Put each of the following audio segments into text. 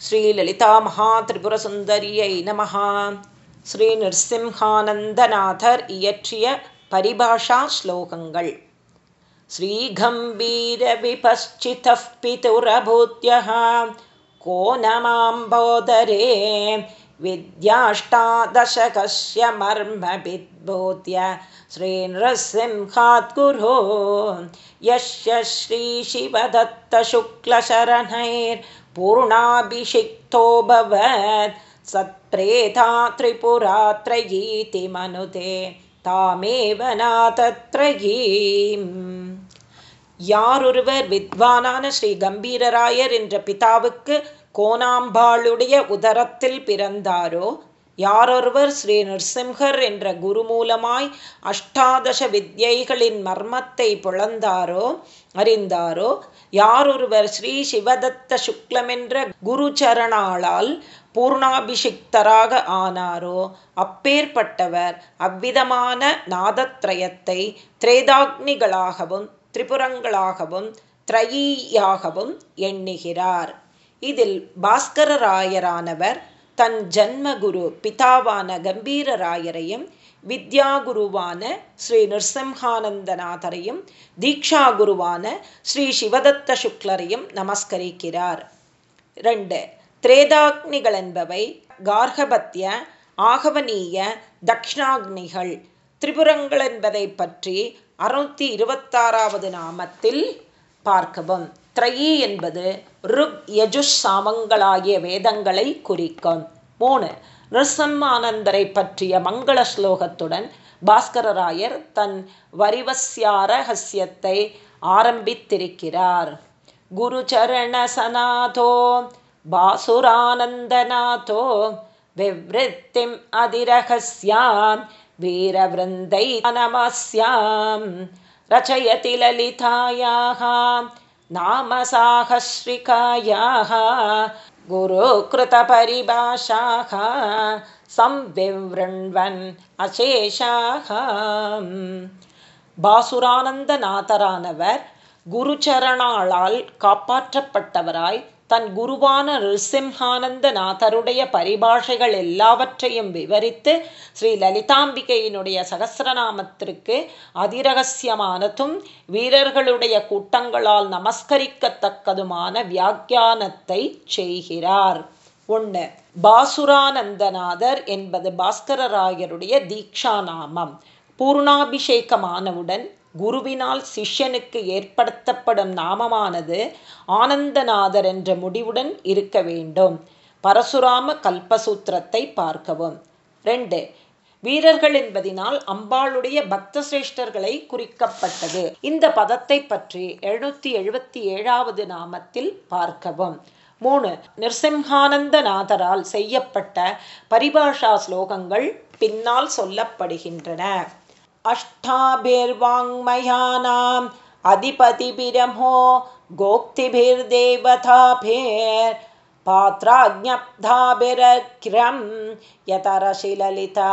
ஸ்ரீலலிதாமகாதிரிபுரசுந்தரியை நம ஸ்ரீநிருசிம்ஹானந்தநாதர் இயற்றிய பரிபாஷா ஸ்லோகங்கள் श्रीगम्भीरविपश्चितः पितुरभूत्यः को न मां बोदरे विद्याष्टादशकस्य मर्मविद्बोध्य श्रीनृसिंहात् गुरो यस्य श्रीशिवदत्तशुक्लशरणैर्पूर्णाभिषिक्तोऽभवत् सत्प्रेता त्रिपुरात्रयीति मनुते தாமேவ நாதத்ரயீம் யாரொருவர் வித்வானான ஸ்ரீ கம்பீரராயர் என்ற பிதாவுக்கு கோனாம்பாளுடைய உதரத்தில் பிறந்தாரோ யாரொருவர் ஸ்ரீ நிருசிம்ஹர் என்ற குரு மூலமாய் அஷ்டாதச வித்யைகளின் மர்மத்தை புலந்தாரோ அறிந்தாரோ யாரொருவர் ஸ்ரீ சிவதத்த சுக்லமென்ற குரு சரணாளால் பூர்ணாபிஷிக்தராக ஆனாரோ அப்பேற்பட்டவர் அவ்விதமான நாதத்ரயத்தை திரேதாக்னிகளாகவும் திரிபுரங்களாகவும் திரையாகவும் எண்ணுகிறார். இதில் பாஸ்கரராயரானவர் தன் ஜன்மகுரு பிதாவான கம்பீரராயரையும் வித்யாகுருவான ஸ்ரீ நிருசிம்ஹானந்தநாதரையும் தீக்ஷா குருவான ஸ்ரீ சிவதத்த சுக்லரையும் நமஸ்கரிக்கிறார். ரெண்டு திரேதாக்னிகள் என்பவை கார்கபத்திய ஆகவனீய தக்ஷணாக்னிகள். திரிபுரங்கள் என்பதை பற்றி அறுநூத்தி இருபத்தாறாவது நாமத்தில் பார்க்கவும். திரையி என்பது ருக் யஜுஷ் சாமங்களாகிய வேதங்களை குறிக்கும். மூணு நிருசன்மானந்தரை பற்றிய மங்கள ஸ்லோகத்துடன் பாஸ்கரராயர் தன் வரிவசியாரஹஸ்யத்தை ஆரம்பித்திருக்கிறார். குரு குருச்சரண சநாதோ பாசுரானந்தநாதோ வெவ்ருத்திம் அதிரகஸ்யாம் வீரவிருந்தை நமஸ்யாம் ரச்சயதி லலிதாயாம் नामसाहस्रिकायाः गुरुकृतपरिभाषाः संविवृण्वन् அசேஷாக பாசுரானந்தநாதரானவர் குருச்சரணாளால் காப்பாற்றப்பட்டவராய் தன் குருவான நிருசிம்ஹானந்தநாதருடைய பரிபாஷைகள் எல்லாவற்றையும் விவரித்து ஸ்ரீ லலிதாம்பிகையினுடைய சகசிரநாமத்திற்கு அதிரகசியமானதும் வீரர்களுடைய கூட்டங்களால் நமஸ்கரிக்கத்தக்கதுமான வியாக்கியானத்தை செய்கிறார். ஒன்று பாசுரானந்தநாதர் என்பது பாஸ்கரராயருடைய தீக்ஷா நாமம் பூர்ணாபிஷேகமானவுடன் குருவினால் சிஷ்யனுக்கு ஏற்படுத்தப்படும் நாமமானது ஆனந்தநாதர் என்ற முடிவுடன் இருக்க வேண்டும். பரசுராம கல்பசூத்திரத்தை பார்க்கவும். ரெண்டு வீரர்கள் என்பதினால் அம்பாளுடைய பக்த சிரேஷ்டர்களை குறிக்கப்பட்டது. இந்த பதத்தை பற்றி எழுநூத்தி எழுபத்தி ஏழாவது நாமத்தில் பார்க்கவும். மூணு நிர்சிம்ஹானந்தநாதரால் செய்யப்பட்ட பரிபாஷா ஸ்லோகங்கள் பின்னால் சொல்லப்படுகின்றன. अष्टाभिर्वाङ्मयानाम् अधिपतिभिरमो गोक्तिभिर्देवताभिर् पात्राज्ञप्ताभिरग्रं यतरशिललिता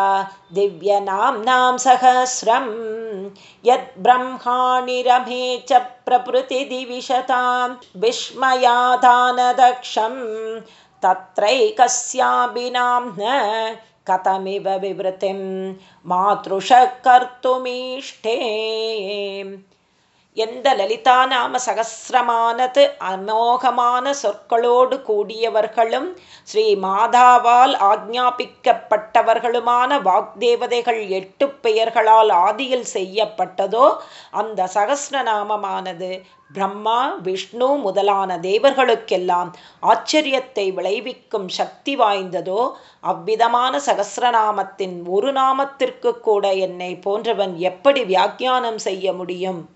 दिव्यनाम्नां सहस्रं यद्ब्रह्माणि रमे च प्रभृतिदिविशतां विस्मयादानदक्षं तत्रैकस्यापि नाम्न कथमिव विवृतिं मातृषः कर्तुमीष्टे எந்த லலிதா நாம சகசிரமானது அமோகமான சொற்களோடு கூடியவர்களும் ஸ்ரீ மாதாவால் ஆக்ஞாபிக்கப்பட்டவர்களுமான வாக்தேவதைகள் எட்டு பெயர்களால் ஆதியில் செய்யப்பட்டதோ அந்த சகசிரநாமமானது பிரம்மா விஷ்ணு முதலான தேவர்களுக்கெல்லாம் ஆச்சரியத்தை விளைவிக்கும் சக்தி வாய்ந்ததோ அவ்விதமான சகசிரநாமத்தின் ஒரு நாமத்திற்கு கூட என்னை போன்றவன் எப்படி வியாக்கியானம் செய்ய முடியும்?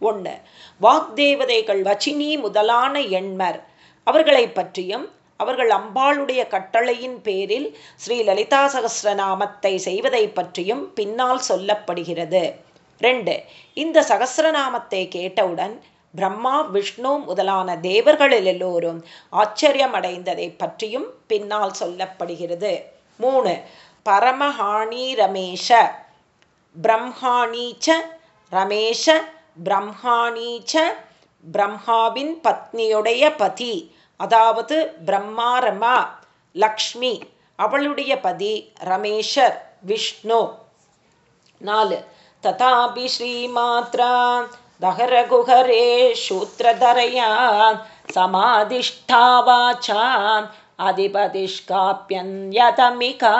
ஒன்று. வாக்தேவதைகள் வச்சினி முதலான எண்மர். அவர்களை பற்றியும் அவர்கள் அம்பாளுடைய கட்டளையின் பேரில் ஸ்ரீ லலிதா சகசிரநாமத்தை செய்வதை பற்றியும் பின்னால் சொல்லப்படுகிறது. ரெண்டு. இந்த சகசிரநாமத்தை கேட்டவுடன் பிரம்மா விஷ்ணு முதலான தேவர்களில் எல்லோரும் ஆச்சரியமடைந்ததை பற்றியும் பின்னால் சொல்லப்படுகிறது. மூணு. பரமஹாணி ரமேஷ. பிரம்ஹாணீச்ச ரமேஷ பிரம்மாணீச்ச பிரம்மாவின் பத்னியுடைய பதி. அதாவது பிரம்மா ரமா லக்ஷ்மி அவளுடைய பதி ரமேஷர் விஷ்ணு. நாலு. ததாபி ஸ்ரீமாத்ரா தகரகுஹரே சூத்திரதரையா சமாதிஷ்டாவாச்சா அதிபதிஷ்காப்பியன்யதமிகா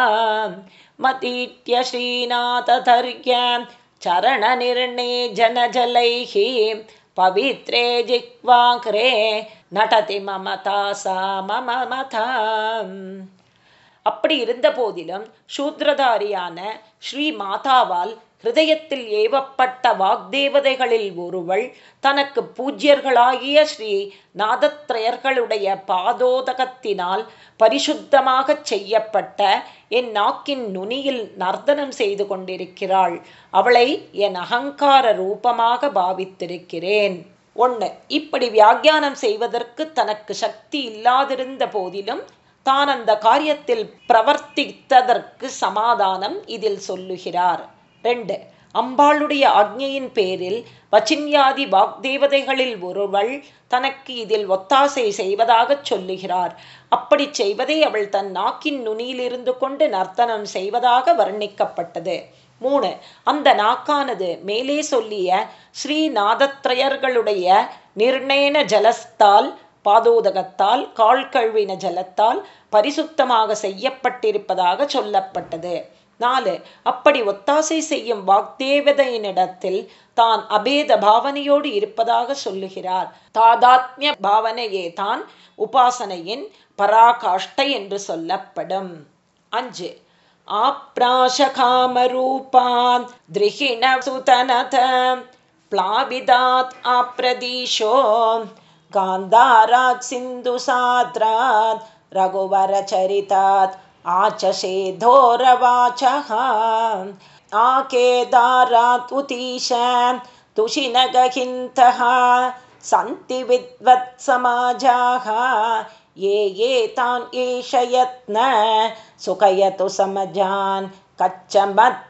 மதீட்டிய ஸ்ரீநாதர்ய चरणनिर्णे जनजलैः पवित्रे जिह्वाग्रे நடதி மமதா சா மம மதா அப்படி இருந்த போதிலும் சூத்ரதாரியான ஸ்ரீ மாதாவால் ஹிருதயத்தில் ஏவப்பட்ட வாக்தேவதைகளில் ஒருவள் தனக்கு பூஜ்யர்களாகிய ஸ்ரீ நாதத்ரயர்களுடைய பாதோதகத்தினால் பரிசுத்தமாகச் செய்யப்பட்ட என் நாக்கின் நுனியில் நர்த்தனம் செய்து கொண்டிருக்கிறாள். அவளை என் அகங்கார ரூபமாக பாவித்திருக்கிறேன். ஒன்று இப்படி வியாக்கியானம் செய்வதற்கு தனக்கு சக்தி இல்லாதிருந்த போதிலும் தான் அந்த காரியத்தில் பிரவர்த்தித்ததற்கு சமாதானம் இதில் சொல்லுகிறார். ரெண்டு அம்பாளுடைய ஆக்ஞையின் பேரில் வச்சின்யாதி வாக்தேவதைகளில் ஒருவள் தனக்கு இதில் ஒத்தாசை செய்வதாகச் சொல்லுகிறார். அப்படி செய்வதை அவள் தன் நாக்கின் நுனியிலிருந்து கொண்டு நர்த்தனம் செய்வதாக வர்ணிக்கப்பட்டது. மூணு அந்த நாக்கானது மேலே சொல்லிய ஸ்ரீநாதத்ரயர்களுடைய நிர்ணயன ஜலஸ்தால் பாதோதகத்தால் கால் கழுவின ஜலத்தால் பரிசுத்தமாக செய்யப்பட்டிருப்பதாக சொல்லப்பட்டது. நாலு அப்படி ஒத்தாசை செய்யும் வாக்தேவதையினிடத்தில் தான் அபேத பாவனையோடு இருப்பதாக சொல்லுகிறார். தாதாத்மிய பாவனையே தான் உபாசனையின் பராகாஷ்டை என்று சொல்லப்படும். அஞ்சு ஆப்ராசகாமரூபான் திரிகிண சுதனத பிளாவிதாத் ஆப்ரதீஷோ காந்தாராத் சிந்து சாத்ராத் ரகுவர சரிதாத் आचषेधोरवाचः आकेदारात् उतीश तुषिनगहिन्तः। सन्ति विद्वत्समाजाः। ये ये तान् एष यत्न सुखयतु समजान्। कच्चमत्कर्तुमीष्टे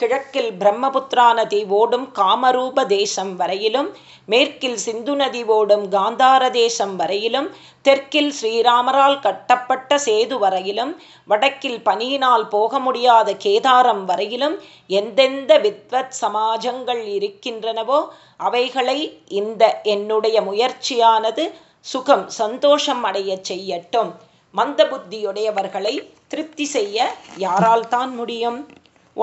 கிழக்கில் பிரம்மபுத்திரா நதி ஓடும் காமரூப தேசம் வரையிலும் மேற்கில் சிந்து நதி ஓடும் காந்தார தேசம் வரையிலும் தெற்கில் ஸ்ரீராமரால் கட்டப்பட்ட சேது வரையிலும் வடக்கில் பனியினால் போக முடியாத கேதாரம் வரையிலும் எந்தெந்த வித்வத் சமாஜங்கள் இருக்கின்றனவோ அவைகளை இந்த என்னுடைய முயற்சியானது சுகம் சந்தோஷம் அடைய செய்யட்டும். மந்த புத்தியுடையவர்களை திருப்தி செய்ய யாரால் தான் முடியும்?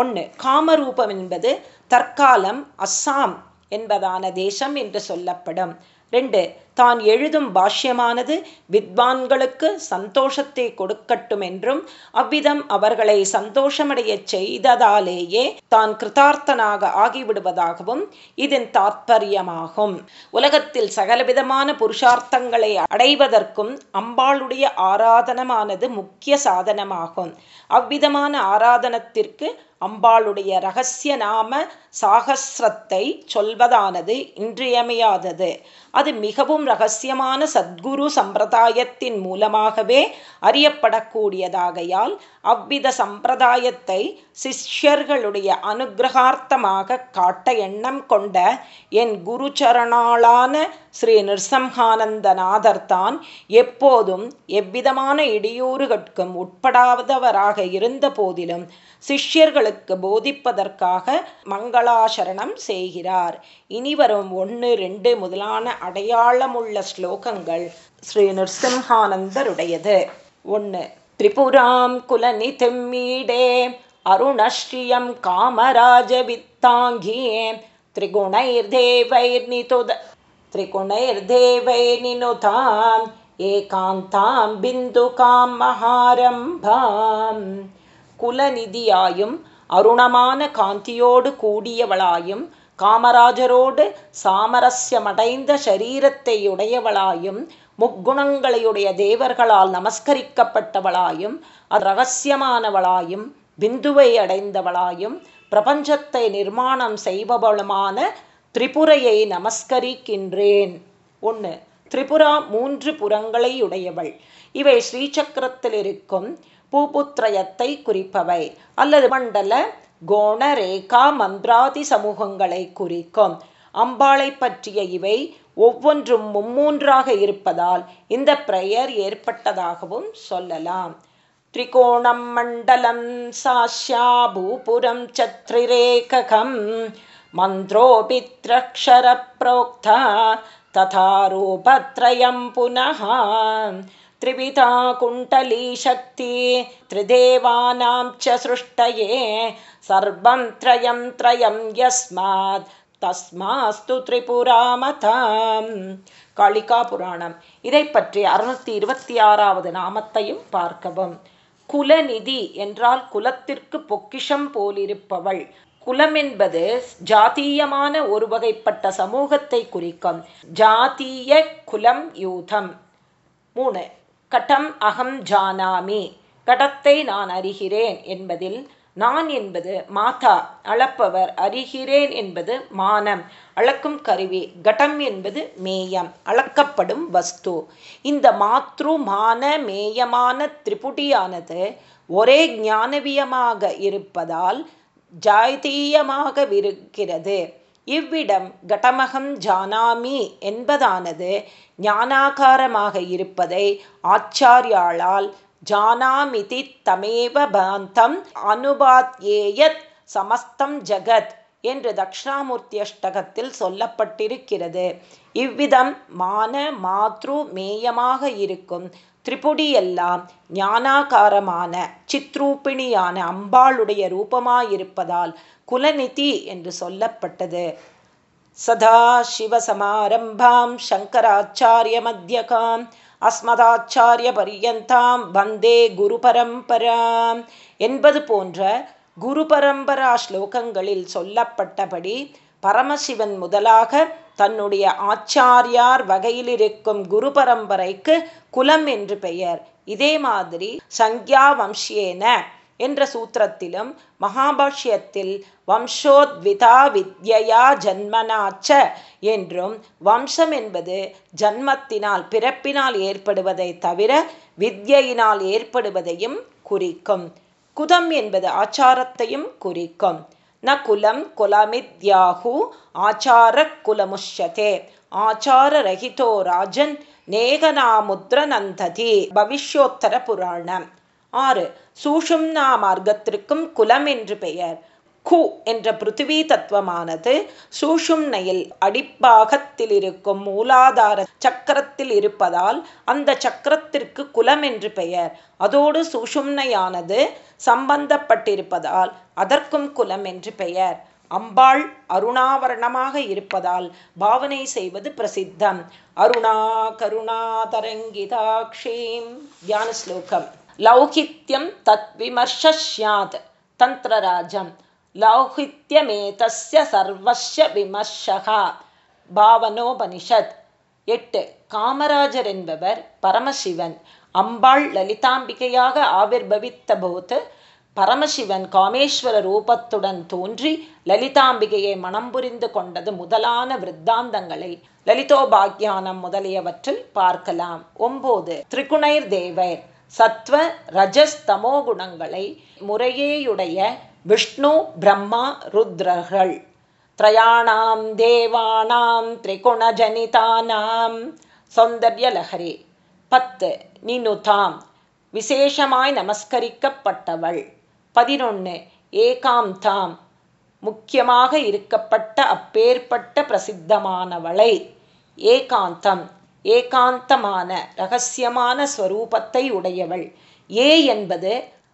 ஒன்று காமரூபம் என்பது தற்காலம் அஸ்ஸாம் என்பதான தேசம் என்று சொல்லப்படும். ரெண்டு தான் எழுதும் பாஷ்யமானது வித்வான்களுக்கு சந்தோஷத்தை கொடுக்கட்டும் என்றும் அவ்விதம் அவர்களை சந்தோஷமடைய செய்ததாலேயே தான் கிருதார்த்தனாக ஆகிவிடுவதாகவும் இதன் தாற்பயமாகும். உலகத்தில் சகலவிதமான புருஷார்த்தங்களை அடைவதற்கும் அம்பாளுடைய ஆராதனமானது முக்கிய சாதனமாகும். அவ்விதமான ஆராதனத்திற்கு அம்பாளுடைய ரகசிய நாம சாகசிரத்தை சொல்வதானது இன்றியமையாதது. அது மிகவும் ரகசியமான சத்குரு சம்பிரதாயத்தின் மூலமாகவே அறியப்படக்கூடியதாகையால் அவ்வித சம்பிரதாயத்தை சிஷ்யர்களுடைய அனுகிரகார்த்தமாக காட்ட எண்ணம் கொண்ட என் குருச்சரணாளான ஸ்ரீ நிர்சம்ஹானந்தநாதர் தான் எப்போதும் எவ்விதமான இடையூறுகட்கும் உட்படாதவராக இருந்த போதிலும் சிஷ்யர்களுக்கு போதிப்பதற்காக மங்களாசரணம் செய்கிறார். இனிவரும் ஒன்று ரெண்டு முதலான அடையாளமுள்ள ஸ்லோகங்கள் ஸ்ரீ நிருசிம்ஹானந்தருடையது. ஒன்று திரிபுராம் குலநிதிம்மீடே அருணஸ்ரீயம் காமராஜ வித்தாங்கியே त्रिगुणैर्देवैर्नितुद त्रिगुणैर्देवैर्निनुताम् एकान्तां बिन्दुकां महारम्भाम् குலநிதியாயும் அருணமான காந்தியோடு கூடியவளாயும் காமராஜரோடு சாமரஸ்யமடைந்த சரீரத்தையுடையவளாயும் முக்குணங்களையுடைய தேவர்களால் நமஸ்கரிக்கப்பட்டவளாயும் ரகசியமானவளாயும் பிந்துவை அடைந்தவளாயும் பிரபஞ்சத்தை நிர்மாணம் செய்பவளுமான திரிபுரையை நமஸ்கரிக்கின்றேன். ஒன்று திரிபுரா மூன்று புறங்களை உடையவள். இவை ஸ்ரீசக்கரத்தில் இருக்கும் பூபுத்திரயத்தை குறிப்பவை. அல்லது மண்டல கோண ரேகா மந்திராதி சமூகங்களை குறிக்கும். அம்பாளை பற்றிய இவை ஒவ்வொன்றும் மும்மூன்றாக இருப்பதால் இந்த பெயர் ஏற்பட்டதாகவும் சொல்லலாம் त्रिकोणं मण्डलं साश्या भूपुरं चत्रिरेककं मन्त्रोऽपि त्र्यक्षरप्रोक्ता तथा रूपत्रयं पुनः त्रिविधा कुण्डली शक्ति त्रिदेवानां च सृष्टये सर्वं त्रयं त्रयं यस्मात् தஸ்மாஸ்து திரிபுராமதாம். காளிகா புராணம். இதை பற்றி அறுநூத்தி இருபத்தி ஆறாவது நாமத்தையும் பார்க்கவும். குலநிதி என்றால் குலத்திற்கு பொக்கிஷம் போலிருப்பவள். குலம் என்பது ஜாத்தீயமான ஒரு வகைப்பட்ட சமூகத்தை குறிக்கும் ஜாத்தீய குலம் யூதம். மூணு. கடம் அகம் ஜானாமி. கடத்தை நான் அறிகிறேன் என்பதில் நான் என்பது மாதா அளப்பவர் அறிகிறேன் என்பது மானம். அளக்கும் கருவி கடம் என்பது மேயம் அளக்கப்படும் வஸ்து. இந்த மாத்ரு மான மேயமான திரிபுடியானது ஒரே ஞானவியமாக இருப்பதால் ஜாய்தீயமாகவிருக்கிறது இவ்விடம் கடமகம் ஜானாமி என்பதானது ஞானாகாரமாக இருப்பதை ஆச்சாரியாளால் ஜானாமிதி தமேவ பாந்தம் அனுபாத்யேயத் சமஸ்தம் ஜகத் என்று தக்ஷணாமூர்த்தி அஷ்டகத்தில் சொல்லப்பட்டிருக்கிறது. இவ்விதம் மான மாத்ரு மேயமாக இருக்கும் திரிபுடியெல்லாம் ஞானாகாரமான சித்ரூபிணியான அம்பாளுடைய ரூபமாயிருப்பதால் குலநிதி என்று சொல்லப்பட்டது. சதா சிவசமாரம்பாம் சங்கராச்சாரிய மத்தியகாம் அஸ்மதாச்சாரிய பரியந்தாம் வந்தே குரு பரம்பராம் என்பது போன்ற குரு பரம்பரா ஸ்லோகங்களில் சொல்லப்பட்டபடி பரமசிவன் முதலாக தன்னுடைய ஆச்சாரியார் வகையில் இருக்கும் குரு பரம்பரைக்கு குலம் என்று பெயர். இதே மாதிரி சங்கியா வம்சியேன என்ற சூத்திரத்திலும் மகாபாஷ்யத்தில் வம்சோத்விதா வித்யா ஜன்மனாச்ச என்றும் வம்சம் என்பது ஜன்மத்தினால் பிறப்பினால் ஏற்படுவதை தவிர வித்யினால் ஏற்படுவதையும் குறிக்கும். குதம் என்பது ஆச்சாரத்தையும் குறிக்கும். ந குலம் குலமித்யாகு ஆச்சார குலமுஷ்யதே. ஆச்சார ரஹிதோ ராஜன் நேகநாமுத்ர நந்ததி பவிஷ்யோத்தர புராணம். ஆறு சூஷும்னா மார்க்கத்திற்கும் குலம் என்று பெயர். கு என்ற பிருத்திவி தத்துவமானது சூஷும்னையில் அடிப்பாகத்தில் இருக்கும் மூலாதார சக்கரத்தில் இருப்பதால் அந்த சக்கரத்திற்கு குலம் என்று பெயர். அதோடு சூஷும்னையானது சம்பந்தப்பட்டிருப்பதால் அதற்கும் குலம் என்று பெயர். அம்பாள் அருணாவரணமாக இருப்பதால் பாவனை செய்வது பிரசித்தம். அருணா கருணா தரங்கிதாட்சீம் தியான ஸ்லோகம். லௌகித்யம் தத் விமர்ஷியாத் தந்திரராஜம். லௌகித்யமேதஸ்ய சர்வஸ்ய விமர்ஷகா. பாவனோபனிஷத். எட்டு காமராஜர் என்பவர் பரமசிவன். அம்பாள் லலிதாம்பிகையாக ஆவிர்பவித்த போது பரமசிவன் காமேஸ்வர ரூபத்துடன் தோன்றி லலிதாம்பிகையை மனம் புரிந்து கொண்டது முதலான விருத்தாந்தங்களை லலிதோபாக்கியானம் முதலியவற்றில் பார்க்கலாம். ஒம்போது திரிகுணைர் தேவர் சத்வ ரஜஸ்தமோ குணங்களை முறையேயுடைய விஷ்ணு பிரம்மா ருத்ரர்கள். திரயாணாம் தேவானாம் திரிகுணஜனிதானாம். சௌந்தர்யலஹரி பத்து நினுதாம். விசேஷமாய் நமஸ்கரிக்கப்பட்டவள். பதினொன்று ஏகாந்தாம் முக்கியமாக இருக்கப்பட்ட அப்பேற்பட்ட பிரசித்தமானவளை. ஏகாந்தம். ஏகாந்தமான ரகசியமான ஸ்வரூபத்தை உடையவள். ஏ என்பது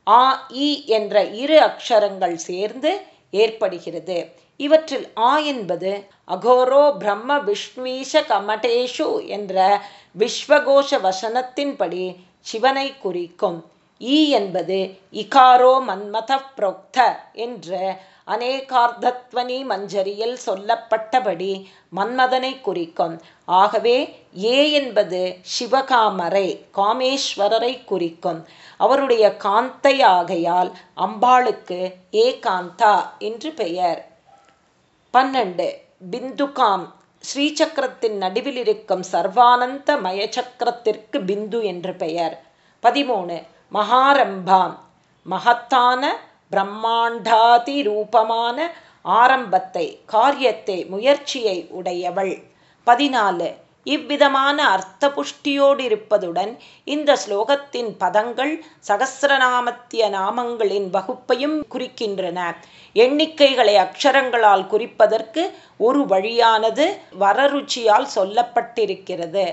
ஆ இ என்ற இரு அக்ஷரங்கள் சேர்ந்து ஏற்படுகிறது. இவற்றில் ஆ என்பது அகோரோ பிரம்ம விஷ்ணுவீஷ கமடேஷு என்ற விஸ்வகோஷ வசனத்தின்படி சிவனை குறிக்கும். ஈ என்பது இகாரோ மன்மத புரோக்த என்ற அநேகார்த்தத்வனி மஞ்சரியில் சொல்லப்பட்டபடி மன்மதனை குறிக்கும். ஆகவே ஏ என்பது சிவகாமரை காமேஸ்வரரை குறிக்கும். அவருடைய காந்தை ஆகையால் அம்பாளுக்கு ஏ காந்தா என்று பெயர். பன்னெண்டு பிந்துகாம் ஸ்ரீசக்கரத்தின் நடுவில் இருக்கும் சர்வானந்த மயச்சக்கரத்திற்கு பிந்து என்று பெயர். பதிமூணு மகாரம்பாம் மகத்தான பிரம்மாண்டாதி ரூபமான ஆரம்பத்தை காரியத்தை முயற்சியை உடையவள். பதினாலு. இவ்விதமான அர்த்த புஷ்டியோடிருப்பதுடன் இந்த ஸ்லோகத்தின் பதங்கள் சகசிரநாமத்திய நாமங்களின் வகுப்பையும் குறிக்கின்றன. எண்ணிக்கைகளை அக்ஷரங்களால் குறிப்பதற்கு ஒரு வழியானது வரருச்சியால் சொல்லப்பட்டிருக்கிறது.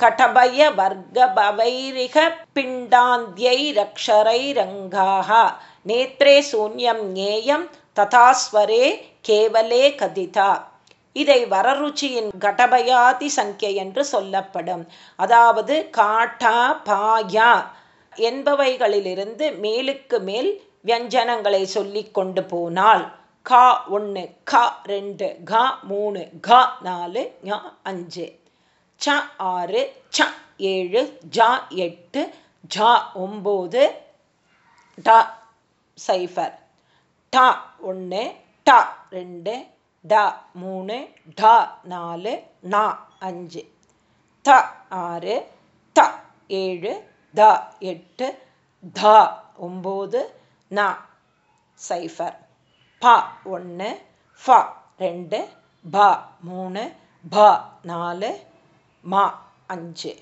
கடபய வர்க்கபவைரிக பிண்டாந்தியை ரங்காக நேத்ரே சூன்யம் ஞேயம் ததாஸ்வரே கேவலே கதிதா. இதை வரருச்சியின் கடபயாதி சங்கே என்று சொல்லப்படும். அதாவது காட்டா பாயா என்பவைகளிலிருந்து மேலுக்கு மேல் வியஞ்சனங்களை சொல்லி கொண்டு போனால் கா ஒன்று க ரெண்டு க மூணு க நாலு ஞ அஞ்சு. ச ஆறு ச ஏழு ஜா எட்டு ஜா ஒம்பது ட சைஃபர். டா ஒன்று டா ரெண்டு ட மூணு டா நாலு நா அஞ்சு. த ஆறு த ஏழு த எட்டு த ஒம்பது நா சைஃபர். ப ஒன்று ஃப ரெண்டு ப மூணு ப நாலு மா அஞ்சு.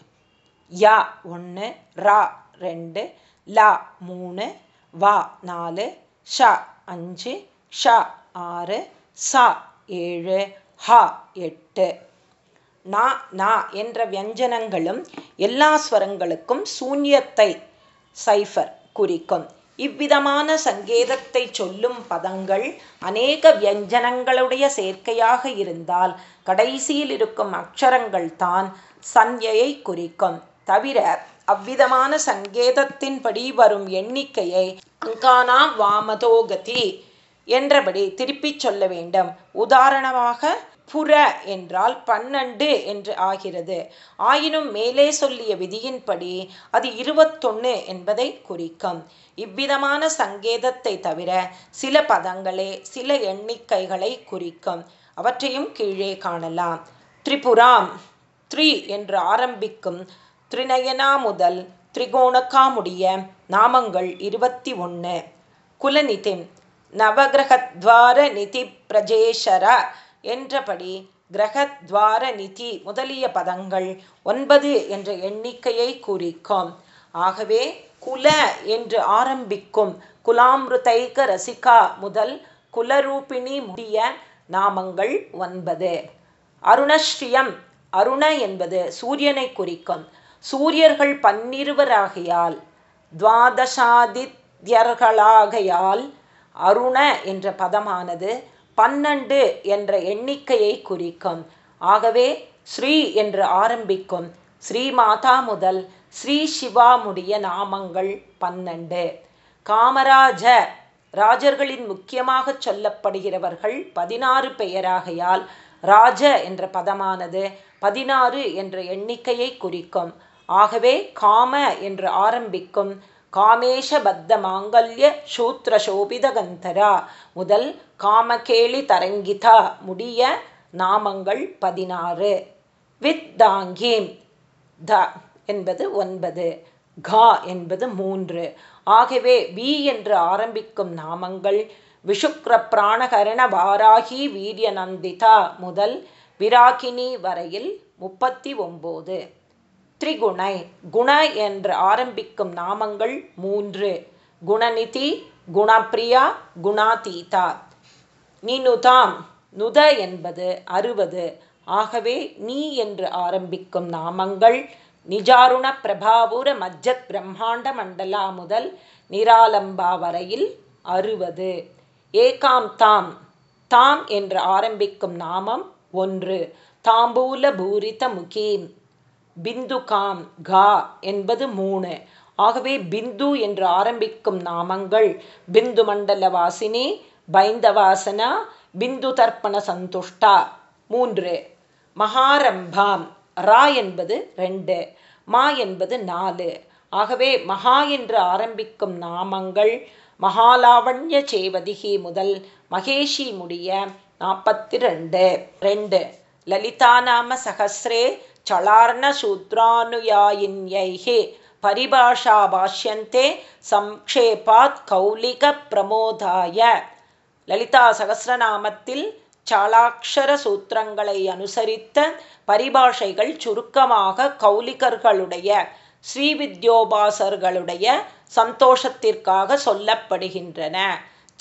யா ஒன்று ரா ரெண்டு லா மூணு வா நாலு ஷ அஞ்சு ஷ ஆறு சா ஏழு ஹ எட்டு. நா நா என்ற வியஞ்சனங்களும் எல்லா ஸ்வரங்களுக்கும் சூன்யத்தை சைஃபர் குறிக்கும். இவ்விதமான சங்கேதத்தை சொல்லும் பதங்கள் அநேக வியஞ்சனங்களுடைய சேர்க்கையாக இருந்தால் கடைசியில் இருக்கும் அக்ஷரங்கள் தான் குறிக்கும். தவிர அவ்விதமான சங்கேதத்தின்படி வரும் எண்ணிக்கையை அங்கானா வாமதோகதி என்றபடி திருப்பிச் சொல்ல வேண்டும். உதாரணமாக புற என்றால் பன்னெண்டு என்று ஆகிறது. ஆயினும் மேலே சொல்லிய விதியின்படி அது இருபத்தொன்னு என்பதை குறிக்கும். இவ்விதமான சங்கேதத்தை தவிர சில பதங்களே சில எண்ணிக்கைகளை குறிக்கும். அவற்றையும் கீழே காணலாம். திரிபுராம் த்ரீ என்று ஆரம்பிக்கும் திரிநயனா முதல் திரிகோணக்காமுடைய நாமங்கள் இருபத்தி ஒன்று குலநிதிம் நவகிரகத்வார நிதி பிரஜேஷர என்றபடி கிரகத்வார நிதி முதலிய பதங்கள் ஒன்பது என்ற எண்ணிக்கையை குறிக்கும். ஆகவே குல என்று ஆரம்பிக்கும் குலாமிருதைக ரசிகா முதல் குலரூபிணி முடிய நாமங்கள் ஒன்பது. அருணஸ்ரீயம் அருண என்பது சூரியனை குறிக்கும். சூரியர்கள் பன்னிருவராகையால் துவாதசாதித்யர்களாகையால் அருண என்ற பதமானது பன்னெண்டு என்ற எண்ணிக்கையை குறிக்கும். ஆகவே ஸ்ரீ என்று ஆரம்பிக்கும் ஸ்ரீ மாதா முதல் ஸ்ரீ சிவா முடிய நாமங்கள் பன்னெண்டு. காமராஜ ராஜர்களின் முக்கியமாக சொல்லப்படுகிறவர்கள் பதினாறு பெயராகையால் ராஜ என்ற பதமானது பதினாறு என்ற எண்ணிக்கையை குறிக்கும். ஆகவே காம என்று ஆரம்பிக்கும் காமேஷபத்த மாங்கல்ய சூத்திர சோபிதகந்தரா முதல் காமகேளி தரங்கிதா முடிய நாமங்கள் பதினாறு. வித்தாங்கீம் த என்பது ஒன்பது. கா என்பது மூன்று. ஆகவே வி என்று ஆரம்பிக்கும் நாமங்கள் விஷுக்ர பிராணகரண வாராகி வீரியநந்திதா. முதல் விராகினி வரையில் முப்பத்தி ஒம்போது. திரிகுணை குண என்று ஆரம்பிக்கும் நாமங்கள் மூன்று. குணநிதி குணப்பிரியா குணாதீதா. நினுதாம் நுத என்பது அறுபது. ஆகவே நீ என்று ஆரம்பிக்கும் நாமங்கள் நிஜாருண பிரபாபுர மஜ்ஜத் பிரம்மாண்ட மண்டலா முதல் நிராலம்பா வரையில் அறுபது. ஏகாம் தாம் தாம் என்று ஆரம்பிக்கும் நாமம் ஒன்று. தாம்பூல பூரித முகீம். பிந்து காம் கா என்பது மூணு. ஆகவே பிந்து என்று ஆரம்பிக்கும் நாமங்கள் பிந்து மண்டல வாசினி பைந்தவாசனா பிந்து தர்ப்பண சந்துஷ்டா. மூன்று. மகாரம்பாம். ரா என்பது ரெண்டு. மா என்பது நாலு. ஆகவே மகா என்று ஆரம்பிக்கும் நாமங்கள் மகாலாவண்ய சேவதிகி முதல் மகேஷி முடிய நாற்பத்தி ரெண்டு. ரெண்டு லலிதா நாம சகசிரே चलार्णशूद्रानुयायिन्यैः परिभाषा भाष्यन्ते சம்க்ஷேபாத் கௌலிக பிரமோதாய லலிதா சகசிரநாமத்தில் சாலாட்சர சூத்திரங்களை அனுசரித்த பரிபாஷைகள் சுருக்கமாக கௌலிகர்களுடைய ஸ்ரீவித்யோபாசர்களுடைய சந்தோஷத்திற்காக சொல்லப்படுகின்றன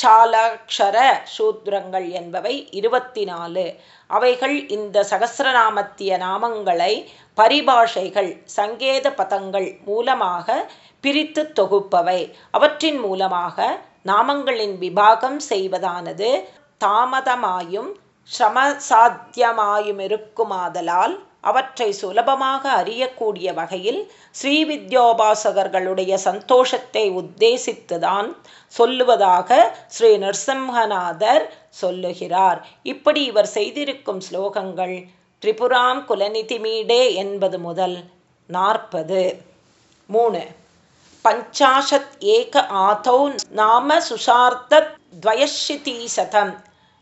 சாலாட்சர சூத்திரங்கள் என்பவை இருபத்தி நாலு அவைகள் இந்த சகசிரநாமத்திய நாமங்களை பரிபாஷைகள் சங்கேத பதங்கள் மூலமாக பிரித்து தொகுப்பவை. அவற்றின் மூலமாக நாமங்களின் விபாகம் செய்வதானது தாமதமாயும் சிரமசாத்தியமாயுமிருக்குமாதலால் அவற்றை சுலபமாக அறியக்கூடிய வகையில் ஸ்ரீவித்யோபாசகர்களுடைய சந்தோஷத்தை உத்தேசித்துதான் சொல்லுவதாக ஸ்ரீ நரசிம்ஹநாதர் சொல்லுகிறார். இப்படி இவர் செய்திருக்கும் ஸ்லோகங்கள் திரிபுராம் குலநிதிமீடே என்பது முதல் நாற்பது. மூணு. பஞ்சாஷத் ஏக ஆதௌ நாம சுஷார்த்த சுஷார்த்தத்வயஷிதீசதம்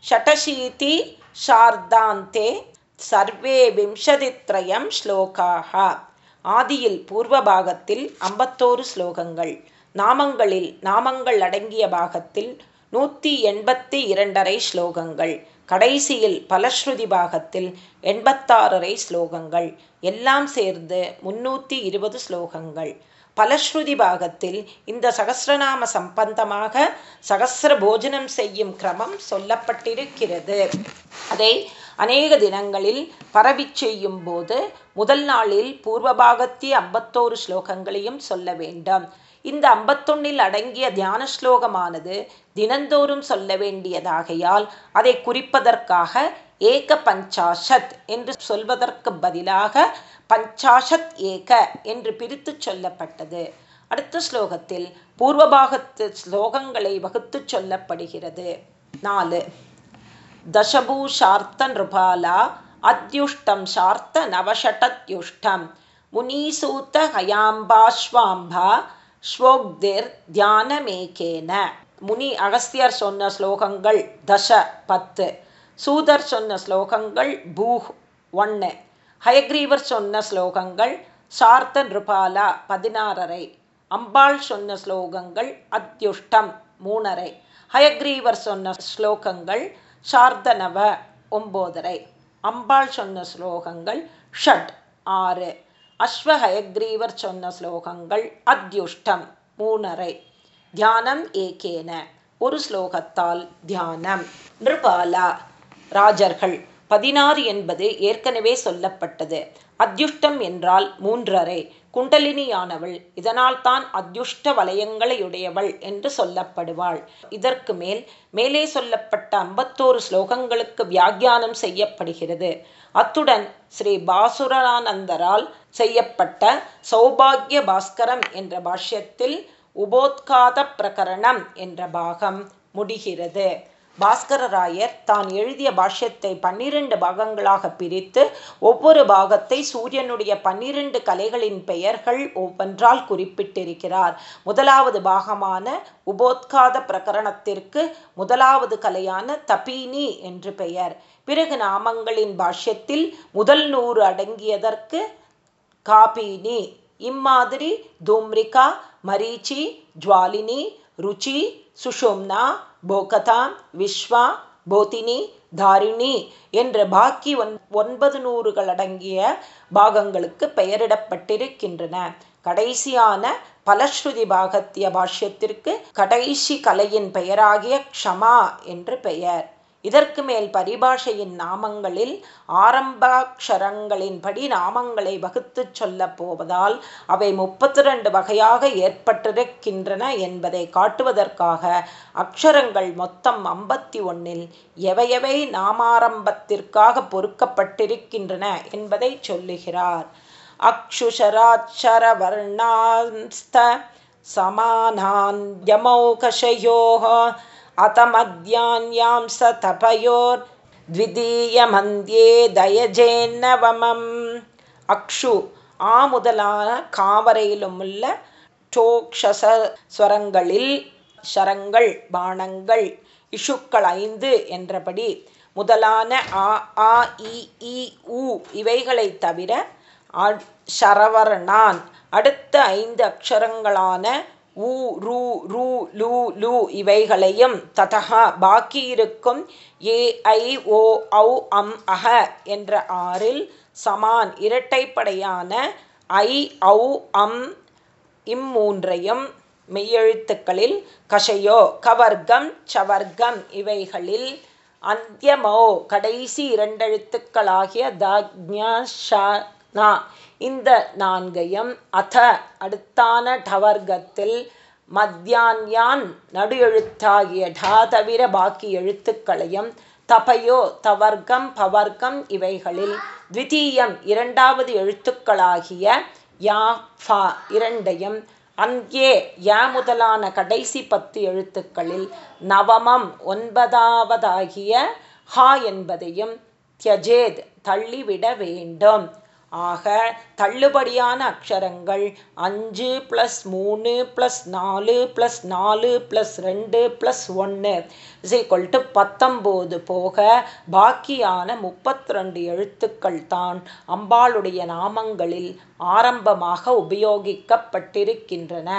ஷடசீதி ஷார்தாந்தே சர்வே விம்சதித்ரயம் ஸ்லோகாக ஆதியில் பூர்வபாகத்தில் ஐம்பத்தோரு ஸ்லோகங்கள். நாமங்களில் நாமங்கள் அடங்கிய பாகத்தில் நூற்றி எண்பத்தி இரண்டரை ஸ்லோகங்கள் கடைசியில் பலஸ்ருதி பாகத்தில் எண்பத்தாறரை ஸ்லோகங்கள் எல்லாம் சேர்ந்து முன்னூற்றி இருபது ஸ்லோகங்கள். பலஸ்ருதி பாகத்தில் இந்த சகசிரநாம சம்பந்தமாக சகசிர போஜனம் செய்யும் கிரமம் சொல்லப்பட்டிருக்கிறது. அதை அநேக தினங்களில் பரவி செய்யும் போது முதல் நாளில் பூர்வபாகத்திய ஐம்பத்தோரு ஸ்லோகங்களையும் சொல்ல வேண்டும். இந்த ஐம்பத்தொன்னில் அடங்கிய தியான ஸ்லோகமானது தினந்தோறும் சொல்ல வேண்டியதாகையால் அதை குறிப்பதற்காக ஏக பஞ்சாஷத் என்று சொல்வதற்கு பதிலாக பஞ்சாஷத் ஏக என்று பிரித்து சொல்லப்பட்டது. அடுத்த ஸ்லோகத்தில் பூர்வபாகத்து ஸ்லோகங்களை வகுத்து சொல்லப்படுகிறது. நாலு. தசபூஷார்த்த நிருபாலா அத்யுஷ்டம் சார்த்த நவஷடத்யுஷ்டம் முனீசூத்த ஹயாம்பாஸ்வாம்பா ஸ்வோக்திர் தியானமேகேன. முனி அகஸ்தியர் சொன்ன ஸ்லோகங்கள் தச பத்து. சூதர் சொன்ன ஸ்லோகங்கள் பூஹ் ஒன்று ஹயக்ரீவர் சொன்ன ஸ்லோகங்கள் சார்த்த நிருபாலா பதினாறரை. அம்பாள் சொன்ன ஸ்லோகங்கள் அத்யுஷ்டம் மூணரை. ஹயக்ரீவர் சொன்ன ஸ்லோகங்கள் சார்தனவ ஒம்போதரை. அம்பாள் சொன்ன ஸ்லோகங்கள் ஷட் ஆறு. அஸ்வஹயக்ரீவர் சொன்ன ஸ்லோகங்கள் அத்யுஷ்டம் மூணரை. தியானம் ஏகேன ஒரு ஸ்லோகத்தால் தியானம். நிருபாலா ராஜர்கள் பதினாறு என்பது ஏற்கனவே சொல்லப்பட்டது. அத்யுஷ்டம் என்றால் மூன்றரை. குண்டலினியானவள் இதனால் தான் அத்யுஷ்ட வலயங்களையுடையவள் என்று சொல்லப்படுவாள். இதற்கு மேல் மேலே சொல்லப்பட்ட ஐம்பத்தோரு ஸ்லோகங்களுக்கு வியாக்கியானம் செய்யப்படுகிறது. அத்துடன் ஸ்ரீ பாசுரானந்தரால் செய்யப்பட்ட சௌபாகிய பாஸ்கரம் என்ற பாஷ்யத்தில் உபோத்காத பிரகரணம் என்ற பாகம் முடிகிறது. பாஸ்கரராயர் தான் எழுதிய பாஷ்யத்தை பன்னிரண்டு பாகங்களாக பிரித்து ஒவ்வொரு பாகத்தை சூரியனுடைய பன்னிரண்டு கலைகளின் பெயர்கள் ஒவ்வொன்றால் குறிப்பிட்டிருக்கிறார். முதலாவது பாகமான உபோத்காத பிரகரணத்திற்கு முதலாவது கலையான தபீனி என்று பெயர். பிறகு நாமங்களின் பாஷ்யத்தில் முதல் நூறு அடங்கியதற்கு காபினி இம்மாதிரி தூம்ரிகா மரீச்சி ஜுவாலினி ருச்சி சுஷும்னா போகதாம் விஸ்வா போதினி தாரிணி என்ற பாக்கி ஒன் ஒன்பது நூறுகள் அடங்கிய பாகங்களுக்கு பெயரிடப்பட்டிருக்கின்றன. கடைசியான பலஸ்ருதி பாகத்திய பாஷ்யத்திற்கு கடைசி கலையின் பெயராகிய க்ஷமா என்று பெயர். இதற்கு மேல் பரிபாஷையின் நாமங்களில் ஆரம்பாட்சரங்களின்படி நாமங்களை வகுத்து சொல்ல போவதால் அவை முப்பத்தி ரெண்டு வகையாக ஏற்பட்டிருக்கின்றன என்பதை காட்டுவதற்காக அக்ஷரங்கள் மொத்தம் ஐம்பத்தி ஒன்னில் எவையவை நாமாரம்பத்திற்காக பொறுக்கப்பட்டிருக்கின்றன என்பதை சொல்லுகிறார். அக்ஷுஷராட்சரவர்ணாஸ்த சமானாந்தியமௌகஷயோः अतमद्यान्यां स தபயோர் தயஜேன்னவமம் அக்ஷு ஆ முதலான காவரையிலும் உள்ள டோக்ஷச ஸ்வரங்களில் ஷரங்கள் பாணங்கள் இஷுக்கள் ஐந்து என்றபடி முதலான ஆ ஆ இ இ உ இவைகளை தவிர ஷரவர்ணான் அடுத்த ஐந்து அக்ஷரங்களான ஊ ரூ ரூ லூ லூ இவைகளையும் ததகா பாக்கியிருக்கும். ஏ ஐ ஓ ஔ அம் அஹ என்ற ஆறில் சமான் இரட்டைப்படையான ஐ ஔ அம் இம்மூன்றையும் மெய்யெழுத்துக்களில் கஷையோ கவர்க்கம் சவர்க்கம் இவைகளில் அந்தியமோ கடைசி இரண்டெழுத்துக்களாகிய தக்ஞா இந்த நான்கையும் அத அடுத்தான டவர்க்கத்தில் மத்தியான்யான் நடு எழுத்தாகிய டா தவிர பாக்கி எழுத்துக்களையும் தபயோ தவர்க்கம் பவர்க்கம் இவைகளில் த்விதீயம் இரண்டாவது எழுத்துக்களாகிய யா ஃபா இரண்டையும் அங்கே யா முதலான கடைசி பத்து எழுத்துக்களில் நவமம் ஒன்பதாவதாகிய ஹா என்பதையும் தியஜேத் தள்ளிவிட வேண்டும். ஆக தள்ளுபடியான அக்ஷரங்கள் அஞ்சு ப்ளஸ் மூணு ப்ளஸ் நாலு ப்ளஸ் நாலு ப்ளஸ் ரெண்டு ப்ளஸ் ஒன்று இஸ் ஈக்குவல் டு பத்தொம்போது போக பாக்கியான முப்பத்தி ரெண்டு எழுத்துக்கள் தான் அம்பாளுடைய நாமங்களில் ஆரம்பமாக உபயோகிக்கப்பட்டிருக்கின்றன.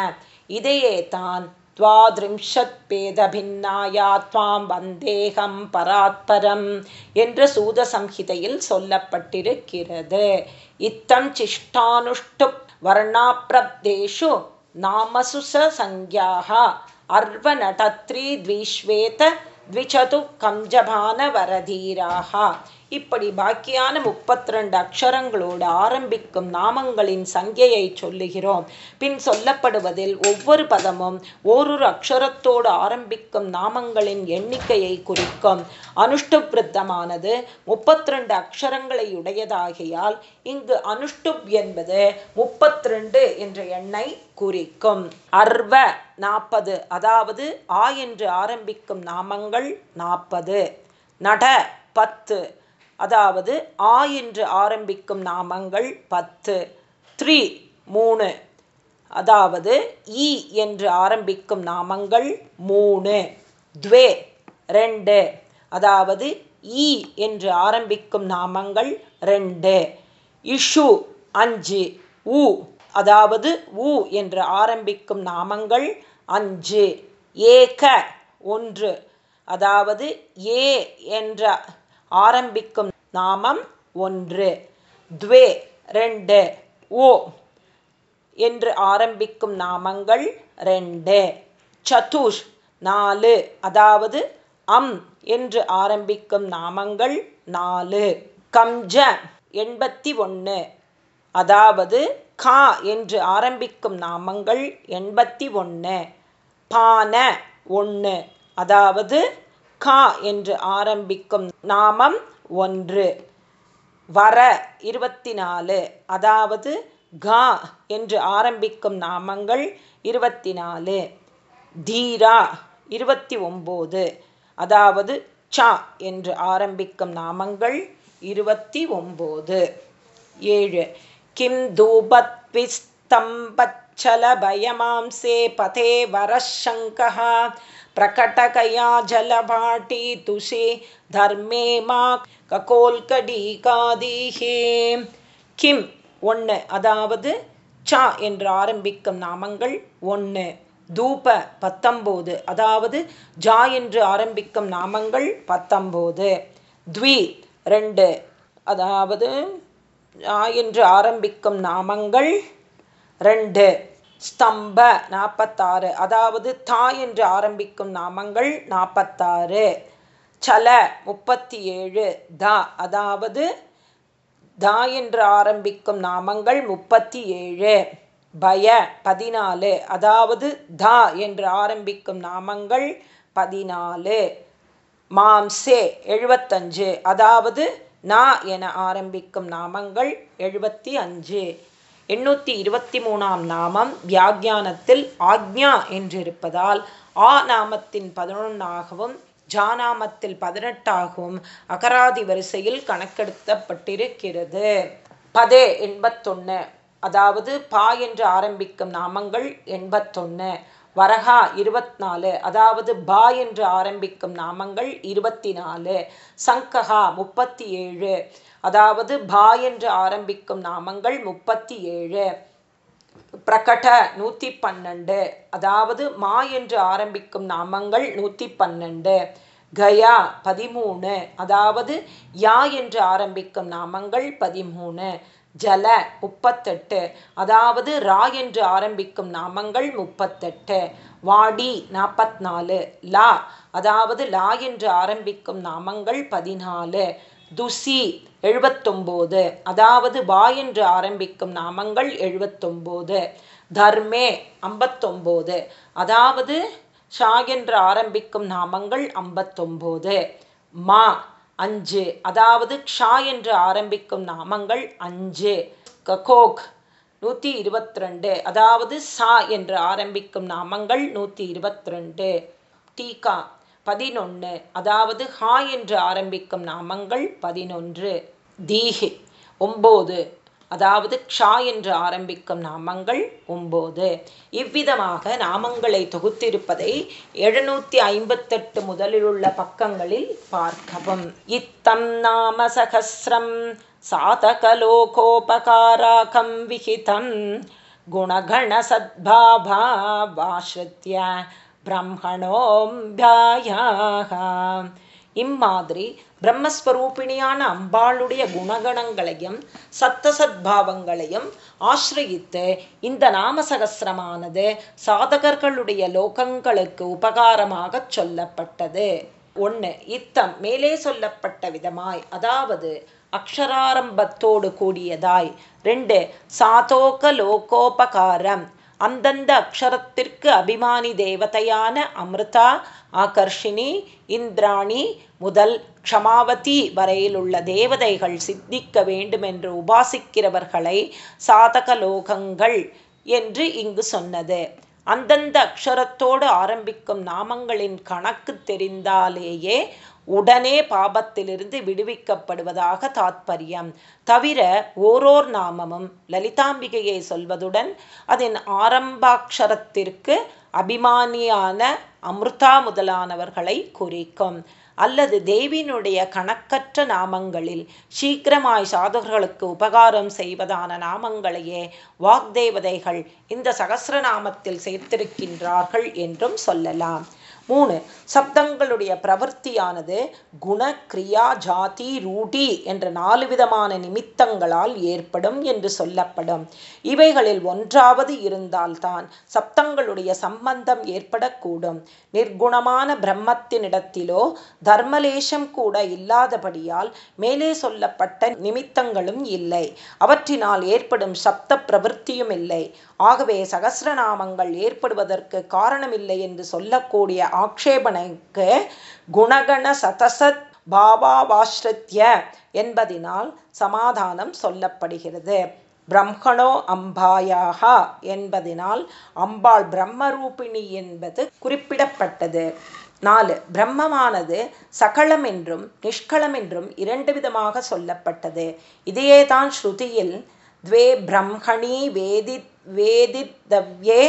இதையே தான் துவாத்ரிம்ஷத்பேதபின்னாயா துவாம் வந்தேகம் பராத்பரம் என்ற சூத சம்ஹிதையில் சொல்லப்பட்டிருக்கிறது. இத்தம் சிஷ்டானுஷ்டு வர்ணாப்ரப்தேஷு நாமசுசங்கியாக அர்வநடத்ரி த்விஸ்வேத த்விச்சது கம்ஜபான வரதீராக இப்படி பாக்கியான முப்பத்தி ரெண்டு அக்ஷரங்களோடு ஆரம்பிக்கும் நாமங்களின் சங்கையை சொல்லுகிறோம். பின் சொல்லப்படுவதில் ஒவ்வொரு பதமும் ஓரொரு அக்ஷரத்தோடு ஆரம்பிக்கும் நாமங்களின் எண்ணிக்கையை குறிக்கும். அனுஷ்டுப்ருத்தமானது முப்பத்தி ரெண்டு அக்ஷரங்களை உடையதாகையால் இங்கு அனுஷ்டுப் என்பது முப்பத்தி ரெண்டு என்ற எண்ணை குறிக்கும். அர்வ நாற்பது அதாவது ஆ என்று ஆரம்பிக்கும் நாமங்கள் நாற்பது நட பத்து அதாவது ஆ என்று ஆரம்பிக்கும் நாமங்கள் பத்து த்ரீ மூணு. அதாவது இ என்று ஆரம்பிக்கும் நாமங்கள் மூணு துவே ரெண்டு. அதாவது இ என்று ஆரம்பிக்கும் நாமங்கள் ரெண்டு. இஷு அஞ்சு. உ அதாவது உ என்று ஆரம்பிக்கும் நாமங்கள் அஞ்சு. ஏக ஒன்று. அதாவது ஏ என்ற ஆரம்பிக்கும் நாமம் ஒன்று. துவே ரெண்டு. ஓ என்று ஆரம்பிக்கும் நாமங்கள் ரெண்டு. சதுஷ் நாலு. அதாவது அம் என்று ஆரம்பிக்கும் நாமங்கள் நாலு. கம்ஜ எண்பத்தி ஒன்று அதாவது கா என்று ஆரம்பிக்கும் நாமங்கள் எண்பத்தி ஒன்று பான ஒன்று அதாவது கா என்று ஆரம்பிக்கும் நாமம் ஒன்று. வர இருபத்தி நாலு அதாவது கா என்று ஆரம்பிக்கும் நாமங்கள் இருபத்தி நாலு தீரா இருபத்தி ஒம்போது அதாவது சா என்று ஆரம்பிக்கும் நாமங்கள் இருபத்தி ஒம்போது ஏழு. கிம் தூபத்விஸ்தம்பச்சலபயமாம்சே பதே வரஷங்கா प्रकटकया जलभाटितुषे धर्मे மா ககோல்கடீகாதீஹே கிம் ஒன்று அதாவது சா என்று ஆரம்பிக்கும் நாமங்கள் ஒன்று தூப பத்தொம்போது அதாவது ஜா என்று ஆரம்பிக்கும் நாமங்கள் பத்தொம்போது த்வி ரெண்டு அதாவது ஜா என்று ஆரம்பிக்கும் நாமங்கள் ரெண்டு ஸ்தம்ப நாற்பத்தாறு அதாவது தா என்று ஆரம்பிக்கும் நாமங்கள் நாற்பத்தாறு சல முப்பத்தி ஏழு த. அதாவது தா என்று ஆரம்பிக்கும் நாமங்கள் முப்பத்தி ஏழு பய பதினாலு. அதாவது தா என்று ஆரம்பிக்கும் நாமங்கள் பதினாலு. மாம்சே எழுபத்தஞ்சு அதாவது நா என ஆரம்பிக்கும் நாமங்கள் எழுபத்தி அஞ்சு. எண்ணூற்றி இருபத்தி மூணாம் நாமம் வியாக்கியானத்தில் ஆக்ஞா என்றிருப்பதால் ஆ நாமத்தின் பதினொன்றாகவும் ஜானாமத்தில் பதினெட்டாகவும் அகராதி வரிசையில் கணக்கெடுத்தப்பட்டிருக்கிறது பதே எண்பத்தொன்று அதாவது பா என்று ஆரம்பிக்கும் நாமங்கள் எண்பத்தொன்று வரகா இருபத்நாலு. அதாவது பா என்று ஆரம்பிக்கும் நாமங்கள் இருபத்தி நாலு சங்ககா முப்பத்தி ஏழு. அதாவது பா என்று ஆரம்பிக்கும் நாமங்கள் முப்பத்தி ஏழு. பிரகட நூற்றி பன்னெண்டு அதாவது மா என்று ஆரம்பிக்கும் நாமங்கள் நூற்றி பன்னெண்டு கயா பதிமூணு. அதாவது யா என்று ஆரம்பிக்கும் நாமங்கள் பதிமூணு. ஜல முப்பத்தெட்டு. அதாவது ரா என்று ஆரம்பிக்கும் நாமங்கள் முப்பத்தெட்டு. வாடி நாற்பத்நாலு லா. அதாவது லா என்று ஆரம்பிக்கும் நாமங்கள் பதினாலு. துசி எழுபத்தொம்போது. அதாவது வா என்று ஆரம்பிக்கும் நாமங்கள் எழுபத்தொம்போது. தர்மே ஐம்பத்தொம்போது. அதாவது ஷா என்று ஆரம்பிக்கும் நாமங்கள் ஐம்பத்தொம்போது. மா அஞ்சு. அதாவது க்ஷா என்று ஆரம்பிக்கும் நாமங்கள் அஞ்சு. ககோக் நூற்றி இருபத்தி ரெண்டு அதாவது சா என்று ஆரம்பிக்கும் நாமங்கள் நூற்றி இருபத்தி ரெண்டு டீகா பதினொன்று அதாவது ஹா என்று ஆரம்பிக்கும் நாமங்கள் பதினொன்று. தீஹி ஒம்பது. அதாவது க்ஷா என்று ஆரம்பிக்கும் நாமங்கள் ஒம்போது. இவ்விதமாக நாமங்களை தொகுத்திருப்பதை எழுநூற்றி ஐம்பத்தெட்டு முதலிலுள்ள பக்கங்களில் பார்க்கவும். இத்தம் நாம சகசிரம் சாதகலோகோபகாராகம் விகிதம் விஹிதம் குணகணசத்பாபாவாஸ்ருத்ய இம்மாதிரி பிரம்மஸ்வரூபிணியான அம்பாளுடைய குணகணங்களையும் சத்தசத்பாவங்களையும் ஆசிரியித்து இந்த நாமசகசிரமானது சாதகர்களுடைய லோகங்களுக்கு உபகாரமாக சொல்லப்பட்டது. ஒன்று இத்தம் மேலே சொல்லப்பட்ட விதமாய் அதாவது அக்ஷராரம்பத்தோடு கூடியதாய். ரெண்டு சாதோக லோகோபகாரம் அந்தந்த அக்ஷரத்திற்கு அபிமானி தேவதையான அமிர்தா ஆகர்ஷினி இந்திராணி முதல் க்ஷமாவதி வரையிலுள்ள தேவதைகள் சித்திக்க வேண்டுமென்று உபாசிக்கிறவர்களை சாதக லோகங்கள் என்று இங்கு சொன்னது. அந்தந்த அக்ஷரத்தோடு ஆரம்பிக்கும் நாமங்களின் கணக்கு தெரிந்தாலேயே உடனே பாபத்திலிருந்து விடுவிக்கப்படுவதாக தாத்பரியம். தவிர ஓரோர் நாமமும் லலிதாம்பிகையை சொல்வதுடன் அதன் ஆரம்பாட்சரத்திற்கு அபிமானியான அமிர்தா முதலானவர்களை குறிக்கும். அல்லது தேவியினுடைய கணக்கற்ற நாமங்களில் சீக்கிரமாய் சாதகர்களுக்கு உபகாரம் செய்வதான நாமங்களையே வாக்தேவதைகள் இந்த சகசிரநாமத்தில் சேர்த்திருக்கின்றார்கள் என்றும் சொல்லலாம். மூணு சப்தங்களுடைய பிரவர்த்தியானது குண கிரியா ஜாதி ரூடி என்ற நாலு விதமான நிமித்தங்களால் ஏற்படும் என்று சொல்லப்படும். இவைகளில் ஒன்றாவது இருந்தால்தான் சப்தங்களுடைய சம்பந்தம் ஏற்படக்கூடும். நிர்குணமான பிரம்மத்தினிடத்திலோ தர்மலேசம் கூட இல்லாதபடியால் மேலே சொல்லப்பட்ட நிமித்தங்களும் இல்லை. அவற்றினால் ஏற்படும் சப்த பிரவருத்தியும் இல்லை. ஆகவே சகசிரநாமங்கள் ஏற்படுவதற்கு காரணமில்லை என்று சொல்லக்கூடிய ஆக்ஷேபனைக்கு குணகண சதசத் பாவாவாஸ்ரத்ய என்பதினால் சமாதானம் சொல்லப்படுகிறது. பிரம்மணோ அம்பாயாக என்பதினால் அம்பாள் பிரம்மரூபிணி என்பது குறிப்பிடப்பட்டது. நாலு பிரம்மமானது சகலம் என்றும் நிஷ்களம் என்றும் இரண்டு விதமாக சொல்லப்பட்டது. இதையே தான் ஸ்ருதியில் द्वे பிரம்மணி வேதி வேதித்தவ்யே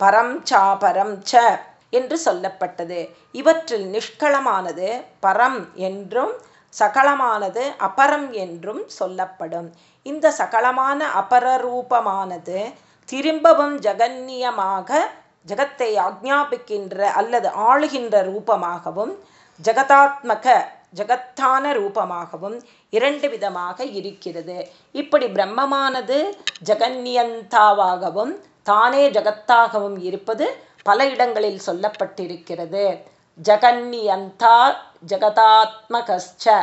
பரம் சாபரம் ச என்று சொல்லப்பட்டது. இவற்றில் நிஷ்களமானது பரம் என்றும் சகலமானது அபரம் என்றும் சொல்லப்படும். இந்த சகலமான அபரரூபமானது திரும்பவும் ஜகன்னியமாக ஜகத்தை ஆக்ஞாபிக்கின்ற அல்லது ஆளுகின்ற ரூபமாகவும் ஜகதாத்மக ஜகத்தான ரூபமாகவும் இரண்டு விதமாக இருக்கிறது. இப்படி பிரம்மமானது ஜெகன்யந்தாவாகவும் தானே ஜகத்தாகவும் இருப்பது பல இடங்களில் சொல்லப்பட்டிருக்கிறது. ஜகன்யந்தா ஜகதாத்மகஸ்ச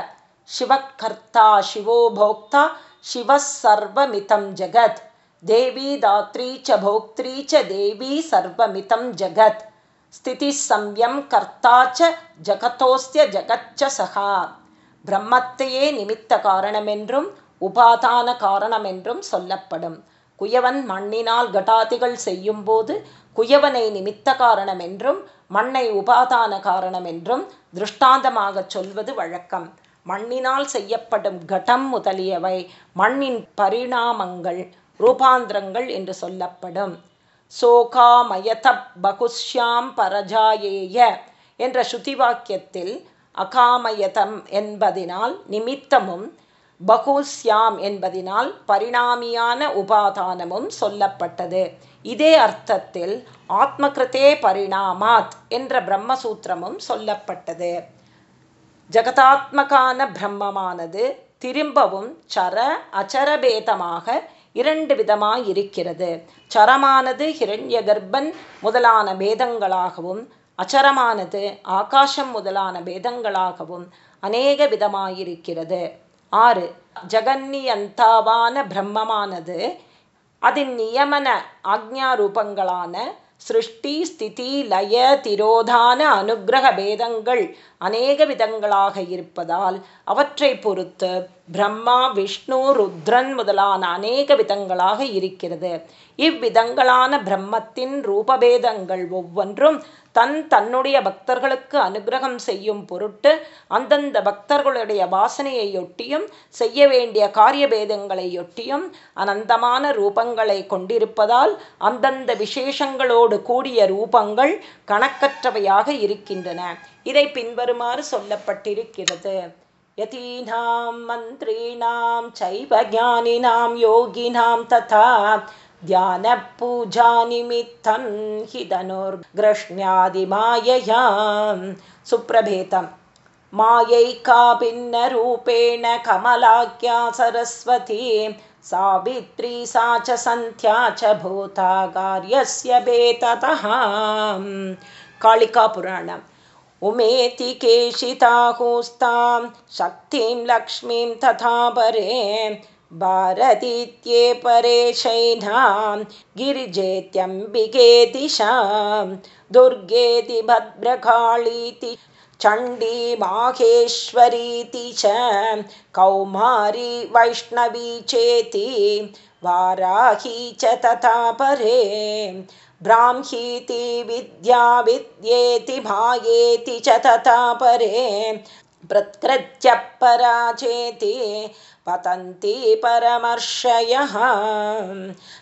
சிவகர்த்தா சிவோ போக்தா சிவசர்வமிதம் ஜகத் தேவி தாத்ரி ச ச தேவி சர்வமிதம் ஜகத் ஸ்திதி சம்யம் கர்த்தாச்ச ஜகதோஸ்ய ஜகச்ச சகா. பிரம்மத்தையே நிமித்த காரணமென்றும் உபாதான காரணமென்றும் சொல்லப்படும். குயவன் மண்ணினால் கடாதிகள் செய்யும்போது குயவனை நிமித்த காரணம் என்றும் மண்ணை உபாதான காரணம் என்றும் திருஷ்டாந்தமாக சொல்வது வழக்கம். மண்ணினால் செய்யப்படும் கடம் முதலியவை மண்ணின் பரிணாமங்கள் ரூபாந்திரங்கள் என்று சொல்லப்படும். சோகாமயத பகுஷ்யாம் பரஜாயேய என்ற ஸ்ருதி வாக்கியத்தில் அகாமயதம் என்பதினால் நிமித்தமும் பகுஸ்யாம் என்பதினால் பரிணாமியான உபாதானமும் சொல்லப்பட்டது. இதே அர்த்தத்தில் ஆத்மகிருத்தே பரிணாமாத் என்ற பிரம்மசூத்திரமும் சொல்லப்பட்டது. ஜகதாத்மகான பிரம்மமானது திரும்பவும் சர அச்சரபேதமாக இரண்டு விதமாயிருக்கிறது சரமானது ஹிரண்ய கர்ப்பன் முதலான பேதங்களாகவும் அச்சரமானது ஆகாசம் முதலான பேதங்களாகவும் அநேக விதமாயிருக்கிறது ஆறு ஜகன்னியந்தாவான பிரம்மமானது அதன் நியமன ஆக்ஞாரூபங்களான சிருஷ்டி ஸ்திதி லய திரோதான அனுகிரக பேதங்கள் அநேக விதங்களாக இருப்பதால் அவற்றை பொறுத்து பிரம்மா விஷ்ணு ருத்ரன் முதலான அநேக விதங்களாக இருக்கிறது. இவ்விதங்களான பிரம்மத்தின் ரூபபேதங்கள் ஒவ்வொன்றும் தன் தன்னுடைய பக்தர்களுக்கு அனுகிரகம் செய்யும் பொருட்டு அந்தந்த பக்தர்களுடைய வாசனையையொட்டியும் செய்ய வேண்டிய காரியபேதங்களையொட்டியும் அனந்தமான ரூபங்களை கொண்டிருப்பதால் அந்தந்த விசேஷங்களோடு கூடிய ரூபங்கள் கணக்கற்றவையாக இருக்கின்றன. இதை பின்வருமாறு சொல்லப்பட்டிருக்கிறது. यतीनां मन्त्रीणां चैव ज्ञानिनां योगिनां तथा ध्यानपूजानिमित्तं हि धनुर्गृष्ण्यादिमायया सुप्रभेतम्। मायैका भिन्नरूपेण कमलाख्या सरस्वती सावित्री सा च सन्ध्या च भूता गार्यस्य भेततः कालिकापुराणम्। उमेति केशिताहूस्तां शक्तिं लक्ष्मीं तथा परे भारतीत्ये परेशैनां गिरिजेत्यम्बिके दिशां दुर्गेति भद्रकाळीति चण्डी माहेश्वरीति च कौमारी वैष्णवी चेति वाराही च तथा परे ब्राह्मीति विद्या विद्येति भायेति च तथा परे प्रत्कृत्य पराचेति பதந்தி பரமர்ஷய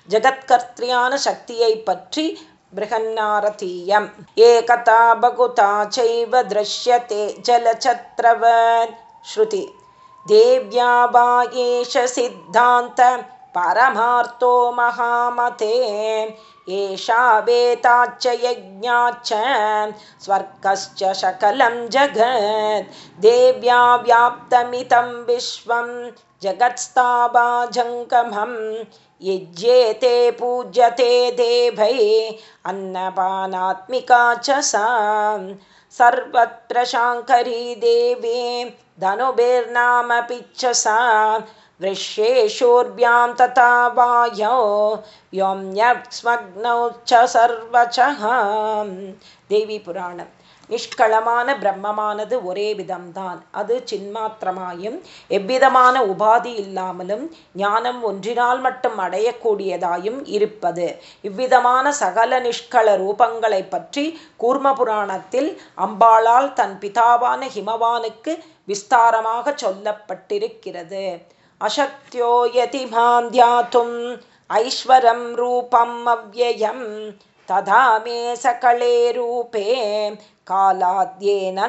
ஜகத்கர்த்தியான சக்தியை பற்றி बृहन्नारतीयम् एकता बहुता चैव दृश्यते जलछत्रवत् श्रुति देव्या वा एष सिद्धान्त परमार्थो महामते एषा वेताच्च यज्ञाच्च स्वर्गश्च सकलं जगत्। देव्या व्याप्तमितं विश्वं जगत्स्थाभाजङ्गमं युज्येते पूज्यते देवै अन्नपानात्मिका च सा। सर्वत्र शाङ्करी देवी धनुभिर्नामपि च सा वृष्येषोर्भ्यां तथा वायौ योम्यस्मग्नौ च सर्वचः தேவி புராணம் நிஷ்களமான பிரம்மமானது ஒரே விதம்தான் அது சின்மாத்திரமாயும் எவ்விதமான உபாதி இல்லாமலும் ஞானம் ஒன்றினால் மட்டும் அடையக்கூடியதாயும் இருப்பது இவ்விதமான சகல நிஷ்கள ரூபங்களை பற்றி கூர்ம புராணத்தில் அம்பாளால் தன் பிதாவான ஹிமவானுக்கு விஸ்தாரமாக சொல்லப்பட்டிருக்கிறது अशक्त्यो यतिमां ध्यातुम् ऐश्वरं रूपम् अव्ययं तथा मे सकले रूपे कालाद्येनन्तभेदिनी।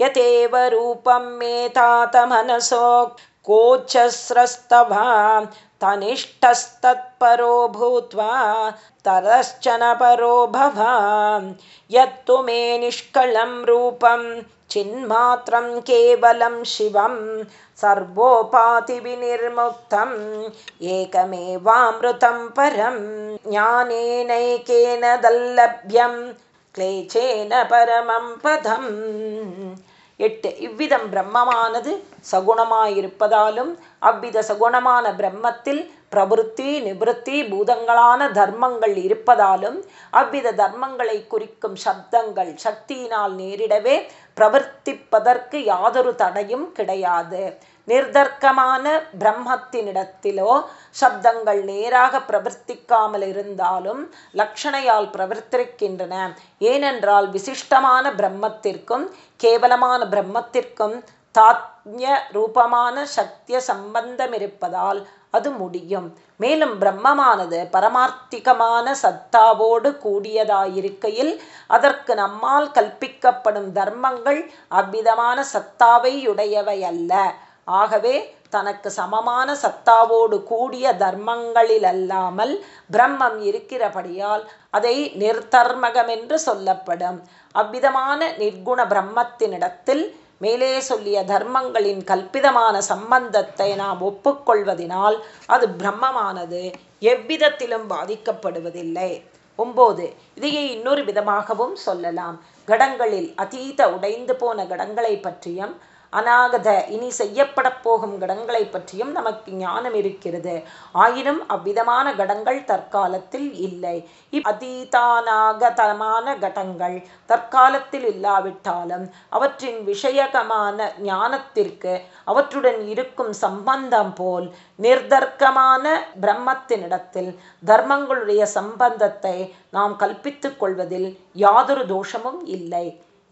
यतेव रूपं मे तातमनसो कोचस्रस्तवा तनिष्ठस्तत्परो भूत्वा तरश्चन परो भवान्। यत्तु मे निष्कलं रूपं चिन्मात्रं केवलं शिवं सर्वोपातिविनिर्मुक्तम् एकमेवामृतं परं ज्ञानेनैकेन दल्लभ्यं क्लेचेन परमं पदम् எட்டு இவ்விதம் பிரம்மமானது சகுணமாயிருப்பதாலும் அவ்வித சகுணமான பிரம்மத்தில் பிரபுத்தி நிவத்தி பூதங்களான தர்மங்கள் இருப்பதாலும் அவ்வித தர்மங்களை குறிக்கும் சப்தங்கள் சக்தியினால் நேரிடவே பிரவர்த்திப்பதற்கு யாதொரு தடையும் கிடையாது. நிர்தர்க்கமான பிரம்மத்தினிடத்திலோ சப்தங்கள் நேராக பிரவர்த்திக்காமல் இருந்தாலும் லக்ஷணையால் பிரவர்த்திக்கின்றன ஏனென்றால் விசிஷ்டமான பிரம்மத்திற்கும் கேவலமான பிரம்மத்திற்கும் தாத்ய ரூபமான சத்திய சம்பந்தம் இருப்பதால் அது முடியும். மேலும் பிரம்மமானது பரமார்த்திகமான சத்தாவோடு கூடியதாயிருக்கையில் அதற்கு நம்மால் கல்பிக்கப்படும் தர்மங்கள் அவ்விதமான சத்தாவை உடையவை அல்ல. ஆகவே தனக்கு சமமான சத்தாவோடு கூடிய தர்மங்களிலல்லாமல் பிரம்மம் இருக்கிறபடியால் அதை நிர்தர்மகம் என்று சொல்லப்படும். அவ்விதமான நிர்குண பிரம்மத்தினிடத்தில் மேலே சொல்லிய தர்மங்களின் கல்பிதமான சம்பந்தத்தை நாம் ஒப்புக்கொள்வதினால் அது பிரம்மமானது எவ்விதத்திலும் பாதிக்கப்படுவதில்லை. ஒம்போது இதையே இன்னொரு விதமாகவும் சொல்லலாம். கடங்களில் அதீத உடைந்து போன கடங்களை பற்றியும் அநாகத இனி செய்யப்பட போகும் கடங்களை பற்றியும் நமக்கு ஞானம் இருக்கிறது. ஆயினும் அவ்விதமான கடங்கள் தற்காலத்தில் இல்லை. அதீதானாகதமான கடங்கள் தற்காலத்தில் இல்லாவிட்டாலும் அவற்றின் விஷயகமான ஞானத்திற்கு அவற்றுடன் இருக்கும் சம்பந்தம் போல் நிர்தர்க்கமான பிரம்மத்தினிடத்தில் தர்மங்களுடைய சம்பந்தத்தை நாம் கல்பித்துக் கொள்வதில் யாதொரு தோஷமும் இல்லை.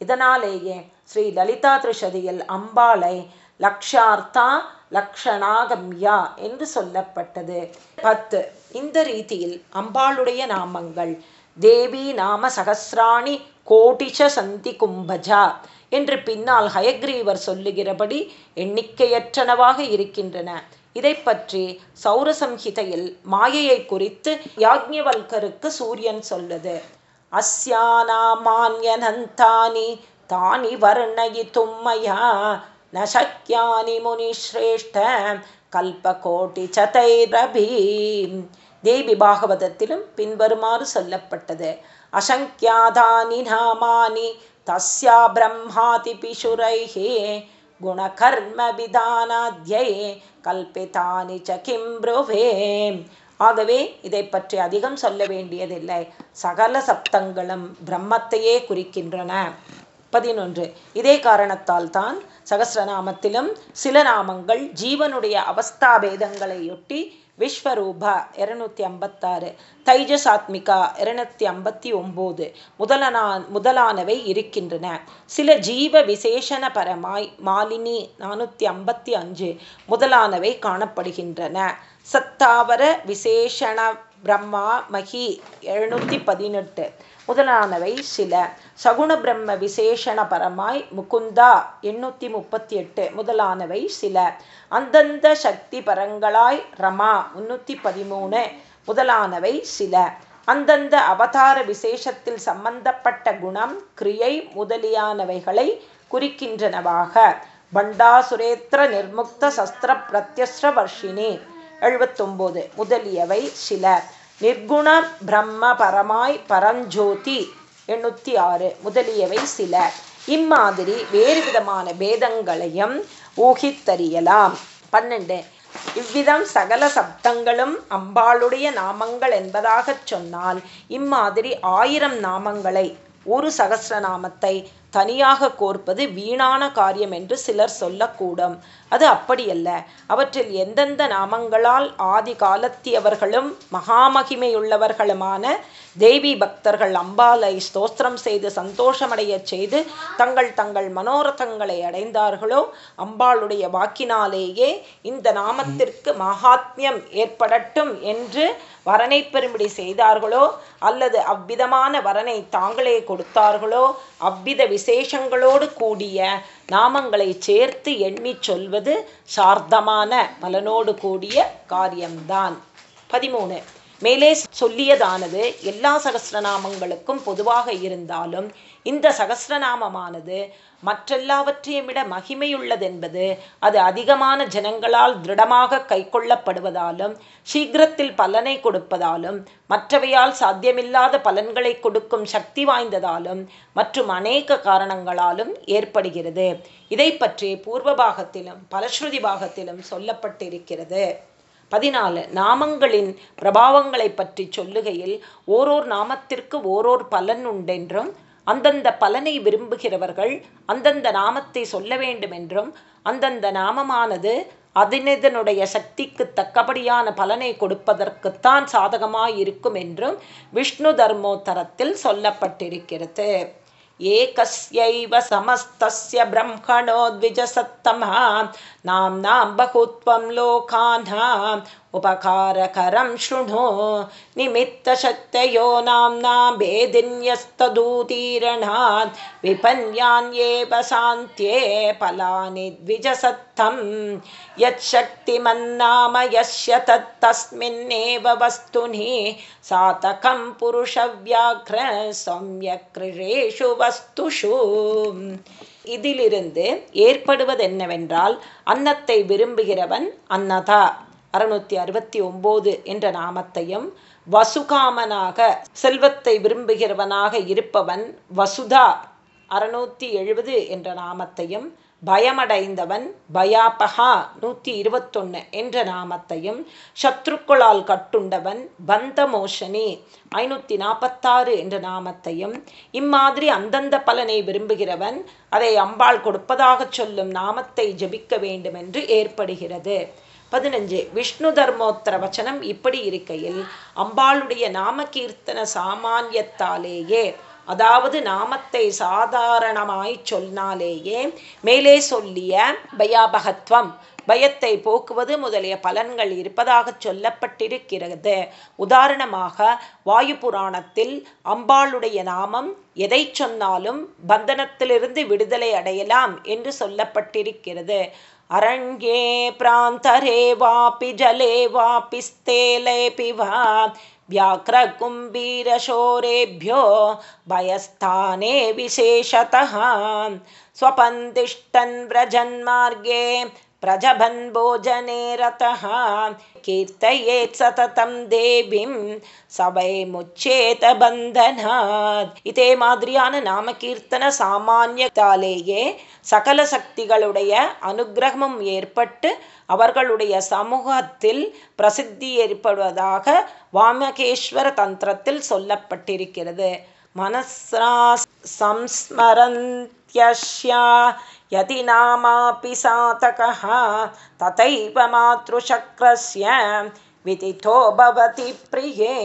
இதனாலேயே ஸ்ரீ லலிதா திருஷதியில் அம்பாளை லக்ஷார்த்தா லக்ஷணாகம்யா என்று சொல்லப்பட்டது. பத்து இந்த ரீதியில் அம்பாளுடைய நாமங்கள் தேவி நாம சகசிராணி கோடிஷ சந்தி கும்பஜா என்று பின்னால் ஹயக்ரீவர் சொல்லுகிறபடி எண்ணிக்கையற்றனவாக இருக்கின்றன. இதை பற்றி சௌரசம்ஹிதையில் மாயையை குறித்து யாக்ஞவல்கருக்கு சூரியன் சொல்லுது. அஸ்யானாமான்யனந்தானி தானி வர்ணயித்தும் மயா ந சக்கியானி முனிஸ்ரேஷ்ட கல்பகோட்டி சதைரபி. தேவி பாகவதத்திலும் பின்வருமாறு சொல்லப்பட்டது. அசங்கியாதானி நாமானி தஸ்யா பிரம்மாதி பிஷுரைஹே குணகர்ம விதானாத்யே கல்பிதானி ச கிம் ஆகவே இதை பற்றி அதிகம் சொல்ல வேண்டியதில்லை. சகல சப்தங்களும் பிரம்மத்தையே குறிக்கின்றன. பதினொன்று. இதே காரணத்தால் தான் சகசிரநாமத்திலும் சில நாமங்கள் ஜீவனுடைய அவஸ்தாபேதங்களையொட்டி விஸ்வரூபா இருநூத்தி ஐம்பத்தாறு தைஜசாத்மிகா இருநூத்தி ஐம்பத்தி ஒம்போது முதலனா முதலானவை இருக்கின்றன. சில ஜீவ விசேஷண பரமாய் மாலினி நானூற்றி ஐம்பத்தி அஞ்சு முதலானவை காணப்படுகின்றன. சத்தாவர விசேஷண பிரம்மா மகி எழுநூற்றி பதினெட்டு முதலானவை சில. சகுண பிரம்ம விசேஷண பரமாய் முகுந்தா எண்ணூற்றி முப்பத்தி எட்டு முதலானவை சில. அந்தந்த சக்தி பரங்களாய் ரமா முன்னூற்றி பதிமூணு முதலானவை சில. அந்தந்த அவதார விசேஷத்தில் சம்பந்தப்பட்ட குணம் கிரியை முதலியானவைகளை குறிக்கின்றனவாக. பண்டாசுரேத்திர நிர்முக்த சஸ்திர பிரத்யஸ்ர வர்ஷினி எழுபத்தொம்போது. முதலியவை சில. நிர்குண பிரம்ம பரமாய் பரஞ்சோதி எண்ணூற்றி ஆறு. முதலியவை சில. இம்மாதிரி வேறு விதமான பேதங்களையும் ஊகித்தறியலாம். பன்னெண்டு. இவ்விதம் சகல சப்தங்களும் அம்பாளுடைய நாமங்கள் என்பதாகச் சொன்னால் இம்மாதிரி ஆயிரம் நாமங்களை ஒரு சகசிரநாமத்தை தனியாக கோர்ப்பது வீணான காரியம் என்று சிலர் சொல்லக்கூடும். அது அப்படியல்ல. அவற்றில் எந்தெந்த நாமங்களால் ஆதி காலத்தியவர்களும் மகாமகிமையுள்ளவர்களுமான தேவி பக்தர்கள் அம்பாலை ஸ்தோத்திரம் செய்து சந்தோஷமடைய செய்து தங்கள் தங்கள் மனோரதங்களை அடைந்தார்களோ அம்பாளுடைய வாக்கினாலேயே இந்த நாமத்திற்கு மகாத்மியம் ஏற்படட்டும் என்று வரனை பெரும்படி செய்தார்களோ அல்லது அவ்விதமான வரனை தாங்களே கொடுத்தார்களோ அவ்வித விசேஷங்களோடு கூடிய நாமங்களை சேர்த்து எண்ணிச் சொல்வது சார்த்தமான பலனோடு கூடிய காரியம்தான். பதிமூணு. மேலே சொல்லியதானது எல்லா சகசிரநாமங்களுக்கும் பொதுவாக இருந்தாலும் இந்த சகசிரநாமமானது மற்றெல்லாவற்றையும் விட மகிமையுள்ளதென்பது அது அதிகமான ஜனங்களால் திருடமாக கைக்கொள்ளப்படுவதாலும் சீக்கிரத்தில் பலனை கொடுப்பதாலும் மற்றவையால் சாத்தியமில்லாத பலன்களை கொடுக்கும் சக்தி வாய்ந்ததாலும் மற்றும் அநேக காரணங்களாலும் ஏற்படுகிறது. இதை பற்றி பூர்வ பாகத்திலும் பலஸ்ருதி பாகத்திலும் சொல்லப்பட்டிருக்கிறது. பதினாலு நாமங்களின் பிரபாவங்களை பற்றி சொல்லுகையில் ஓரோர் நாமத்திற்கு ஓரோர் பலன் உண்டென்றும் அந்தந்த பலனை விரும்புகிறவர்கள் அந்தந்த நாமத்தை சொல்ல வேண்டும் என்றும் அந்தந்த நாமமானது அதனதனுடைய சக்திக்கு தக்கபடியான பலனை கொடுப்பதற்குத்தான் சாதகமாயிருக்கும் என்றும் விஷ்ணு தர்மோத்தரத்தில் சொல்லப்பட்டிருக்கிறது. ஏகஸ்யைவ சமஸ்தஸ்ய பிரம்மணோ த்விஜசத்தமः नाम्नां बहुत्वं लोकानाम् उपकारकरं शृणु। निमित्तशक्तयो नाम्ना भेदिन्यस्तदूतीरणात् विपन्यान्येव शान्त्ये फलानि द्विजसत्थं यच्छक्तिमन्नाम यस्य तत्तस्मिन्नेव वस्तुनि सातकं पुरुषव्याघ्र सौम्यक्रिरेषु वस्तुषु இதிலிருந்து ஏற்படுவதென்னவென்றால் அன்னத்தை விரும்புகிறவன் அன்னதா அறுநூத்தி அறுபத்தி ஒம்போது என்ற நாமத்தையும் வசுகாமனாக செல்வத்தை விரும்புகிறவனாக இருப்பவன் வசுதா அறுநூத்தி எழுபது என்ற நாமத்தையும் பயமடைந்தவன் பயாபகா நூற்றி இருபத்தொன்னு என்ற நாமத்தையும் சத்ருக்களால் கட்டுண்டவன் பந்தமோஷனி ஐநூற்றி நாற்பத்தாறு என்ற நாமத்தையும் இம்மாதிரி அந்தந்த பலனை விரும்புகிறவன் அதை அம்பாள் கொடுப்பதாகச் சொல்லும் நாமத்தை ஜபிக்க வேண்டும் என்று ஏற்படுகிறது. பதினஞ்சு விஷ்ணு தர்மோத்தர வச்சனம் இப்படி இருக்கையில் அம்பாளுடைய நாம கீர்த்தன சாமானியத்தாலேயே அதாவது நாமத்தை சாதாரணமாய் சொன்னாலேயே மேலே சொல்லிய பயாபகத்வம். பயத்தை போக்குவது முதலிய பலன்கள் இருப்பதாக சொல்லப்பட்டிருக்கிறது. உதாரணமாக வாயு புராணத்தில் அம்பாளுடைய நாமம் எதை சொன்னாலும் பந்தனத்திலிருந்து விடுதலை அடையலாம் என்று சொல்லப்பட்டிருக்கிறது. அரண்யே பிராந்தரே வாபி ஜலே வாபி ஸ்தேலேபி व्याघ्रकुम्भीरशोरेभ्यो भयस्थाने विशेषतः। स्वपन्तिष्ठन् व्रजन्मार्गे பிரஜபன் போஜனே ரதா கீர்த்தயேத் சததம் தேவிம் சபை முச்சேத பந்தனாத் இதே மாதிரியான நாம கீர்த்தன சாமானியத்தாலேயே சகல சக்திகளுடைய அனுகிரகமும் ஏற்பட்டு அவர்களுடைய சமூகத்தில் பிரசித்தி ஏற்படுவதாக வாமகேஸ்வர தந்திரத்தில் சொல்லப்பட்டிருக்கிறது. மனஸ்ரா சம்ஸ்மரந்தியஷ்யா यदि नामापि सातकः तथैव मातृशक्रस्य விதித்தோ பவதி பிரியே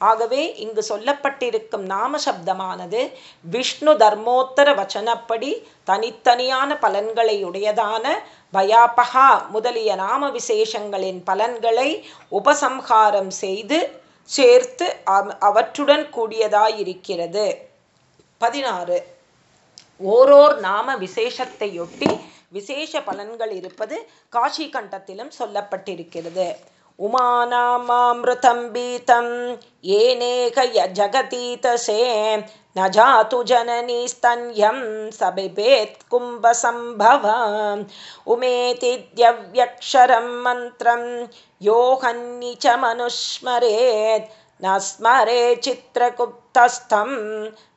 ஆகவே இங்கு சொல்லப்பட்டிருக்கும் நாம சப்தமானது விஷ்ணு தர்மோத்தர வச்சனப்படி தனித்தனியான பலன்களை உடையதான பயாபகா முதலிய நாம விசேஷங்களின் பலன்களை உபசம்ஹாரம் செய்து சேர்த்து அவற்றுடன் கூடியதாயிருக்கிறது பதினாறு ஓரோர் நாம விசேஷத்தையொட்டி விசேஷ பலன்கள் இருப்பது காஷி கண்டத்திலும் சொல்லப்பட்டிருக்கிறது उमानामामृतं बीतं येनेक जगतीतसे न जातु जननी स्तन्यं स बिभेत् कुम्भसम्भव उमेतिद्यव्यक्षरं मन्त्रं यो हन्नि च मनुस्मरेत् न स्मरे चित्रगुप्तस्थं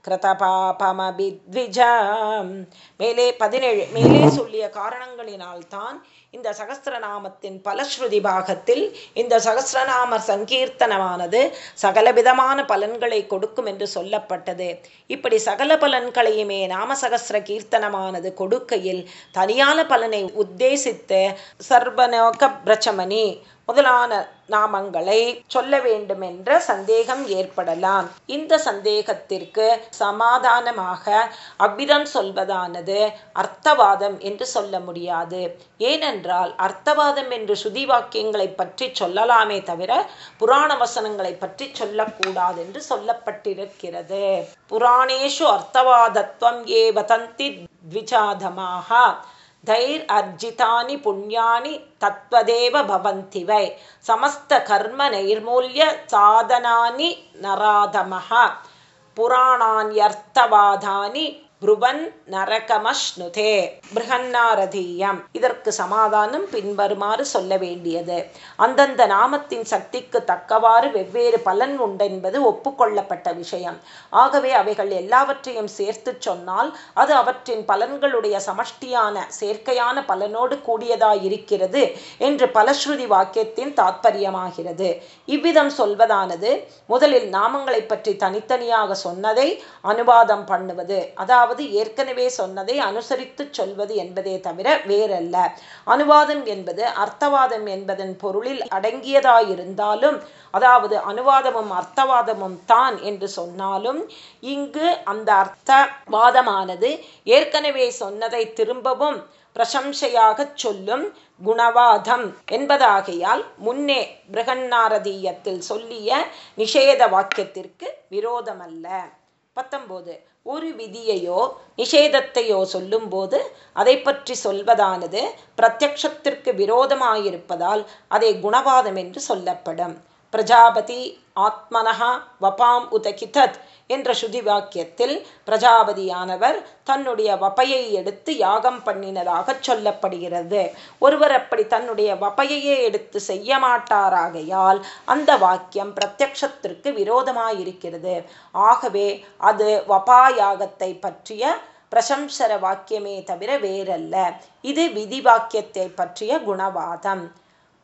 கிருதபாபமபித்விஜம். மேலே பதினேழு மேலே சொல்லிய காரணங்களினால்தான் இந்த சகசிரநாமத்தின் பலஸ்ருதி பாகத்தில் இந்த சகசிரநாம சங்கீர்த்தனமானது சகலவிதமான பலன்களை கொடுக்கும் என்று சொல்லப்பட்டது. இப்படி சகல பலன்களையுமே நாம சகசிர கீர்த்தனமானது கொடுக்கையில் தனியான பலனை உத்தேசித்து சர்வநோக பிரச்சமணி முதலான நாமங்களை சொல்ல வேண்டுமென்ற சந்தேகம் ஏற்படலாம். இந்த சந்தேகத்திற்கு சமாதானமாக அவ்விதம் சொல்வதானது அர்த்தவாதம் என்று சொல்ல முடியாது. ஏனென்றால் அர்த்தவாதம் என்று சுதி வாக்கியங்களை பற்றி சொல்லலாமே தவிர புராண வசனங்களை பற்றி சொல்லக்கூடாது என்று சொல்லப்பட்டிருக்கிறது. புராணேஷு அர்த்தவாதத்துவம் ஏ வதந்தி த்விஜாதமாக தைர் அர்ஜிதானி புண்ணியானி தத்வதேவ பவந்திவை. சமஸ்த கர்ம நைர்மூல்ய சாதனானி நராதமஹ. புராணான்யர்த்தவாதானி புருவன் நரகமஷ்ணுதே பிருகன்னாரதீயம் இதற்கு சமாதானம் பின்வருமாறு சொல்ல வேண்டியது. அந்தந்த நாமத்தின் சக்திக்கு தக்கவாறு வெவ்வேறு பலன் உண்டென்பது ஒப்புக்கொள்ளப்பட்ட விஷயம். ஆகவே அவைகள் எல்லாவற்றையும் சேர்த்து சொன்னால் அது அவற்றின் பலன்களுடைய சமஷ்டியான சேர்க்கையான பலனோடு கூடியதாயிருக்கிறது என்று பலஸ்ருதி வாக்கியத்தின் தாத்பரியமாகிறது. இவ்விதம் சொல்வதானது முதலில் நாமங்களை பற்றி தனித்தனியாக சொன்னதை அனுவாதம் பண்ணுவது அதாவது அதாவது ஏற்கனவே சொன்னதை அனுசரித்து சொல்வது என்பதே தவிர வேறல்ல. அனுவாதம் என்பது அர்த்தவாதம் என்பதன் பொருளில் அடங்கியதாயிருந்தாலும் அதாவது அனுவாதமும் அர்த்தவாதமும் தான் என்று சொன்னாலும் இங்கு அந்த அர்த்தவாதமானது ஏற்கனவே சொன்னதை திரும்பவும் பிரசம்சையாகச் சொல்லும் குணவாதம் என்பதாகையால் முன்னே பிரகன்னாரதீயத்தில் சொல்லிய நிஷேத வாக்கியத்திற்கு விரோதமல்ல. பத்தொம்போது ஒரு விதியையோ நிஷேதத்தையோ சொல்லும்போது அதை பற்றி சொல்வதானது பிரத்யக்ஷத்திற்கு விரோதமாயிருப்பதால் அதை குணவாதம் என்று சொல்லப்படும். பிரஜாபதி ஆத்மனஹா வபாம் உதகிதத் என்ற ஸ்ருதி வாக்கியத்தில் பிரஜாபதியானவர் தன்னுடைய வப்பையை எடுத்து யாகம் பண்ணினதாக சொல்லப்படுகிறது. ஒருவர் அப்படி தன்னுடைய வப்பையே எடுத்து செய்ய மாட்டாராகையால் அந்த வாக்கியம் பிரத்யக்ஷத்திற்கு விரோதமாயிருக்கிறது. ஆகவே அது வபா யாகத்தை பற்றிய பிரசம்சர வாக்கியமே தவிர வேறல்ல. இது விதி வாக்கியத்தை பற்றிய குணவாதம்.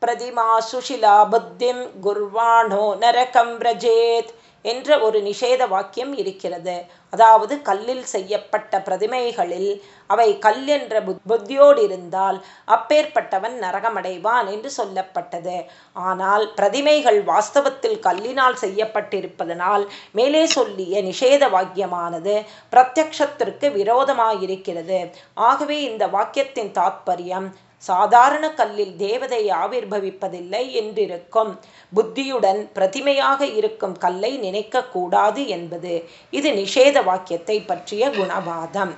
பிரதிமா சுஷிலா புத்திம் குர்வாணோ நரகம் பிரஜேத் என்ற ஒரு நிஷேத வாக்கியம் இருக்கிறது. அதாவது கல்லில் செய்யப்பட்ட பிரதிமைகளில் அவை கல் என்ற புத்தியோடு இருந்தால் அப்பேற்பட்டவன் நரகமடைவான் என்று சொல்லப்பட்டது. ஆனால் பிரதிமைகள் வாஸ்தவத்தில் கல்லினால் செய்யப்பட்டிருப்பதனால் மேலே சொல்லிய நிஷேத வாக்கியமானது பிரத்யக்ஷத்திற்கு விரோதமாயிருக்கிறது. ஆகவே இந்த வாக்கியத்தின் தாத்பரியம் சாதாரண கல்லில் தேவதை ஆவிர்வவிப்பதில்லை என்றிருக்கும். புத்தியுடன் பிரதிமையாக இருக்கும் கல்லை நினைக்கக்கூடாது என்பது இது நிஷேத வாக்கியத்தை பற்றிய குணவாதம்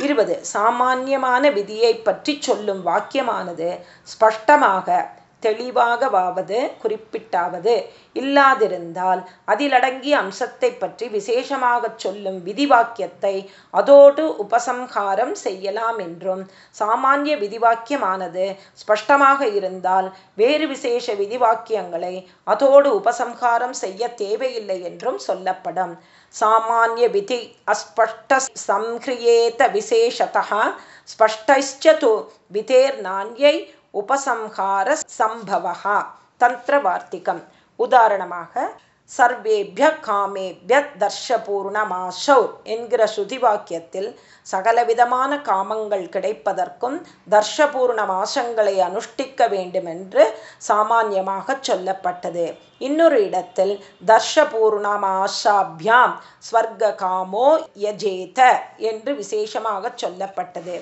இருபது சாமானியமான விதியை பற்றி சொல்லும் வாக்கியமானது ஸ்பஷ்டமாக தெளிவாகவாவது குறிப்பிட்டாவது இல்லாதிருந்தால் அதிலடங்கிய அம்சத்தை பற்றி விசேஷமாகச் சொல்லும் விதிவாக்கியத்தை அதோடு உபசம்ஹாரம் செய்யலாம் என்றும் சாமானிய விதிவாக்கியமானது ஸ்பஷ்டமாக இருந்தால் வேறு விசேஷ விதிவாக்கியங்களை அதோடு உபசம்ஹாரம் செய்ய தேவையில்லை என்றும் சொல்லப்படும். சாமானிய விதி அஸ்பஷ்ட சம்ஹிரியேத விசேஷதா ஸ்பஷ்டைச்ச து விதேர்நான்யை உபசம்ஹார சம்பவா தந்திரவார்த்திகம். உதாரணமாக சர்வேபிய காமேபிய தர்ஷபூர்ணமாஷௌ என்கிற ஸ்ருதி வாக்கியத்தில் சகலவிதமான காமங்கள் கிடைப்பதற்கும் தர்ஷபூர்ண மாசங்களை அனுஷ்டிக்க வேண்டுமென்று சாமான்யமாக சொல்லப்பட்டது. இன்னொரு இடத்தில் தர்ஷபூர்ணமாஷாபியாம் ஸ்வர்க காமோ யஜேத என்று விசேஷமாக சொல்லப்பட்டது.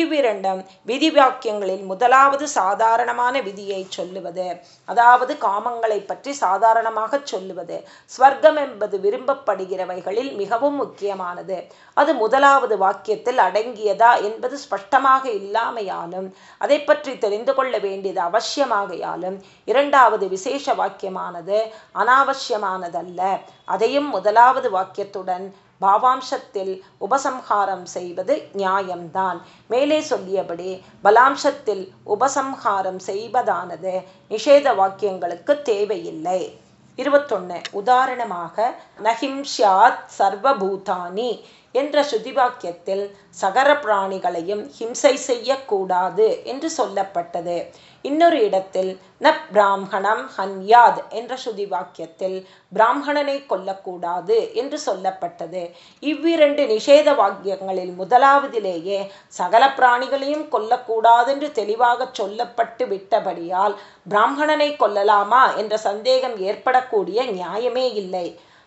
இவ்விரண்டும் விதி வாக்கியங்களில் முதலாவது சாதாரணமான விதியை சொல்லுவது அதாவது காமங்களை பற்றி சாதாரணமாக சொல்லுவது. ஸ்வர்க்கம் என்பது விரும்பப்படுகிறவைகளில் மிகவும் முக்கியமானது. அது முதலாவது வாக்கியத்தில் அடங்கியதா என்பது ஸ்பஷ்டமாக இல்லாமையாலும் அதை பற்றி தெரிந்து கொள்ள வேண்டியது அவசியமாகையாலும் இரண்டாவது விசேஷ வாக்கியமானது அனாவசியமானதல்ல. அதையும் முதலாவது வாக்கியத்துடன் பாவாம்சத்தில் உபசம்ஹாரம் செய்வது நியாயம்தான். மேலே சொல்லியபடி பலாம்சத்தில் உபசம்ஹாரம் செய்வதானது நிஷேத வாக்கியங்களுக்கு தேவையில்லை. இருபத்தொன்னு. உதாரணமாக நஹிம்ஷாத் சர்வபூதானி. என்ற சுதிவாக்கியத்தில் சகர பிராணிகளையும் ஹிம்சை செய்யக்கூடாது என்று சொல்லப்பட்டது. இன்னொரு இடத்தில் ந பிராமணம் ஹன்யாத் என்ற சுதிவாக்கியத்தில் பிராமணனை கொல்லக்கூடாது என்று சொல்லப்பட்டது. இவ்விரண்டு நிஷேத வாக்கியங்களில் முதலாவதிலேயே சகல பிராணிகளையும் கொல்லக்கூடாது என்று தெளிவாக சொல்லப்பட்டு விட்டபடியால் பிராமணனை கொல்லலாமா என்ற சந்தேகம் ஏற்படக்கூடிய நியாயமே இல்லை.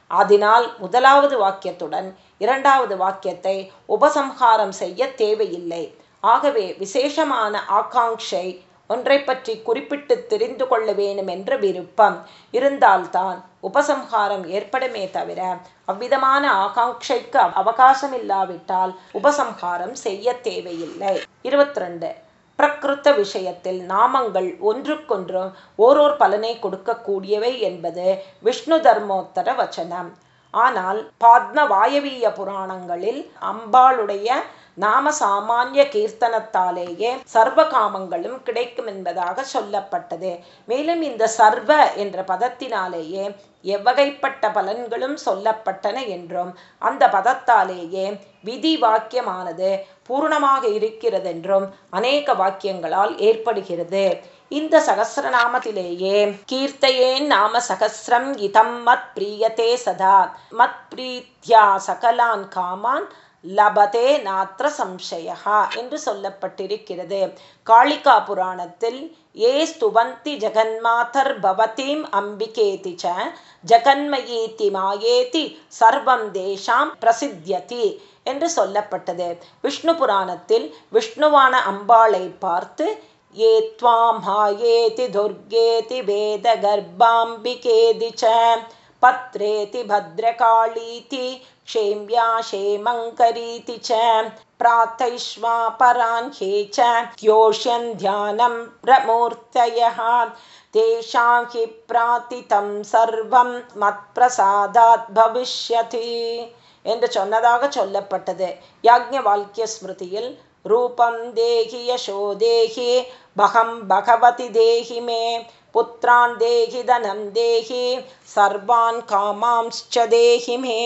அதனால் முதலாவது வாக்கியத்துடன் இரண்டாவது வாக்கியத்தை உபசம்ஹாரம் செய்ய தேவையில்லை. ஆகவே விசேஷமான ஆகாங்ஷை ஒன்றை பற்றி குறிப்பிட்டு தெரிந்து கொள்ள வேண்டும் என்ற விருப்பம் இருந்தால்தான் உபசம்ஹாரம் ஏற்படுமே தவிர அவ்விதமான ஆகாங்ஷைக்கு அவகாசம் இல்லாவிட்டால் உபசம்ஹாரம் செய்ய தேவையில்லை. இருபத்தி ரெண்டு. பிரகிருத்த விஷயத்தில் நாமங்கள் ஒன்றுக்கொன்று ஓரோர் பலனை கொடுக்கக்கூடியவை என்பது விஷ்ணு தர்மோத்தர வச்சனம். ஆனால் பாத்ம வாயவீய புராணங்களில் அம்பாளுடைய நாம சாமானிய கீர்த்தனத்தாலேயே சர்வ காமங்களும் கிடைக்கும் என்பதாக சொல்லப்பட்டது. மேலும் இந்த சர்வ என்ற பதத்தினாலேயே எவ்வகைப்பட்ட பலன்களும் சொல்லப்பட்டன என்றும் அந்த பதத்தாலேயே விதி வாக்கியமானது பூர்ணமாக இருக்கிறதென்றும் அநேக வாக்கியங்களால் ஏற்படுகிறது. இந்த சகசிரநாமத்திலேயே கீர்த்தையேன் நாம சகசிரம் இதம் மத் பிரியதே சதா. மத் பிரீத்யா சகலான் காமான் லபதே நாத்திர சம்சயா என்று சொல்லப்பட்டிருக்கிறது. காளிகா புராணத்தில் ஏ ஸ்துவந்தி ஜகன்மாதர் பவதீம் அம்பிகேதி ச ஜகன்மயீதி மாயேதி சர்வம் தேஷாம் பிரசித்தியதி என்று சொல்லப்பட்டது. விஷ்ணு புராணத்தில் விஷ்ணுவான அம்பாளை பார்த்து ஏ துவாம் ஹாயேதி துர்கேதி வேத கர்ப்பாம்பிகேதி पत्रेति भद्रकाळीति क्षेम्या क्षेमङ्करीति च प्रातैष्वा पराह्ये च योष्यन् ध्यानं प्रमूर्तयः तेषां हि प्रातितं सर्वं மத்பிரசாதாத் பவிஷ்யதி என்று சொன்னதாக சொல்லப்பட்டது யாக்ஞவால்கிய ஸ்மிருதியில் ரூபம் தேகி யசோ தேகி பகம் பகவதி தேகி மே புத்திரான் தேகி தனம் தேகி சர்வான் காமாம்ச்ச தேகி மே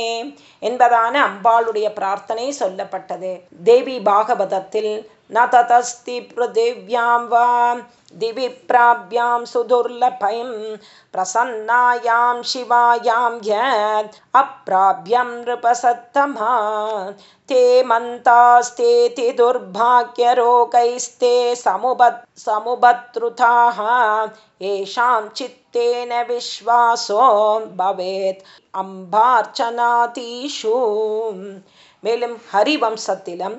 என்பதான அம்பாளுடைய பிரார்த்தனை சொல்லப்பட்டது. தேவி பாகவதத்தில் ந ததஸ்தி பிருதிவ்யாம் வா दिवि प्राभ्यां सुदुर्लभयं प्रसन्नायां शिवायां यत् अप्राभ्यं नृपसत्तमा ते मन्तास्तेति दुर्भाग्यरोगैस्ते समुपत् समुपत्रुताः येषां चित्तेन विश्वासो भवेत् अम्बार्चनातीषु மேலும் ஹரிவம்சத்திலும்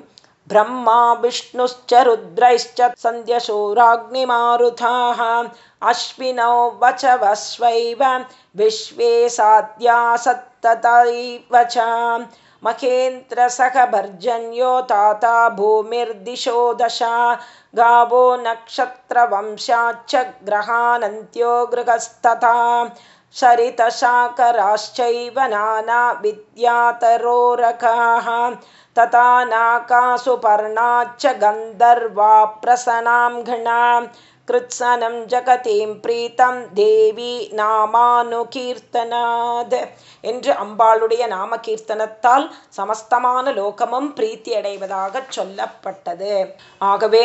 ब्रह्मा विष्णुश्च रुद्रैश्च सन्ध्यशूराग्निमारुताः अश्विनौ वचवस्वैव विश्वे साध्या सत्ततैव च। महेन्द्रसखभर्जन्यो ताता भूमिर्दिशो दशा। गावो नक्षत्रवंशाच्च ग्रहानन्त्यो गृहस्तथा शरितशाकराश्चैव नानाविद्यातरोरकाः तथा नाकासुपर्णाच्च गन्धर्वाप्रसनां घृणां कृत्सनं जगतीं प्रीतं தேவி நாமானுகீர்த்தனாத் என்று அம்பாளுடைய நாம கீர்த்தனத்தால் சமஸ்தமான லோகமும் பிரீத்தி அடைவதாக சொல்லப்பட்டது ஆகவே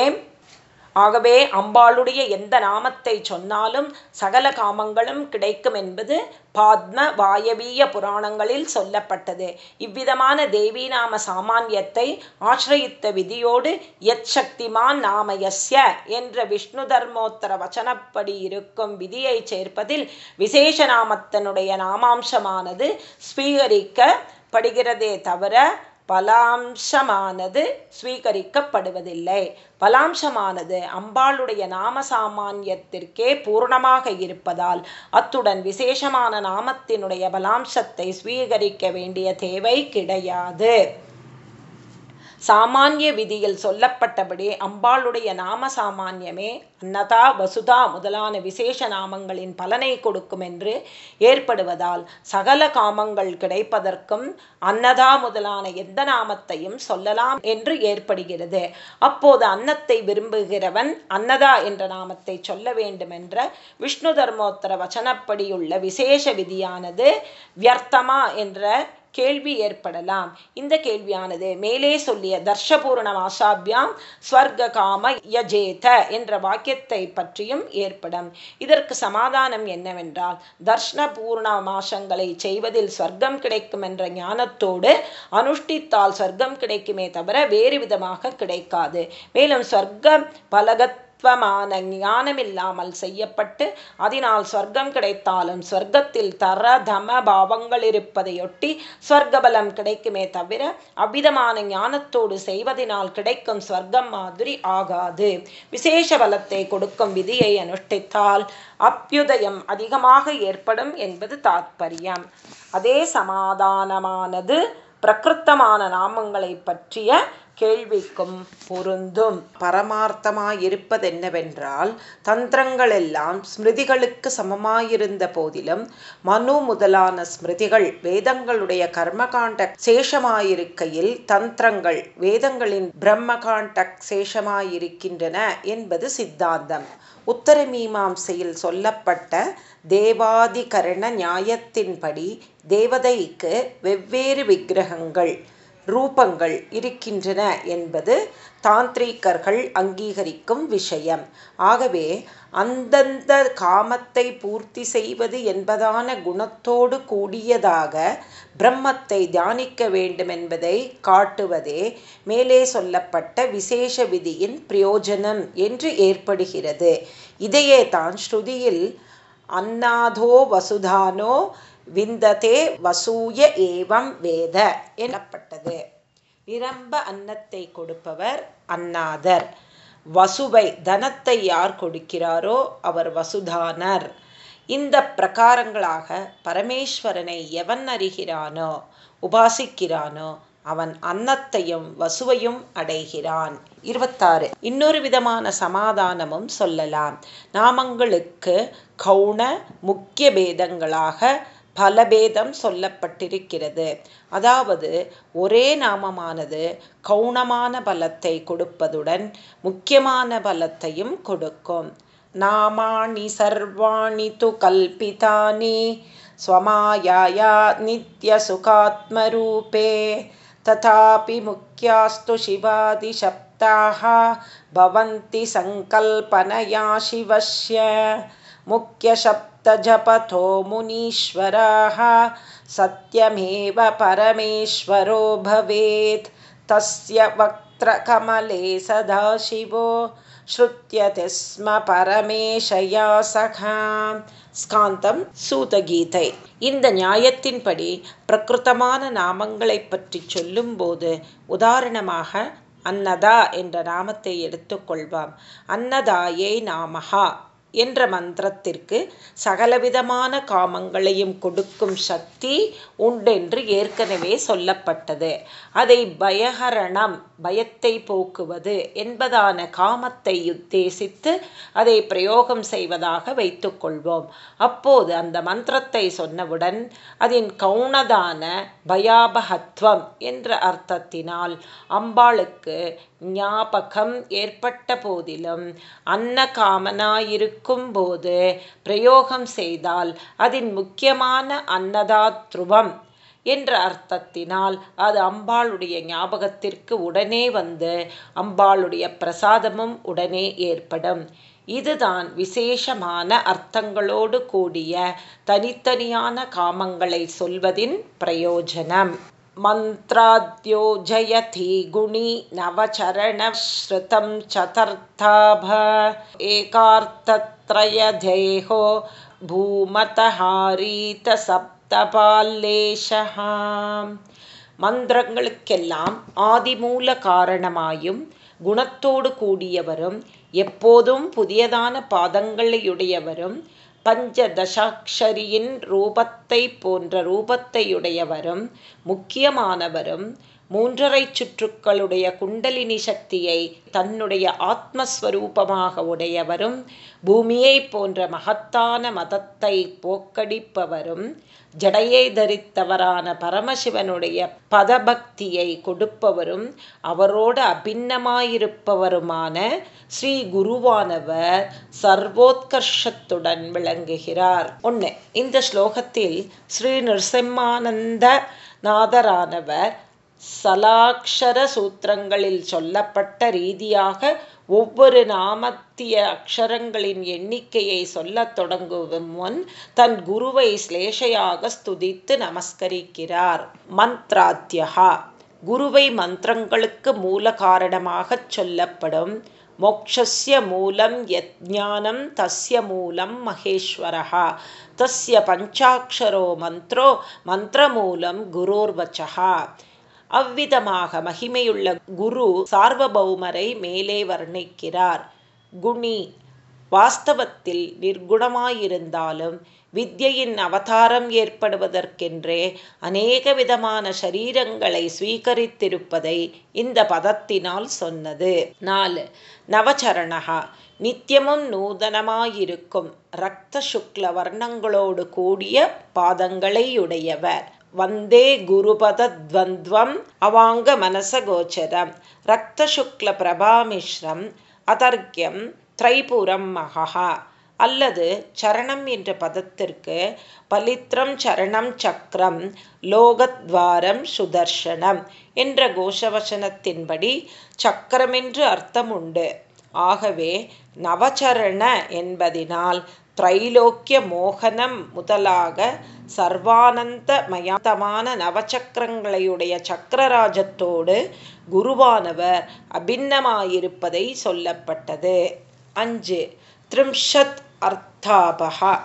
ஆகவே அம்பாளுடைய எந்த நாமத்தை சொன்னாலும் சகல காமங்களும் கிடைக்கும் என்பது பாத்ம வாயவீய புராணங்களில் சொல்லப்பட்டது. இவ்விதமான தேவி நாம சாமானியத்தை ஆசிரயித்த விதியோடு எத் சக்திமான் நாமயஸ்ய என்ற விஷ்ணு தர்மோத்தர வச்சனப்படி இருக்கும் விதியை சேர்ப்பதில் விசேஷ நாமத்தனுடைய நாமாம்சமானது ஸ்வீகரிக்கப்படுகிறதே தவிர பலாம்சமானது ஸ்வீகரிக்கப்படுவதில்லை. பலாம்சமானது அம்பாளுடைய நாம சாமானியத்திற்கே பூர்ணமாக இருப்பதால் அத்துடன் விசேஷமான நாமத்தினுடைய பலாம்சத்தை ஸ்வீகரிக்க வேண்டிய தேவை கிடையாது. சாமானிய விதியில் சொல்லப்பட்டபடி அம்பாளுடைய நாம சாமானியமே அன்னதா வசுதா முதலான விசேஷ நாமங்களின் பலனை கொடுக்கும் என்று ஏற்படுவதால் சகல காமங்கள் கிடைப்பதற்கும் அன்னதா முதலான எந்த நாமத்தையும் சொல்லலாம் என்று ஏற்படுகிறது. அப்போது அன்னத்தை விரும்புகிறவன் அன்னதா என்ற நாமத்தை சொல்ல வேண்டும் என்ற விஷ்ணு தர்மோத்தர வச்சனப்படியுள்ள விசேஷ விதியானது வியர்த்தமா என்ற கேள்வி ஏற்படலாம். இந்த கேள்வியானது மேலே சொல்லிய தர்ஷபூர்ண மாசாபியாம் ஸ்வர்க காம யஜேத என்ற வாக்கியத்தை பற்றியும் ஏற்படும். இதற்கு சமாதானம் என்னவென்றால் தர்ஷன பூர்ண மாசங்களை செய்வதில் ஸ்வர்க்கம் கிடைக்கும் என்ற ஞானத்தோடு அனுஷ்டித்தால் ஸ்வர்க்கம் கிடைக்குமே தவிர வேறு விதமாக கிடைக்காது. மேலும் ஸ்வர்க்க பலகத் தத்துவமான ஞானமில்லாமல் செய்யப்பட்டு அதனால் சொர்க்கம் கிடைத்தாலும் ஸ்வர்க்கத்தில் தர தம பாவங்கள் இருப்பதையொட்டி ஸ்வர்க்கபலம் கிடைக்குமே தவிர அவ்விதமான ஞானத்தோடு செய்வதனால் கிடைக்கும் ஸ்வர்க்கம் மாதிரி ஆகாது. விசேஷ பலத்தை கொடுக்கும் விதியை அனுஷ்டித்தால் அப்பியுதயம் அதிகமாக ஏற்படும் என்பது தாத்பரியம். அதே சமாதானமானது பிரகிருத்தமான நாமங்களை பற்றிய கேள்விக்கும் பொருந்தும். பரமார்த்தமாயிருப்பதென்னவென்றால் தந்திரங்களெல்லாம் ஸ்மிருதிகளுக்கு சமமாயிருந்த போதிலும் மனு முதலான ஸ்மிருதிகள் வேதங்களுடைய கர்மகாண்ட சேஷமாயிருக்கையில் தந்திரங்கள் வேதங்களின் பிரம்மகாண்ட சேஷமாயிருக்கின்றன என்பது சித்தாந்தம். உத்தரமீமாம்சையில் சொல்லப்பட்ட தேவாதிகரண நியாயத்தின்படி தேவதைக்கு வெவ்வேறு விக்கிரகங்கள் ரூபங்கள் இருக்கின்றன என்பது தாந்திரிகர்கள் அங்கீகரிக்கும் விஷயம். ஆகவே அந்தந்த காமத்தை பூர்த்தி செய்வது என்பதான குணத்தோடு கூடியதாக பிரம்மத்தை தியானிக்க வேண்டுமென்பதை காட்டுவதே மேலே சொல்லப்பட்ட விசேஷ விதியின் பிரயோஜனம் என்று ஏற்படுகிறது. இதையே தான் ஸ்ருதியில் அன்னாதோ வசுதானோ விந்ததே வசூய ஏவம் வேத எனப்பட்டது. நிரம்ப அன்னத்தை கொடுப்பவர் அன்னாதர். வசுவை தனத்தை யார் கொடுக்கிறாரோ அவர் வசுதானர். இந்த பிரகாரங்களாக பரமேஸ்வரனை எவன் அறிகிறானோ உபாசிக்கிறானோ அவன் அன்னத்தையும் வசுவையும் அடைகிறான். இருபத்தாறு. இன்னொரு விதமான சமாதானமும் சொல்லலாம். நாமங்களுக்கு கவுண முக்கிய பேதங்களாக பலபேதம் சொல்லப்பட்டிருக்கிறது. அதாவது ஒரே நாமமானது கவுணமான பலத்தை கொடுப்பதுடன் முக்கியமான பலத்தையும் கொடுக்கும். நாமாணி சர்வாணி து கல்பிதானி ஸ்வமாயாயா நித்யசுகாத்மரூபே ததாபி முக்கியாஸ்து சிவாதிசப்தாக பவந்தி சங்கல்பனயா சிவஸ்ய முக்கியசப் मुख्यशब्दजपथो मुनीश्वराः सत्यमेव परमेश्वरो भवेत् तस्य वक्त्रकमले सदाशिवो श्रुत्यते स्म परमेशया सखा ஸ்காந்தம் சூதகீதை இந்த நியாயத்தின்படி பிரகிருத்தமான நாமங்களை பற்றி சொல்லும்போது உதாரணமாக அன்னதா என்ற நாமத்தை எடுத்துக்கொள்வாம் அன்னதாயே நாமஹா என்ற மந்திரத்திற்கு சகலவிதமான காமங்களையும் கொடுக்கும் சக்தி உண்டென்று ஏற்கனவே சொல்லப்பட்டது. அதை பயஹரணம் பயத்தை போக்குவது என்பதான காமத்தை உத்தேசித்து அதை பிரயோகம் செய்வதாக வைத்துக்கொள்வோம் அப்போது அந்த மந்திரத்தை சொன்னவுடன் அதன் கவுனதான பயாபகத்வம் என்ற அர்த்தத்தினால் அம்பாளுக்கு ஞாபகம் ஏற்பட்ட போதிலும் அன்ன காமனாயிருக்கும் போது பிரயோகம் செய்தால் அதன் முக்கியமான அன்னதாத்ருவம் என்ற அர்த்தத்தினால் அது அம்பாளுடைய ஞாபகத்திற்கு உடனே வந்து அம்பாளுடைய பிரசாதமும் உடனே ஏற்படும். இதுதான் விசேஷமான அர்த்தங்களோடு கூடிய தனித்தனியான காமங்களை சொல்வதின் பிரயோஜனம் मन्त्राद्यो जयति गुणि नवचरणश्रुतं चतर्थाभ एकार्थत्रयदेहो பூமதஹாரீதசப்தபால்லேஷः மந்திரங்களுக்கெல்லாம் ஆதிமூல காரணமாயும் குணத்தோடு கூடியவரும் எப்போதும் புதியதான பாதங்களையுடையவரும் பஞ்சதசாட்சரியின் ரூபத்தை போன்ற ரூபத்தையுடையவரும் முக்கியமானவரும் மூன்றரை சுற்றுக்களுடைய குண்டலினி சக்தியை தன்னுடைய ஆத்மஸ்வரூபமாக உடையவரும் பூமியை போன்ற மகத்தான மதத்தை போக்கடிப்பவரும் ஜடையை தரித்தவரான பரமசிவனுடைய பதபக்தியை கொடுப்பவரும் அவரோடு அபிண்ணமாயிருப்பவருமான ஸ்ரீ குருவானவர் சர்வோத்கர்ஷத்துடன் விளங்குகிறார். ஒன்று இந்த ஸ்லோகத்தில் ஸ்ரீ நிருசிம்மானந்த நாதரானவர் சலாக்ஷர சூத்திரங்களில் சொல்லப்பட்ட ரீதியாக ஒவ்வொரு நாமத்திய அக்ஷரங்களின் எண்ணிக்கையை சொல்லத் தொடங்கும் முன் தன் குருவை ஸ்லேஷையாக ஸ்துதித்து நமஸ்கரிக்கிறார். மந்த்ராத்யகா குருவை மந்திரங்களுக்கு மூல காரணமாகச் சொல்லப்படும். மோக்ஷஸ்ய மூலம் யஜானம் தஸ்ய மூலம் மகேஸ்வரா தஸ்ய பஞ்சாட்சரோ மந்த்ரோ மந்திரமூலம் குரோர்வச்சகா அவ்விதமாக மகிமையுள்ள குரு சார்வபௌமரை மேலே வர்ணிக்கிறார். குணி வாஸ்தவத்தில் நிர்குணமாயிருந்தாலும் வித்யின் அவதாரம் ஏற்படுவதற்கென்றே அநேக விதமான சரீரங்களை ஸ்வீகரித்திருப்பதை இந்த பதத்தினால் சொன்னது. நாலு நவச்சரணகா நித்தியமும் நூதனமாயிருக்கும். இரத்த சுக்ல வர்ணங்களோடு கூடிய பாதங்களையுடையவர். வந்தே குருபதத்வந்த்வம் அவாங்க மனசகோச்சரம் ரக்தசுக்ல பிரபாமிஸ்ரம் அதர்க்கியம் திரைபுரம் மகா அல்லது சரணம் என்ற பதத்திற்கு பலித்ரம் சரணம் சக்கரம் லோகத்வாரம் சுதர்ஷனம் என்ற கோஷவசனத்தின்படி சக்கரமென்று அர்த்தம் உண்டு ஆகவே நவச்சரண என்பதினால் திரைலோக்கிய மோகனம் முதலாக சர்வானந்தமயத்தமான நவச்சக்கரங்களையுடைய சக்கரராஜத்தோடு குருவானவர் அபின்னமாயிருப்பதை சொல்லப்பட்டது. அஞ்சு. த்ரிம்ஷத் அர்த்தாபகா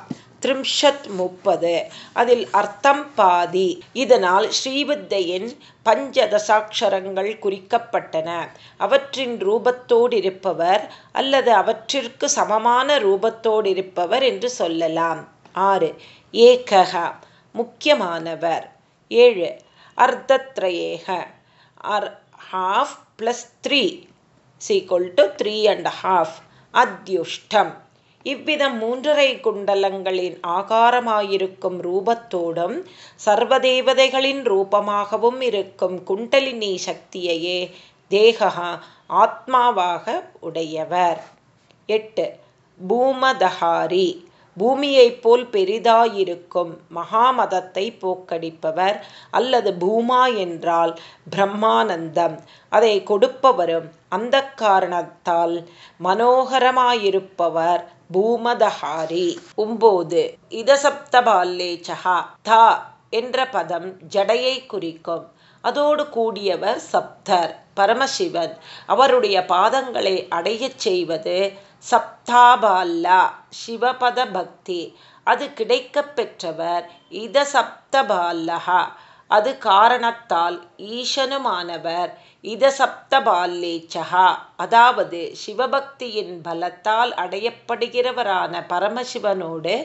த்ரிம்ஷத் முப்பது அதில் அர்த்தம் பாதி. இதனால் ஸ்ரீவித்தையின் பஞ்சதசாட்சரங்கள் குறிக்கப்பட்டன. அவற்றின் ரூபத்தோடிருப்பவர் அல்லது அவற்றிற்கு சமமான ரூபத்தோடிருப்பவர் என்று சொல்லலாம். ஆறு. ஏகக முக்கியமானவர். ஏழு. அர்த்தத்ரயேக. அர் half plus three equal to three and half அத்யுஷ்டம். இவ்விதம் மூன்றரை குண்டலங்களின் ஆகாரமாயிருக்கும் ரூபத்தோடும் சர்வதேவதைகளின் ரூபமாகவும் இருக்கும் குண்டலினி சக்தியையே தேகா ஆத்மாவாக உடையவர். எட்டு பூமதஹாரி. பூமியைப் போல் பெரிதாயிருக்கும் மகாமதத்தை போக்கடிப்பவர் அல்லது பூமா என்றால் பிரம்மானந்தம். அதை கொடுப்பவரும் அந்த காரணத்தால் மனோகரமாயிருப்பவர். பூமதஹாரி. உம்போது இதசப்தபால்லேச்சகா தா என்ற பதம் ஜடையை குறிக்கும். அதோடு கூடியவர் சப்தர் பரமசிவன். அவருடைய பாதங்களை அடையச் செய்வது சப்தாபால்லா சிவபத பக்தி அது கிடைக்க பெற்றவர் இத சப்தபால்லகா அது காரணத்தால் ஈசனுமானவர் இதசப்தபால்லேச்சகா. அதாவது சிவபக்தியின் பலத்தால் அடையப்படுகிறவரான பரமசிவனோடு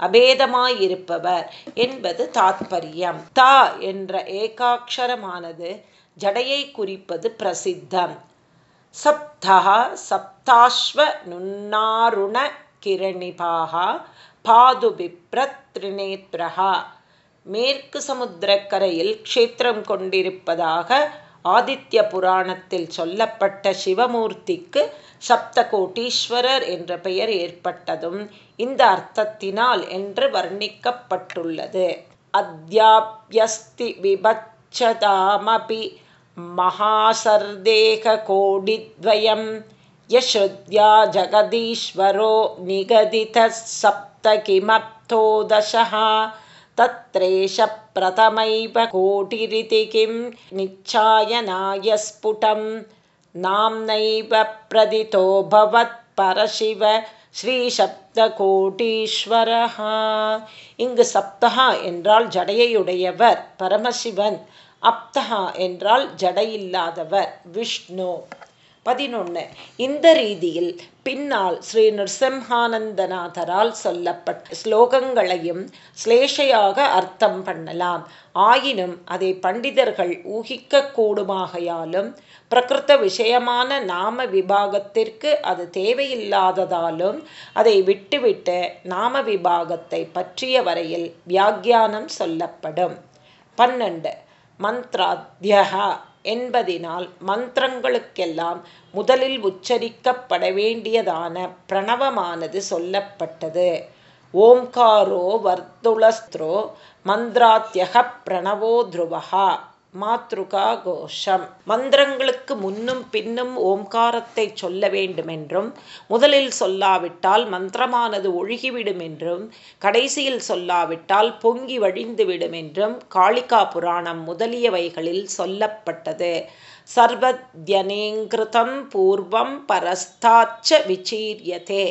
அபேதமாயிருப்பவர் என்பது தாத்பரியம். தா என்ற ஏகாட்சரமானது ஜடையை குறிப்பது பிரசித்தம். சப்தா சப்தாஸ்வ நுண்ணாருண கிரணிபாகா பாதுபிப்ரத் திரிநேத்ரஹா. மேற்கு சமுத்திரக்கரையில் க்ஷேத்திரம் கொண்டிருப்பதாக ஆதித்ய புராணத்தில் சொல்லப்பட்ட சிவமூர்த்திக்கு சப்தகோட்டீஸ்வரர் என்ற பெயர் ஏற்பட்டதும் இந்த அர்த்தத்தினால் என்று வர்ணிக்கப்பட்டுள்ளது. அத்தியாபியஸ்தி விபச்சதாமபி மகாசர்தேக கோடித்வயம் யஸ்ருத்யா ஜகதீஸ்வரோ நிகதித சப்தகிமப்தோதசா तत्रेष प्रथमैव कोटिरिति किं निच्छायनाय स्फुटं नाम्नैव प्रदितो भवत्परशिव ஸ்ரீசப்தகோட்டீஸ்வரஹா இங்கு சப்தகா என்றால் ஜடையுடையவர் பரமசிவன் அப்தகா என்றால் ஜடையில்லாதவர் விஷ்ணு பதினொன்று இந்த ரீதியில் பின்னால் ஸ்ரீ நிருசிம்ஹானந்தநாதரால் சொல்லப்பட்ட ஸ்லோகங்களையும் ஸ்லேஷையாக அர்த்தம் பண்ணலாம். ஆயினும் அதை பண்டிதர்கள் ஊகிக்க கூடுமாகையாலும் பிரகிருத்த விஷயமான நாம விபாகத்திற்கு அது தேவையில்லாததாலும் அதை விட்டுவிட்டு நாம விபாகத்தை பற்றிய வரையில் வியாக்கியானம் சொல்லப்படும். பன்னெண்டு. மந்த்ராத்யா என்பதினால் மந்திரங்களுக்கெல்லாம் முதலில் உச்சரிக்கப்பட வேண்டியதான பிரணவமானது சொல்லப்பட்டது. ஓம்காரோ வர்த்துளஸ்திரோ மந்திராத்யக பிரணவோ துருவகா மாத்ருகா கோஷம் மந்திரங்களுக்கு முன்னும் பின்னும் ஓம்காரத்தை சொல்ல வேண்டுமென்றும் முதலில் சொல்லாவிட்டால் மந்திரமானது ஒழுகிவிடும் என்றும் கடைசியில் சொல்லாவிட்டால் பொங்கி வழிந்துவிடும் என்றும் காளிகா புராணம் முதலியவைகளில் சொல்லப்பட்டது. சர்வத்யனேங்கிருதம் பூர்வம் பரஸ்தாச்ச விச்சீரியதே.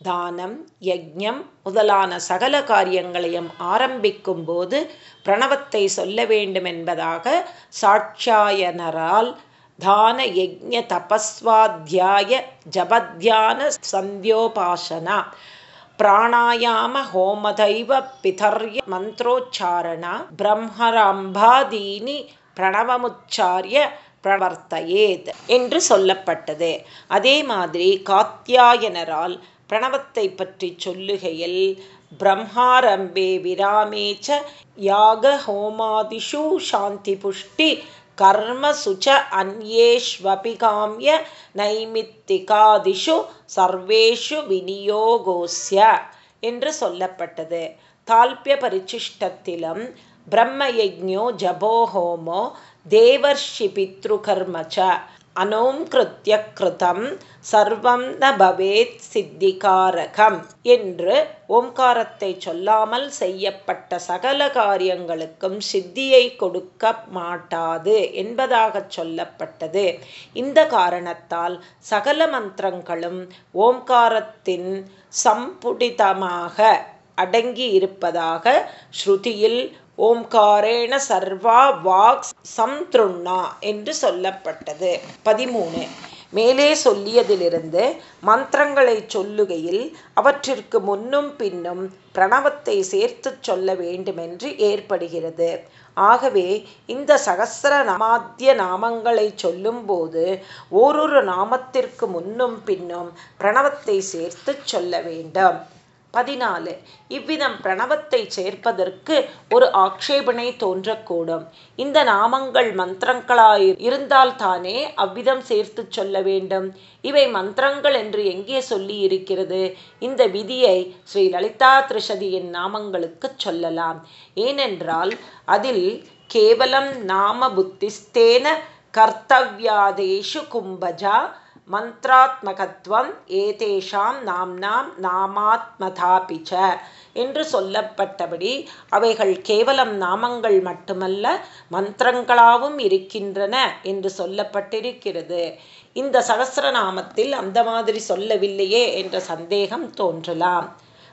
தானம் யஜ்யம் முதலான சகல காரியங்களையும் ஆரம்பிக்கும் போது பிரணவத்தை சொல்ல வேண்டுமென்பதாக சாட்சாயனரால் தான யஜ்ய தபஸ்வாத்தியாய ஜபத்யான சந்தியோபாசனா பிராணாயாம ஹோமதைவ பிதர்ய மந்திரோச்சாரணா பிரம்மரம்பாதீனி பிரணவமுச்சாரிய பிரவர்த்தையேத் என்று சொல்லப்பட்டது. அதே மாதிரி காத்தியாயனரால் பிரணவத்தை பற்றி சொல்லுகையில் பிரம்மாரம்பே விராமேச்ச யாக ஹோமாதிஷு சாந்தி புஷ்டி கர்மசுச்ச அந்யேஷ்வபி காமிய நைமித்திகாதிஷு சர்வேஷு விநியோகோஸ்ய என்று சொல்லப்பட்டது. தால்பிய பரிச்சிஷ்டத்திலும் பிரம்மயஜோ ஜபோஹோமோ தேவர்ஷி பித்ருகர்மச்ச. அனோங்கிருத்திய கிருதம் சர்வம் ந பவேத் சித்திகாரகம் என்று ஓம்காரத்தை சொல்லாமல் செய்யப்பட்ட சகல காரியங்களுக்கும் சித்தியை கொடுக்க மாட்டாது என்பதாக சொல்லப்பட்டது. இந்த காரணத்தால் சகல மந்திரங்களும் ஓம்காரத்தின் சம்புடிதமாக அடங்கி இருப்பதாக ஸ்ருதியில் ஓம்காரேண சர்வா வாக் சம்திருண்ணா என்று சொல்லப்பட்டது. பதிமூணு. மேலே சொல்லியதிலிருந்து மந்திரங்களை சொல்லுகையில் அவற்றிற்கு முன்னும் பின்னும் பிரணவத்தை சேர்த்து சொல்ல வேண்டுமென்று ஏற்படுகிறது. ஆகவே இந்த சகசிர நமாத்திய நாமங்களை சொல்லும்போது ஓரொரு நாமத்திற்கு முன்னும் பின்னும் பிரணவத்தை சேர்த்து சொல்ல வேண்டும். பதினாலு. இவ்விதம் பிரணவத்தை சேர்ப்பதற்கு ஒரு ஆக்ஷேபனை தோன்றக்கூடும். இந்த நாமங்கள் மந்திரங்களாய் இருந்தால்தானே அவ்விதம் சேர்த்து சொல்ல வேண்டும். இவை மந்திரங்கள் என்று எங்கே சொல்லி இருக்கிறது இந்த விதியை ஸ்ரீ லலிதா திரிஷதியின் நாமங்களுக்கு சொல்லலாம். ஏனென்றால் அதில் கேவலம் நாம புத்திஸ்தேன கர்த்தவியாதேஷு கும்பஜா மந்த்ராத்மகத்துவம் ஏதேஷாம் நாம்னாம் நாமாத்மதாபிச்ச என்று சொல்லப்பட்டபடி அவைகள் கேவலம் நாமங்கள் மட்டுமல்ல மந்திரங்களாகவும் இருக்கின்றன என்று சொல்லப்பட்டிருக்கிறது. இந்த சகசிரநாமத்தில் அந்த மாதிரி சொல்லவில்லையே என்ற சந்தேகம் தோன்றலாம்.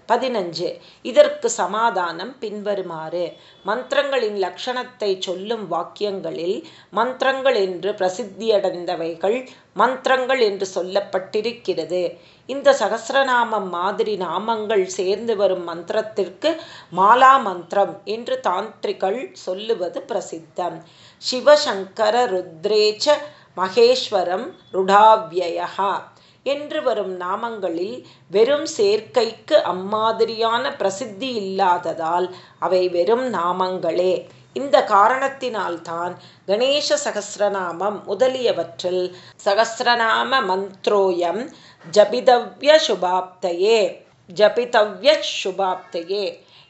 பதினஞ்சு இதற்கு சமாதானம் பின்வருமாறு. மந்திரங்களின் லட்சணத்தை சொல்லும் வாக்கியங்களில் மந்திரங்கள் என்று பிரசித்தியடைந்தவைகள் மந்திரங்கள் என்று சொல்லப்பட்டிருக்கிறது. இந்த சகசிரநாமம் மாதிரி நாமங்கள் சேர்ந்து வரும் மந்திரத்திற்கு மாலா மந்திரம் என்று தாந்திரிகள் சொல்லுவது பிரசித்தம். சிவசங்கர ருத்ரேச்ச மகேஸ்வரம் ருடாவியா என்று வரும் நாமங்களில் வெறும் சேர்க்கைக்கு அம்மாதிரியான பிரசித்தி இல்லாததால் அவை வெறும் நாமங்களே. இந்த காரணத்தினால்தான் கணேச சகசிரநாமம் முதலியவற்றில் சகசிரநாம மந்த்ரோயம் ஜபிதவ்ய சுபாப்தையே ஜபிதவ்ய சுபாப்தையே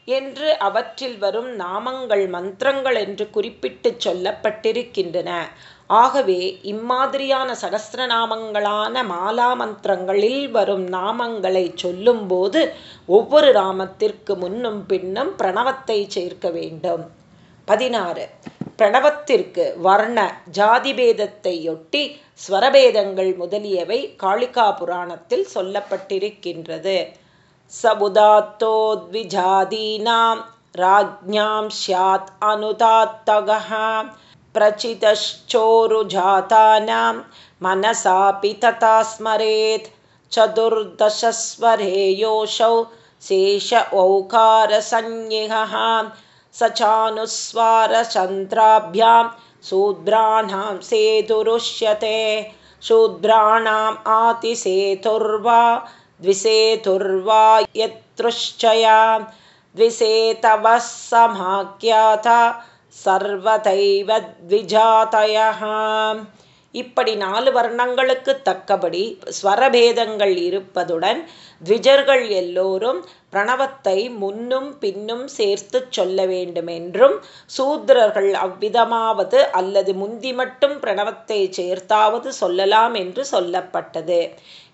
என்று அவற்றில் வரும் நாமங்கள் மந்திரங்கள் என்று குறிப்பிட்டு சொல்லப்பட்டிருக்கின்றன. ஆகவே இம்மாதிரியான சகசிரநாமங்களான மாலா மந்திரங்களில் வரும் நாமங்களை சொல்லும்போது ஒவ்வொரு நாமத்திற்கு முன்னும் பின்னும் பிரணவத்தை சேர்க்க வேண்டும். பதினாறு பிரணவத்திற்கு வர்ண ஜாதி பேதத்தையொட்டி ஸ்வரபேதங்கள் முதலியவை காளிகா புராணத்தில் சொல்லப்பட்டிருக்கின்றது சபுதாத்தோத்விஜாதீனாம் ராஜ்ஞாம் சியாத் அனுதாத்தகா प्रचितश्चोरुजातानां मनसापि तथा स्मरेत् चतुर्दशस्वरे योऽसौ शेष औकारसंज्ञिहः स चानुस्वारचन्द्राभ्यां शूद्राणां सेतुरुष्यते शूद्राणाम् आतिसेतुर्वा द्विसेतुर्वा यतृश्चया द्विसेतवः समाख्याता சர்வதைவ இப்படி நாலு வர்ணங்களுக்கு தக்கபடி ஸ்வரபேதங்கள் இருப்பதுடன் த்விஜர்கள் எல்லோரும் பிரணவத்தை முன்னும் பின்னும் சேர்த்து சொல்ல வேண்டுமென்றும் சூத்திரர்கள் அவ்விதமாவது அல்லது முந்தி மட்டும் பிரணவத்தை சேர்த்தாவது சொல்லலாம் என்று சொல்லப்பட்டது.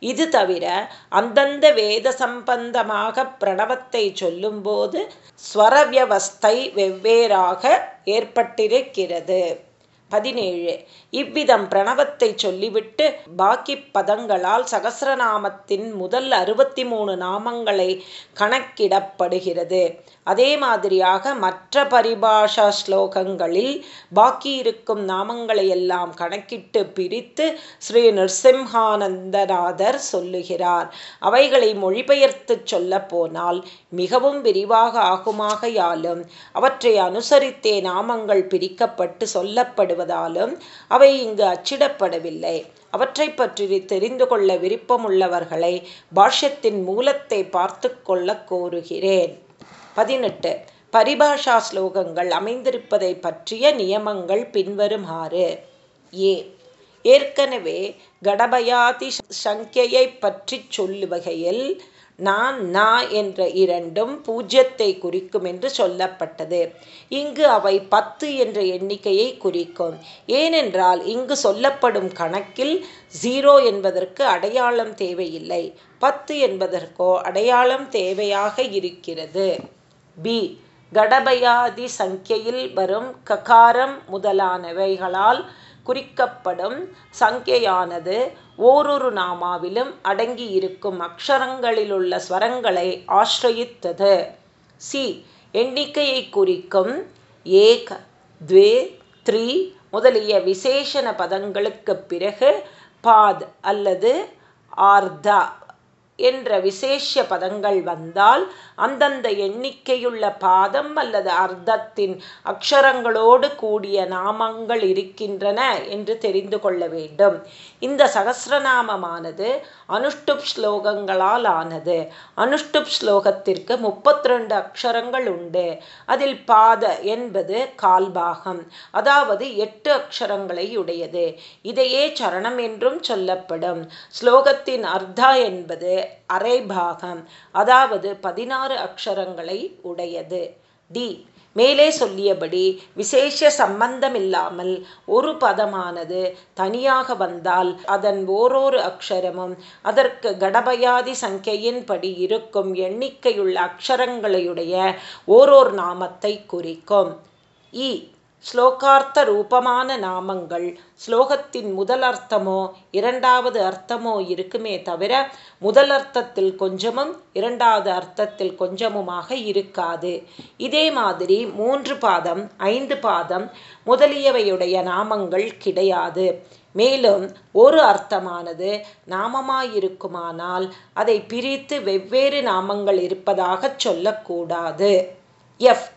இது தவிர அந்தந்த வேத சம்பந்தமாக பிரணவத்தை சொல்லும்போது ஸ்வரவியவஸ்தை வெவ்வேறாக ஏற்பட்டிருக்கிறது. பதினேழு. இவ்விதம் பிரணவத்தை சொல்லிவிட்டு பாக்கி பதங்களால் சகசிரநாமத்தின் முதல் அறுபத்தி மூணு நாமங்களை கணக்கிடப்படுகிறது. அதே மாதிரியாக மற்ற பரிபாஷா ஸ்லோகங்களில் பாக்கி இருக்கும் நாமங்களை எல்லாம் கணக்கிட்டு பிரித்து ஸ்ரீ நிருசிம்ஹானந்தநாதர் சொல்லுகிறார். அவைகளை மொழிபெயர்த்து சொல்ல போனால் மிகவும் விரிவாக ஆகுமாகையாலும் அவற்றை அனுசரித்தே நாமங்கள் பிரிக்கப்பட்டு சொல்லப்படுவதாலும் அவை இங்கு அச்சிடப்படவில்லை. அவற்றை பற்றி தெரிந்து கொள்ள விருப்பமுள்ளவர்களை பாஷ்யத்தின் மூலத்தை பார்த்து கொள்ள கோருகிறேன். பதினெட்டு. பரிபாஷா ஸ்லோகங்கள் அமைந்திருப்பதை பற்றிய நியமங்கள் பின்வருமாறு. ஏ. ஏற்கனவே கடபயாதி சங்கையை பற்றி சொல்லுவகையில் நான் நா என்ற இரண்டும் பூஜ்யத்தை குறிக்கும் என்று சொல்லப்பட்டது. இங்கு அவை பத்து என்ற எண்ணிக்கையை குறிக்கும். ஏனென்றால் இங்கு சொல்லப்படும் கணக்கில் ஜீரோ என்பதற்கு அடையாளம் தேவையில்லை. பத்து என்பதற்கோ அடையாளம் தேவையாக இருக்கிறது. பி கடபயாதி சங்கையில் வரும் ககாரம் முதலானவைகளால் குறிக்கப்படும் சங்கையானது ஓரொரு நாமாவிலும் அடங்கியிருக்கும் அக்ஷரங்களிலுள்ள ஸ்வரங்களை ஆசிரயித்தது. சி எண்ணிக்கையை குறிக்கும் ஏக் துவே த்ரீ முதலிய விசேஷண பதங்களுக்கு பிறகு பாத் அல்லது ஆர்தா. என்ற விசேஷ பதங்கள் வந்தால் அந்தந்த எண்ணிக்கையுள்ள பாதம் அல்லது அர்த்தத்தின் அக்ஷரங்களோடு கூடிய நாமங்கள் இருக்கின்றன என்று தெரிந்து கொள்ள வேண்டும். இந்த சகசிரநாமமானது அனுஷ்டுப் ஸ்லோகங்களால் ஆனது. அனுஷ்டுப் ஸ்லோகத்திற்கு முப்பத்தி ரெண்டு அக்ஷரங்கள் உண்டு. அதில் பாத என்பது கால்பாகம். அதாவது எட்டு அக்ஷரங்களை உடையது. இதையே சரணம் என்றும் சொல்லப்படும். ஸ்லோகத்தின் அர்த்தா என்பது அரை பாகம் அதாவது பதினாறு அக்ஷரங்களை உடையது. டி. மேலே சொல்லியபடி விசேஷ சம்பந்தமில்லாமல் ஒரு பதமானது தனியாக வந்தால் அதன் ஓரொரு அக்ஷரமும் அதற்கு கடபயாதி சங்கையின்படி இருக்கும் எண்ணிக்கையுள்ள அக்ஷரங்களையுடைய ஓரோர் நாமத்தை குறிக்கும். இ. ஸ்லோகார்த்த ரூபமான நாமங்கள் ஸ்லோகத்தின் முதல் அர்த்தமோ இரண்டாவது அர்த்தமோ இருக்குமே தவிர முதல் அர்த்தத்தில் கொஞ்சமும் இரண்டாவது அர்த்தத்தில் கொஞ்சமுமாக இருக்காது. இதே மாதிரி மூன்று பாதம் ஐந்து பாதம் முதலியவையுடைய நாமங்கள் கிடையாது. மேலும் ஒரு அர்த்தமானது நாமமாயிருக்குமானால் அதை பிரித்து வெவ்வேறு நாமங்கள் இருப்பதாக சொல்லக்கூடாது. எஃப்.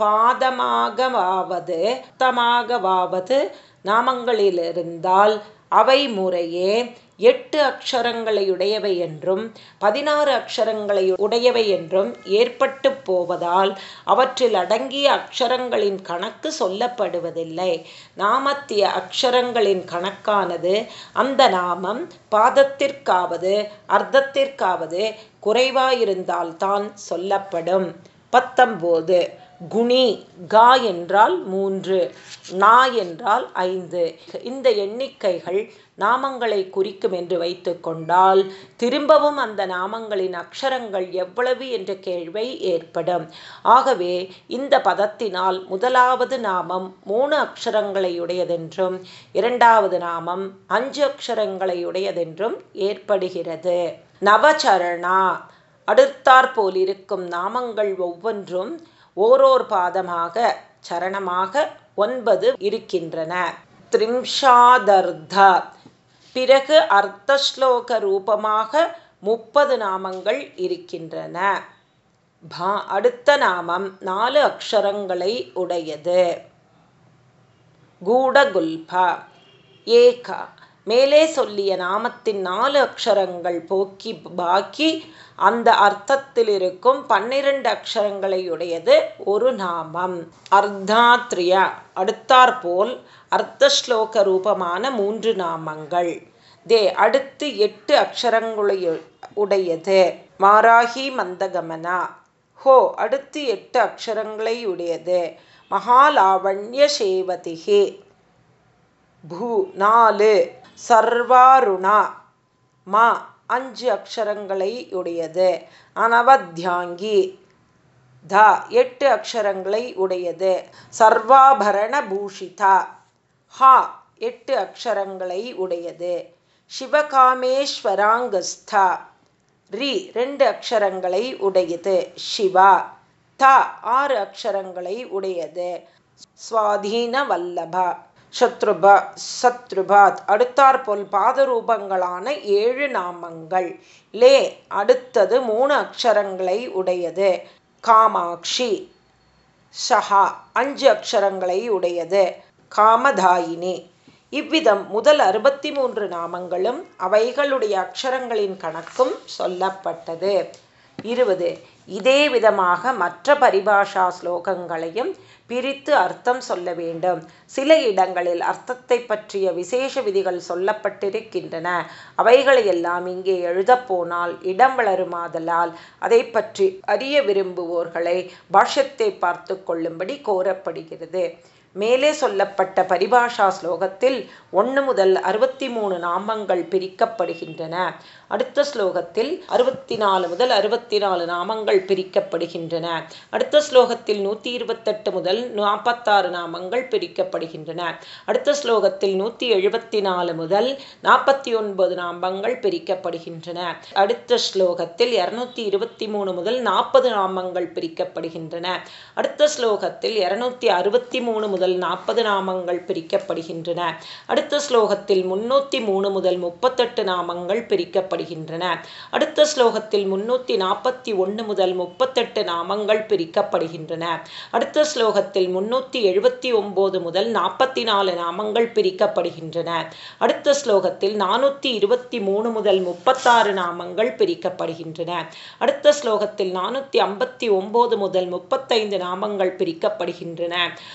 பாதமாகவாவது தமாகவாவது நாமங்களிலிருந்தால் அவை முறையே எட்டு அக்ஷரங்களை உடையவை என்றும் பதினாறு அக்ஷரங்களை உடையவை என்றும் ஏற்பட்டு போவதால் அவற்றில் அடங்கிய அக்ஷரங்களின் கணக்கு சொல்லப்படுவதில்லை. நாமத்திய அக்ஷரங்களின் கணக்கானது அந்த நாமம் பாதத்திற்காவது அர்த்தத்திற்காவது குறைவாயிருந்தால்தான் சொல்லப்படும். பத்தொம்போது. குணி கா என்றால் மூன்று நா என்றால் ஐந்து. இந்த எண்ணிக்கைகள் நாமங்களை குறிக்கும் என்று வைத்து கொண்டால் திரும்பவும் அந்த நாமங்களின் அக்ஷரங்கள் எவ்வளவு என்ற கேள்வி ஏற்படும். ஆகவே இந்த பதத்தினால் முதலாவது நாமம் மூணு அக்ஷரங்களை உடையதென்றும் இரண்டாவது நாமம் அஞ்சு அக்ஷரங்களை உடையதென்றும் ஏற்படுகிறது. நவச்சரணா அடுத்தாற்போல் இருக்கும் நாமங்கள் ஒவ்வொன்றும் ஓரோர் பாதமாக சரணமாக ஒன்பது இருக்கின்றன. த்ரிம்ஷாதர்தா பிறகு அர்த்த ஸ்லோக ரூபமாக முப்பது நாமங்கள் இருக்கின்றன. பா அடுத்த நாமம் நாலு அக்ஷரங்களை உடையது. கூடகுல்பா. ஏகா. மேலே சொல்லிய நாமத்தின் நாலு அக்ஷரங்கள் போக்கி பாக்கி அந்த அர்த்தத்தில் இருக்கும் பன்னிரண்டு அக்ஷரங்களையுடையது ஒரு நாமம். அர்த்தாத்ரியா அடுத்தாற்போல் அர்த்த ஸ்லோக ரூபமான மூன்று நாமங்கள். தே அடுத்து எட்டு அக்ஷரங்களுடைய உடையது. மாராகி மந்தகமனா. ஹோ அடுத்து எட்டு அக்ஷரங்களை உடையது மகாலாவண்ய சேவதிகே. பூ நாலு. சர்வாருணா. மா அஞ்சு அக்ஷரங்களை உடையது அனவத்யாங்கி த எட்டு அக்ஷரங்களை உடையது சர்வாபரண பூஷிதா ஹா எட்டு அக்ஷரங்களை உடையது சிவகாமேஸ்வராங்கஸ்தா ரி ரெண்டு அக்ஷரங்களை உடையது சிவா த ஆறு அக்ஷரங்களை உடையது சுவாதீன வல்லபா சத்ருபா சத்ருபாத் அடுத்தாற்போல் பாதரூபங்களான ஏழு நாமங்கள். லே அடுத்தது மூணு அக்ஷரங்களை உடையது. காமாட்சி ஷஹா அஞ்சு அக்ஷரங்களை உடையது. காமதாயினி. இவ்விதம் முதல் அறுபத்தி மூன்று நாமங்களும் அவைகளுடைய அக்ஷரங்களின் கணக்கும் சொல்லப்பட்டது. இருபது. இதே விதமாக மற்ற பரிபாஷா ஸ்லோகங்களையும் பிரித்து அர்த்தம் சொல்ல வேண்டும். சில இடங்களில் அர்த்தத்தை பற்றிய விசேஷ விதிகள் சொல்லப்பட்டிருக்கின்றன. அவைகளையெல்லாம் இங்கே எழுதப்போனால் இடம் வளருமாதலால் அதை பற்றி அறிய விரும்புவோர்களை பாஷ்யத்தை பார்த்து கொள்ளும்படி கோரப்படுகிறது. மேலே சொல்லப்பட்ட பரிபாஷா ஸ்லோகத்தில் ஒன்று முதல் அறுபத்தி மூணு நாமங்கள் பிரிக்கப்படுகின்றன. அடுத்த ஸ்லோகத்தில் அறுபத்தி நாலு முதல் அறுபத்தி நாலு நாமங்கள் பிரிக்கப்படுகின்றன. அடுத்த ஸ்லோகத்தில் நூற்றி இருபத்தெட்டு முதல் நாற்பத்தாறு நாமங்கள் பிரிக்கப்படுகின்றன. அடுத்த ஸ்லோகத்தில் நூற்றி எழுபத்தி நாலு முதல் நாற்பத்தி ஒன்பது நாமங்கள் பிரிக்கப்படுகின்றன. அடுத்த ஸ்லோகத்தில் இரநூத்தி இருபத்தி மூணு முதல் நாற்பது நாமங்கள் பிரிக்கப்படுகின்றன. அடுத்த ஸ்லோகத்தில் இருநூத்தி அறுபத்தி மூணு முதல் நாற்பது நாமங்கள் பிரிக்கப்படுகின்றன. அடுத்த ஸ்லோகத்தில் முன்னூற்றி மூணு முதல் முப்பத்தெட்டு நாமங்கள் பிரிக்கப்படுகின்றன. பிரிக்கப்படுகின்றன அடுத்த ஸ்லோகத்தில் முன்னூத்தி நாற்பத்தி ஒன்று முதல் முப்பத்தெட்டு நாமங்கள் பிரிக்கப்படுகின்றன. அடுத்த ஸ்லோகத்தில் முன்னூத்தி எழுபத்தி ஒன்பது முதல் நாற்பத்தி நாலு நாமங்கள் பிரிக்கப்படுகின்றன. அடுத்த ஸ்லோகத்தில் நானூற்றி இருபத்தி மூணு முதல் முப்பத்தாறு நாமங்கள் பிரிக்கப்படுகின்றன. அடுத்த ஸ்லோகத்தில் நானூற்றி ஐம்பத்தி ஒன்பது முதல் முப்பத்தைந்து நாமங்கள் பிரிக்கப்படுகின்றன.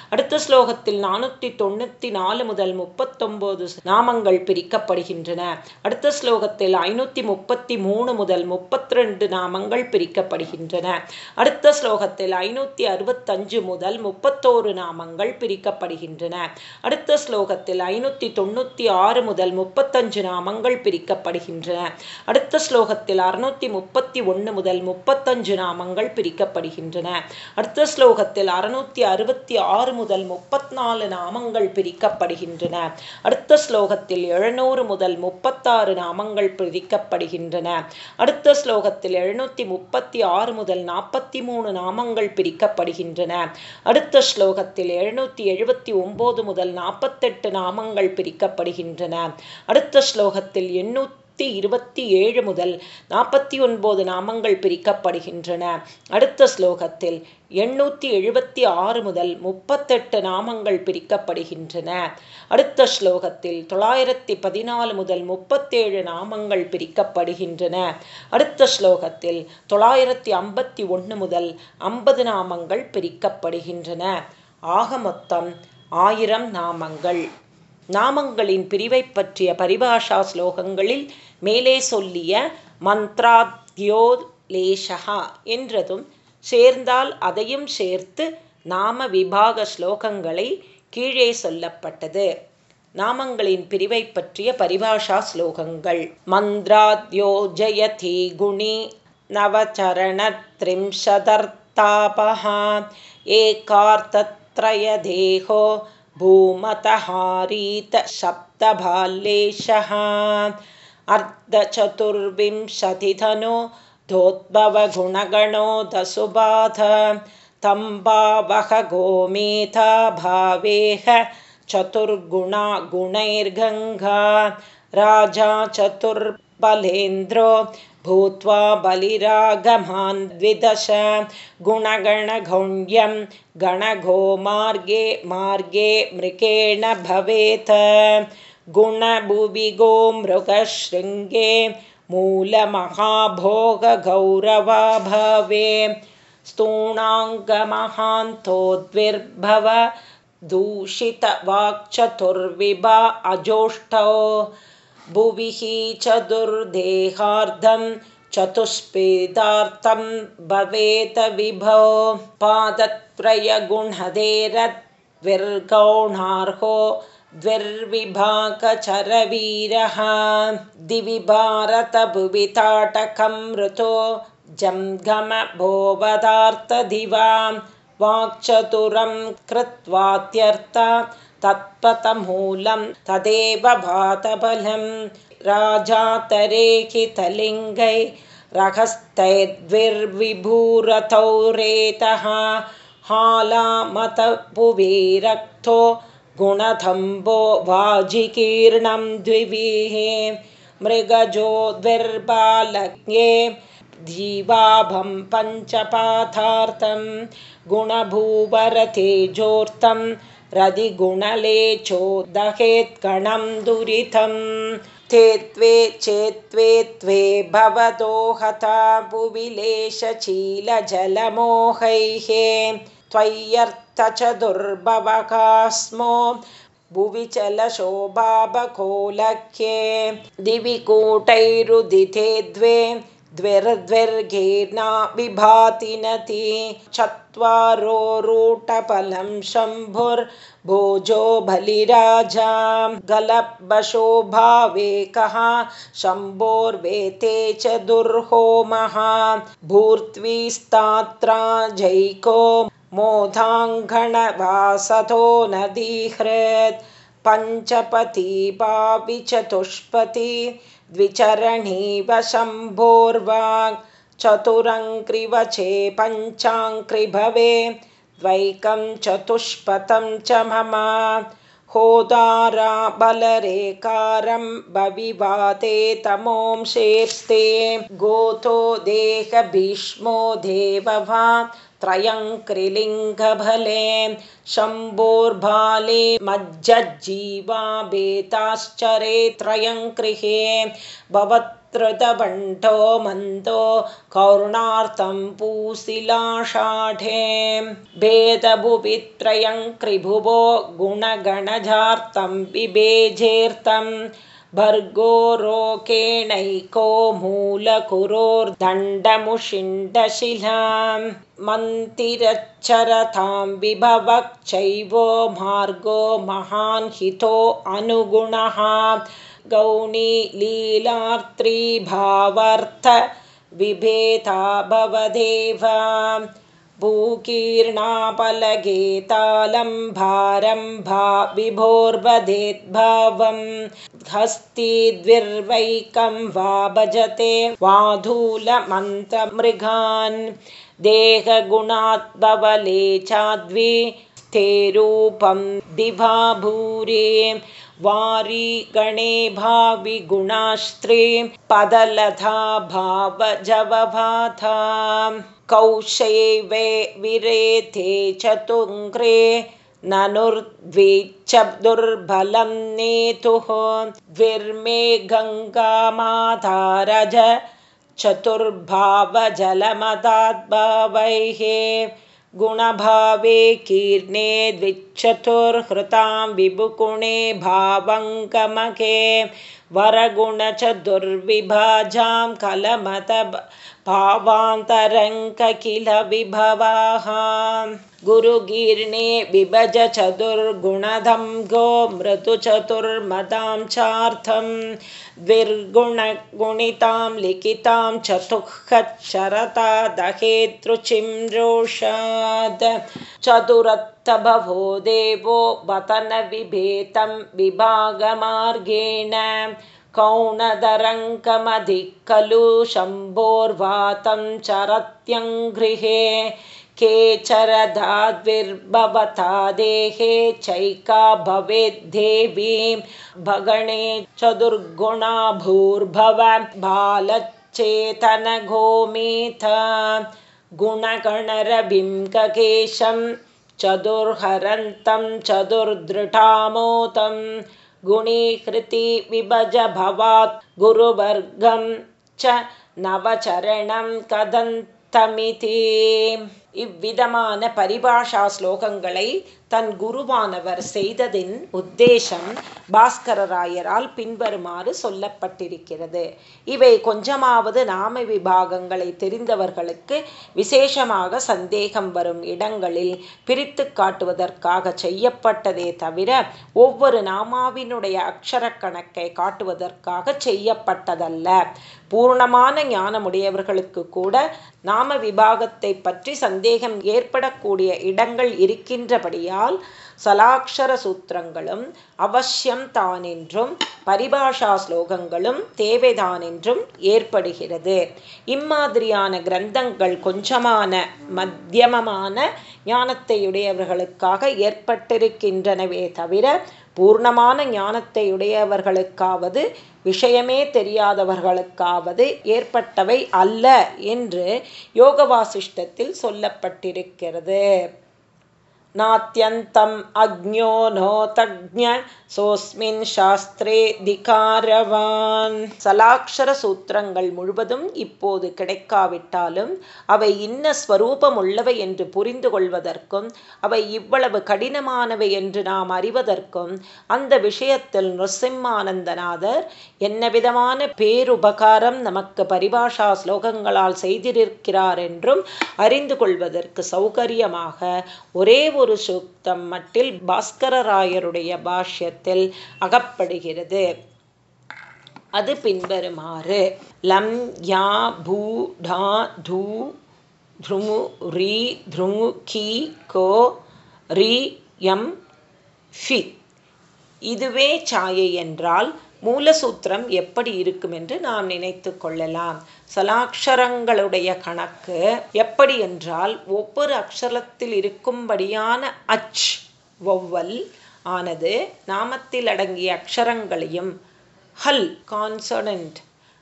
அடுத்த ஸ்லோகத்தில் நானூற்றி தொண்ணூற்றி நாலு முதல் முப்பத்தொன்பது நாமங்கள் பிரிக்கப்படுகின்றன. அடுத்த ஸ்லோகத்தில் ஐநூற்றி ஐநூற்றி முப்பத்தி மூணு முதல் முப்பத்தி ரெண்டு நாமங்கள் பிரிக்கப்படுகின்றன. அடுத்த ஸ்லோகத்தில் ஐநூற்றி அறுபத்தஞ்சு முதல் முப்பத்தோரு நாமங்கள் பிரிக்கப்படுகின்றன. அடுத்த ஸ்லோகத்தில் ஐநூற்றி தொண்ணூற்றி ஆறு முதல் முப்பத்தஞ்சு நாமங்கள் பிரிக்கப்படுகின்றன. அடுத்த ஸ்லோகத்தில் அறுநூற்றி முப்பத்தி ஒன்று முதல் முப்பத்தஞ்சு நாமங்கள் பிரிக்கப்படுகின்றன. அடுத்த ஸ்லோகத்தில் அறுநூற்றி அறுபத்தி ஆறு முதல் முப்பத்தி நாலு நாமங்கள் பிரிக்கப்படுகின்றன. அடுத்த ஸ்லோகத்தில் எழுநூறு முதல் முப்பத்தாறு நாமங்கள் பிரிக்க பிரிக்கப்படுகின்றன அடுத்த ஸ்லோகத்தில் எழுநூத்தி முப்பத்தி ஆறு முதல் நாற்பத்தி மூணு நாமங்கள் பிரிக்கப்படுகின்றன. அடுத்த ஸ்லோகத்தில் எழுநூத்தி எழுபத்தி ஒன்பது முதல் நாற்பத்தெட்டு நாமங்கள் பிரிக்கப்படுகின்றன. அடுத்த ஸ்லோகத்தில் நூற்றி இருபத்தி ஏழு முதல் நாற்பத்தி ஒன்பது நாமங்கள் பிரிக்கப்படுகின்றன. அடுத்த ஸ்லோகத்தில் எண்ணூற்றி எழுபத்தி ஆறு முதல் முப்பத்தெட்டு நாமங்கள் பிரிக்கப்படுகின்றன. அடுத்த ஸ்லோகத்தில் தொள்ளாயிரத்தி பதினாலு முதல் முப்பத்தேழு நாமங்கள் பிரிக்கப்படுகின்றன. அடுத்த ஸ்லோகத்தில் தொள்ளாயிரத்தி ஐம்பத்தி ஒன்று முதல் ஐம்பது நாமங்கள் பிரிக்கப்படுகின்றன. ஆக மொத்தம் ஆயிரம் நாமங்கள். நாமங்களின் பிரிவை பற்றிய பரிபாஷா ஸ்லோகங்களில் மேலே சொல்லிய மந்த்ராத்யோலேஷா என்றதும் சேர்ந்தால் அதையும் சேர்த்து நாம விபாக ஸ்லோகங்களை கீழே சொல்லப்பட்டது. நாமங்களின் பிரிவை பற்றிய பரிபாஷா ஸ்லோகங்கள். மந்த்ராத்யோ தீகுணி குணி நவச்சரணத்ரிம்சதர்த்தாபஹா ஏகார்த்தத்ரய தேகோ பூமதஹாரீத சப்தபாலேஷா अर्धचतुर्विंशतिधनो धोद्भवगुणगणो दसुबाध तं भावः गोमेधा भावेह चतुर्गुणा गुणैर्गङ्गा राजा चतुर्बलेन्द्रो भूत्वा बलिरागमान् द्विदश गुणगणगौण्यं गणगो मार्गे मार्गे मृकेण भवेत् गुणभुवि गोमृगशृङ्गे मूलमहाभोगौरवा भवे स्तूणाङ्गमहान्तोद्विर्भव दूषितवाक्चतुर्विभा अजोष्टौ भुविः च दुर्देहार्धं चतुष्पेदार्थं भवेत विभो। पादत्रयगुणधेरद्विर्गौणार्हो द्विर्विभाकचरवीरः दिवि भारतभुवि ताटकं ऋतो जङ्गमभोवदार्थदिवां वाक्चतुरं कृत्वात्यर्थ तत्पथमूलं तदेव भातबलं। राजातरेखितलिङ्गै रहस्तैर्द्विर्विभूरतौ रेतः हालामतपुवीरक्तो गुणथम्बो वाजिकीर्णं द्विभिः मृगजोद्विर्बाल्ये जीवाभं पञ्चपाथार्थं गुणभूवरतेजोर्थं रदिगुणलेचोदहेत्कणं दुरितं। ते त्वे चेत्त्वे त्वे भवतो हता बुविलेशचीलजलमोहैहे त्वय्यर्थचतुर्भवका स्मो भुवि चलशोभाबकोलख्ये दिवि कूटैरुदिते द्वे द्विर्द्विर्घेर्ना विभाति नति। चत्वारो रूटफलं शम्भुर्भोजो बलिराजा। गलब्बशोभावेकः शम्भोर्वेते च दुर्होमः। भूर्त्विस्तात्रा जैको मोधाङ्गणवासतो नदीहृत् पञ्चपती पापि चतुष्पति द्विचरणीव शम्भोर्वाक् चतुरङ्क्रिवचे पञ्चाङ्क्रिभवे द्वैकं चतुष्पथं च मम होदारा बलरेकारं भविवाते तमोंशेस्ते गोतो देहभीष्मो देववा त्रयङ्क्रिलिङ्गबले शम्भोर्बाले मज्जज्जीवा बेताश्चरे त्रयङ्क्रिहे धृतभण्ठो मन्दो कौणार्तं पूसिलाषाढे भेदभुवित्रयं क्रिभुवो गुणगणजार्तं बिभेजेऽर्थं। भर्गो रोकेणैको मूलकुरोर्दण्डमुषिण्डशिलां मन्तिरच्छरतां विभवक्षैवो मार्गो महान् हितो अनुगुणः। हितोऽनुगुणः गौणीलीलार्त्रीभावर्थ विभेता भवदेव भूकीर्णापलगेतालम्भारम्भा विभोर्वदेद्भावं। हस्तिद्विर्वैकं वा भजते वाधूलमन्त्रमृगान् देहगुणाद्भवले चाद्वि ते रूपं दिवा भूरे वारी गणे भाविगुणास्त्रे पदलथा भावजवभाथा कौशैवे विरेते चतुङ्ग्रे ननुर्द्विच दुर्बलं नेतुः द्विर्मे गङ्गामाधारज चतुर्भावजलमदाद्भावैः गुणभावे कीर्णे द्विचतुर्हृतां विभुकुणे भावङ्गमके वरगुणचतुर्विभाजां कलमत भावान्तरङ्किल विभवाः गुरुगीर्णे विभज चतुर्गुणधं गो मृदुचतुर्मदां चार्थं द्विर्गुणगुणितां लिखितां चतुःशरता दहेतृचिं रोषाद्। चतुरत्तभवो देवो वतनविभेतं विभागमार्गेण कौणदरङ्कमधिः खलु शम्भोर्वातं चरत्यङ्गृहे केचरदाद्विर्भवता देहे चैका भवेद्देवीं भगणे चतुर्गुणा भूर्भव बालचेतनगोमीथ गुणगणरबिम्बकेशं चतुर्हरन्तं चतुर्दृढामोतं गुणीकृति विभज भवात् गुरुवर्गं च नवचरणं कदन्तमिति இவ்விதமான பரிபாஷா ஸ்லோகங்களை தன் குருவானவர் செய்ததின் உத்தேசம் பாஸ்கரராயரால் பின்வருமாறு சொல்லப்பட்டிருக்கிறது. இவை கொஞ்சமாவது நாம விபாகங்களை தெரிந்தவர்களுக்கு விசேஷமாக சந்தேகம் வரும் இடங்களில் பிரித்து காட்டுவதற்காக செய்யப்பட்டதே தவிர ஒவ்வொரு நாமாவினுடைய அக்ஷர கணக்கை காட்டுவதற்காக செய்யப்பட்டதல்ல. பூர்ணமான ஞானமுடையவர்களுக்கு கூட நாம விபாகத்தை பற்றி சந்தேகம் ஏற்படக்கூடிய இடங்கள் இருக்கின்றபடியால் சலாட்சர சூத்திரங்களும் அவசியம் தானென்றும் பரிபாஷா ஸ்லோகங்களும் தேவைதானென்றும் ஏற்படுகிறது. இம்மாதிரியான கிரந்தங்கள் கொஞ்சமான மத்தியமமான ஞானத்தையுடையவர்களுக்காக ஏற்பட்டிருக்கின்றனவே தவிர பூர்ணமான ஞானத்தையுடையவர்களுக்காவது விஷயமே தெரியாதவர்களுக்காவது ஏற்பட்டவை அல்ல என்று யோக வாசிஷ்டத்தில் சொல்லப்பட்டிருக்கிறது. नात्यन्तम् अज्ञो नो तज्ञ சோஸ்மின் சாஸ்திரே திகாரவான். சலாட்சர சூத்திரங்கள் முழுவதும் இப்போது கிடைக்காவிட்டாலும் அவை இன்ன ஸ்வரூபம் உள்ளவை என்று புரிந்து கொள்வதற்கும் அவை இவ்வளவு கடினமானவை என்று நாம் அறிவதற்கும் அந்த விஷயத்தில் நிருசிம்மானந்தநாதர் என்ன விதமான பேருபகாரம் நமக்கு பரிபாஷா ஸ்லோகங்களால் செய்திருக்கிறார் என்றும் அறிந்து கொள்வதற்கு சௌகரியமாக ஒரே ஒரு அர்த்தம் மட்டில் பாஸ்கரராயருடைய பாஷ்யத்தில் அகப்படுகிறது. அது பின்வருமாறு. லம் யா பூ டா தூ த்ருமு ரீ த்ருமு கி கோ ரீ எம் ஃபி. இதுவே சாயை என்றால் மூலசூத்திரம் எப்படி இருக்கும் என்று நாம் நினைத்து கொள்ளலாம். சலாட்சரங்களுடைய கணக்கு எப்படி என்றால் ஒவ்வொரு அக்ஷரத்தில் இருக்கும்படியான அச் ஒவ்வல் ஆனது நாமத்தில் அடங்கிய அக்ஷரங்களையும் ஹல் கான்சனண்ட்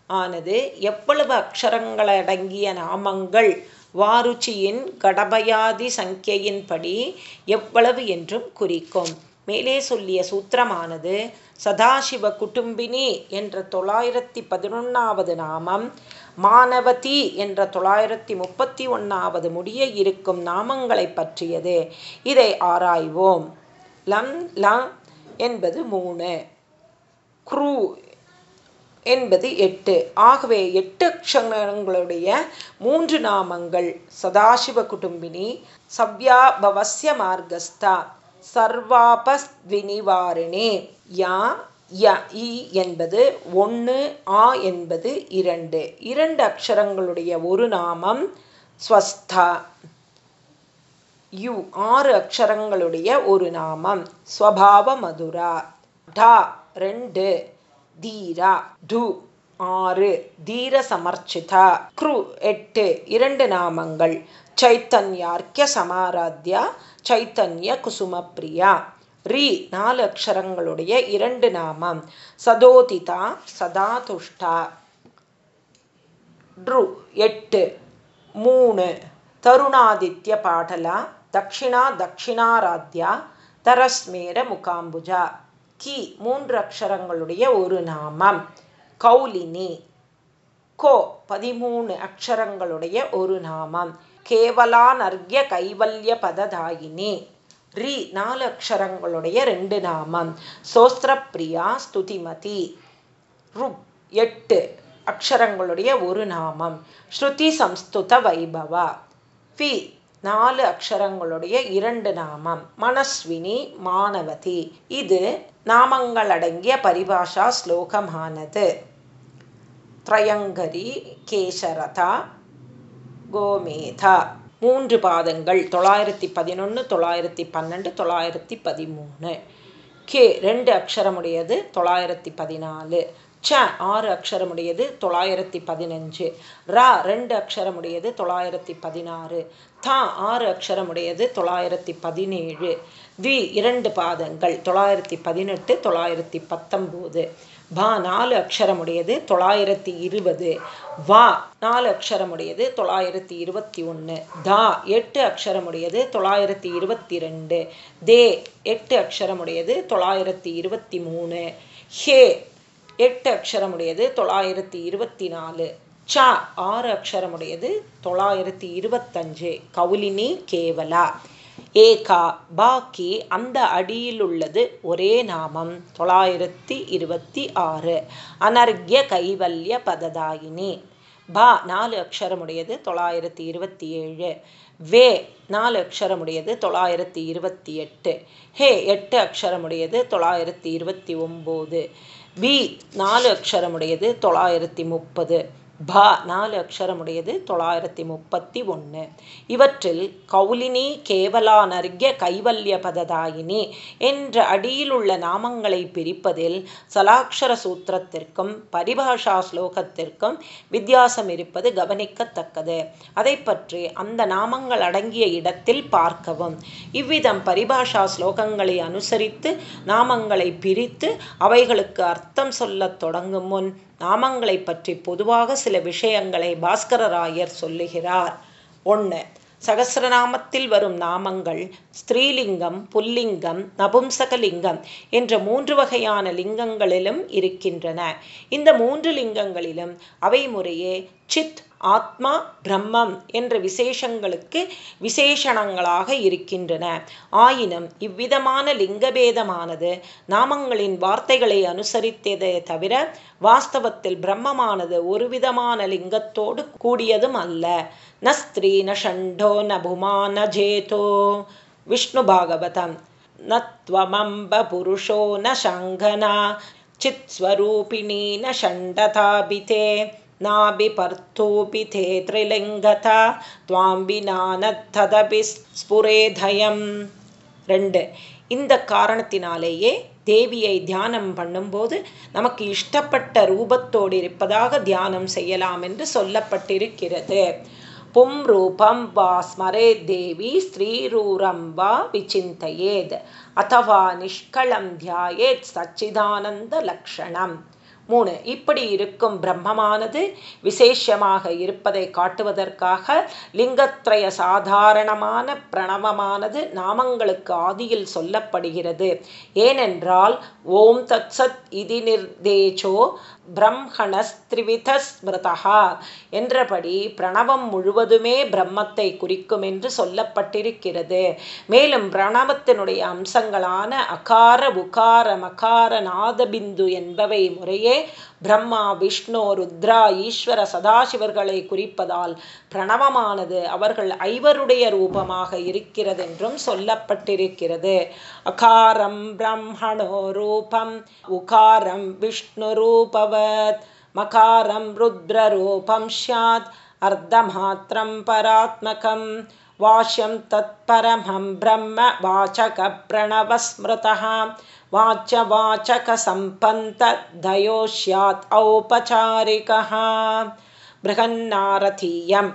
ஆனது எவ்வளவு அக்ஷரங்கள் அடங்கிய நாமங்கள் வாருச்சியின் கடபயாதி சங்கியின்படி எவ்வளவு என்றும் குறிக்கும். மேலே சொல்லிய சூத்திரமானது சதாசிவ குடும்பினி என்ற தொள்ளாயிரத்தி பதினொன்றாவது நாமம் மானவதி என்ற தொள்ளாயிரத்தி முப்பத்தி ஒன்றாவது முடிய இருக்கும் நாமங்களை பற்றியது. இதை ஆராய்வோம். லம் ல என்பது மூணு. குரூ என்பது எட்டு. ஆகவே எட்டு அக்ஷரங்களுடைய மூன்று நாமங்கள் சதாசிவ குடும்பினி சவ்யாபவசிய மார்கஸ்தா சர்வாபஸ்வினிவாரிணி யா ய இ என்பது ஒன்று ஆ என்பது இரண்டு. இரண்டு அக்ஷரங்களுடைய ஒரு நாமம் ஸ்வஸ்தா. யு ஆறு அக்ஷரங்களுடைய ஒரு நாமம் ஸ்வபாவ மதுரா. டா ரெண்டு தீரா. டு ஆறு தீர சமர்ச்சிதா. க்ரு எட்டு இரண்டு நாமங்கள். சைத்தன்யார்க்கிய சமாராத்யா சைத்தன்ய குசுமப்பிரியா. ரி நாலு அக்ஷரங்களுடைய இரண்டு நாமம். சதோதிதா சதாதுஷ்டா. ட்ரு எட்டு. மூணு. தருணாதித்ய பாடலா தக்ஷிணா தக்ஷிணாராத்யா தரஸ்மேர முகாம்புஜா. கி மூன்று அக்ஷரங்களுடைய ஒரு நாமம். கௌலினி. கோ பதிமூணு அக்ஷரங்களுடைய ஒரு நாமம். கேவலானர்கிய கைவல்ய பததாயினி ரி நாலு அக்ஷரங்களுடைய ரெண்டு நாமம். சோஸ்திரப்பிரியா ஸ்துதிமதி. ருப் எட்டு அக்ஷரங்களுடைய ஒரு நாமம். ஸ்ருதி சம்ஸ்துத வைபவா. பி நாலு அக்ஷரங்களுடைய இரண்டு நாமம். மனஸ்வினி மானவதி இது நாமங்கள் அடங்கிய பரிபாஷா ஸ்லோகமானது. த்ரயங்கரி கேசரதா கோமேதா. மூன்று பாதங்கள் தொள்ளாயிரத்தி பதினொன்று தொள்ளாயிரத்தி பன்னெண்டு தொள்ளாயிரத்தி பதிமூணு. கே ரெண்டு அக்ஷரமுடையது தொள்ளாயிரத்தி பதினாலு. ச ஆறு அக்ஷரமுடையது தொள்ளாயிரத்தி பதினஞ்சு. ரா ரெண்டு அக்ஷரமுடையது தொள்ளாயிரத்தி பதினாறு. தா ஆறு அக்ஷரமுடையது தொள்ளாயிரத்தி பதினேழு. வி இரண்டு பாதங்கள் தொள்ளாயிரத்தி பதினெட்டு தொள்ளாயிரத்தி பத்தொம்போது. பா நாலு அக்ஷரமுடையது தொள்ளாயிரத்தி இருபது. வா நாலு அக்ஷரமுடையது தொள்ளாயிரத்தி இருபத்தி ஒன்று தா எட்டு அக்ஷரமுடையது தொள்ளாயிரத்தி இருபத்தி ரெண்டு. தே எட்டு அக்ஷரமுடையது தொள்ளாயிரத்தி இருபத்தி மூணு. ஹே எட்டு அக்ஷரமுடையது தொள்ளாயிரத்தி இருபத்தி நாலு. ச ஆறு அக்ஷரமுடையது தொள்ளாயிரத்தி இருபத்தஞ்சு. கவுலினி கேவலா. ஏகா பாக்கி அந்த அடியிலுள்ளது ஒரே நாமம். தொள்ளாயிரத்தி இருபத்தி ஆறு. அனர்கிய கைவல்ய பததாயினி. பா நாலு அக்ஷரமுடையது தொள்ளாயிரத்தி இருபத்தி ஏழு. வே நாலு அக்ஷரமுடையது தொள்ளாயிரத்தி இருபத்தி எட்டு. ஹே எட்டு அக்ஷரமுடையது தொள்ளாயிரத்தி இருபத்தி ஒம்பது. பி நாலு அக்ஷரமுடையது தொள்ளாயிரத்தி முப்பது. பா நாலு அக்ஷரமுடையது தொள்ளாயிரத்தி முப்பத்தி ஒன்று இவற்றில் கௌலினி கேவலானர்கிய கைவல்ய பததாயினி என்ற அடியில் உள்ள நாமங்களை பிரிப்பதில் சலாட்சர சூத்திரத்திற்கும் பரிபாஷா ஸ்லோகத்திற்கும் வித்தியாசம் இருப்பது கவனிக்கத்தக்கது. அதை பற்றி அந்த நாமங்கள் அடங்கிய இடத்தில் பார்க்கவும். இவ்விதம் பரிபாஷா ஸ்லோகங்களை அனுசரித்து நாமங்களை பிரித்து அவைகளுக்கு அர்த்தம் சொல்லத் தொடங்கும் முன் நாமங்களை பற்றி பொதுவாக சில விஷயங்களை பாஸ்கரராயர் சொல்லுகிறார். ஒன்று சகசிரநாமத்தில் வரும் நாமங்கள் ஸ்திரீலிங்கம் புல்லிங்கம் நபும்சகலிங்கம் என்ற மூன்று வகையான லிங்கங்களிலும் இருக்கின்றன. இந்த மூன்று லிங்கங்களிலும் அவை முறையே சித் ஆத்மா பிரம்மம் என்ற விசேஷங்களுக்கு விசேஷணங்களாக இருக்கின்றன. ஆயினும் இவ்விதமான லிங்கபேதமானது நாமங்களின் வார்த்தைகளை அனுசரித்ததே தவிர வாஸ்தவத்தில் பிரம்மமானது ஒரு விதமான லிங்கத்தோடு கூடியதும் அல்ல. ந ஸ்திரீ ந ஷண்டோ ந புமா ந ஜேதோ. விஷ்ணு பாகவதம். நத்வமம்ப புருஷோ ந சங்கனா. சித்ஸ்வரூபிணி ந ஷண்டதாபிதே. நாபி ते त्रिलिङ्गता त्वां विना न तदपि ஸ்புரேதயம் ரெண்டு இந்த காரணத்தினாலேயே தேவியை தியானம் பண்ணும்போது நமக்கு இஷ்டப்பட்ட ரூபத்தோடு இருப்பதாக தியானம் செய்யலாம் என்று சொல்லப்பட்டிருக்கிறது பும் ரூபம் வா ஸ்மரே தேவி ஸ்ரீரூரம் வா விசிந்தையேத் அத்தவா நிஷ்களம் தியாயேத் சச்சிதானந்த லக்ஷணம் மூணு இப்படி இருக்கும் பிரம்மமானது விசேஷமாக இருப்பதை காட்டுவதற்காக லிங்கத்ரய சாதாரணமான பிரணவமானது நாமங்களுக்கு ஆதியில் சொல்லப்படுகிறது. ஏனென்றால் ஓம் தத்சத் இதி நிர்தேச்சோ பிரம்மணஸ்திரிவிதஸ்மிருதா என்றபடி பிரணவம் முழுவதுமே பிரம்மத்தை குறிக்கும் என்று சொல்லப்பட்டிருக்கிறது. மேலும் பிரணவத்தினுடைய அம்சங்களான அகார உகார மகார நாதபிந்து என்பவை முறையே பிரம்மா விஷ்ணு ருத்ரா ஈஸ்வர சதாசிவர்களை குறிப்பதால் பிரணவமானது அவர்கள் ஐவருடைய ரூபமாக இருக்கிறதென்றும் சொல்லப்பட்டிருக்கிறது. அகாரம் பிரம்மணோ ரூபம் உகாரம் விஷ்ணு ரூபவத் மகாரம் ருத்ரரூபம் சாத் அர்த்தமாத்திரம் பராத்மகம் வாஷ்யம் தத் பரமம் பிரம்ம வாச்சக பிரணவஸ்மிருதா वाच्यवाचकसम्पन्तदयो स्यात् औपचारिकः बृहन्नारथीयम्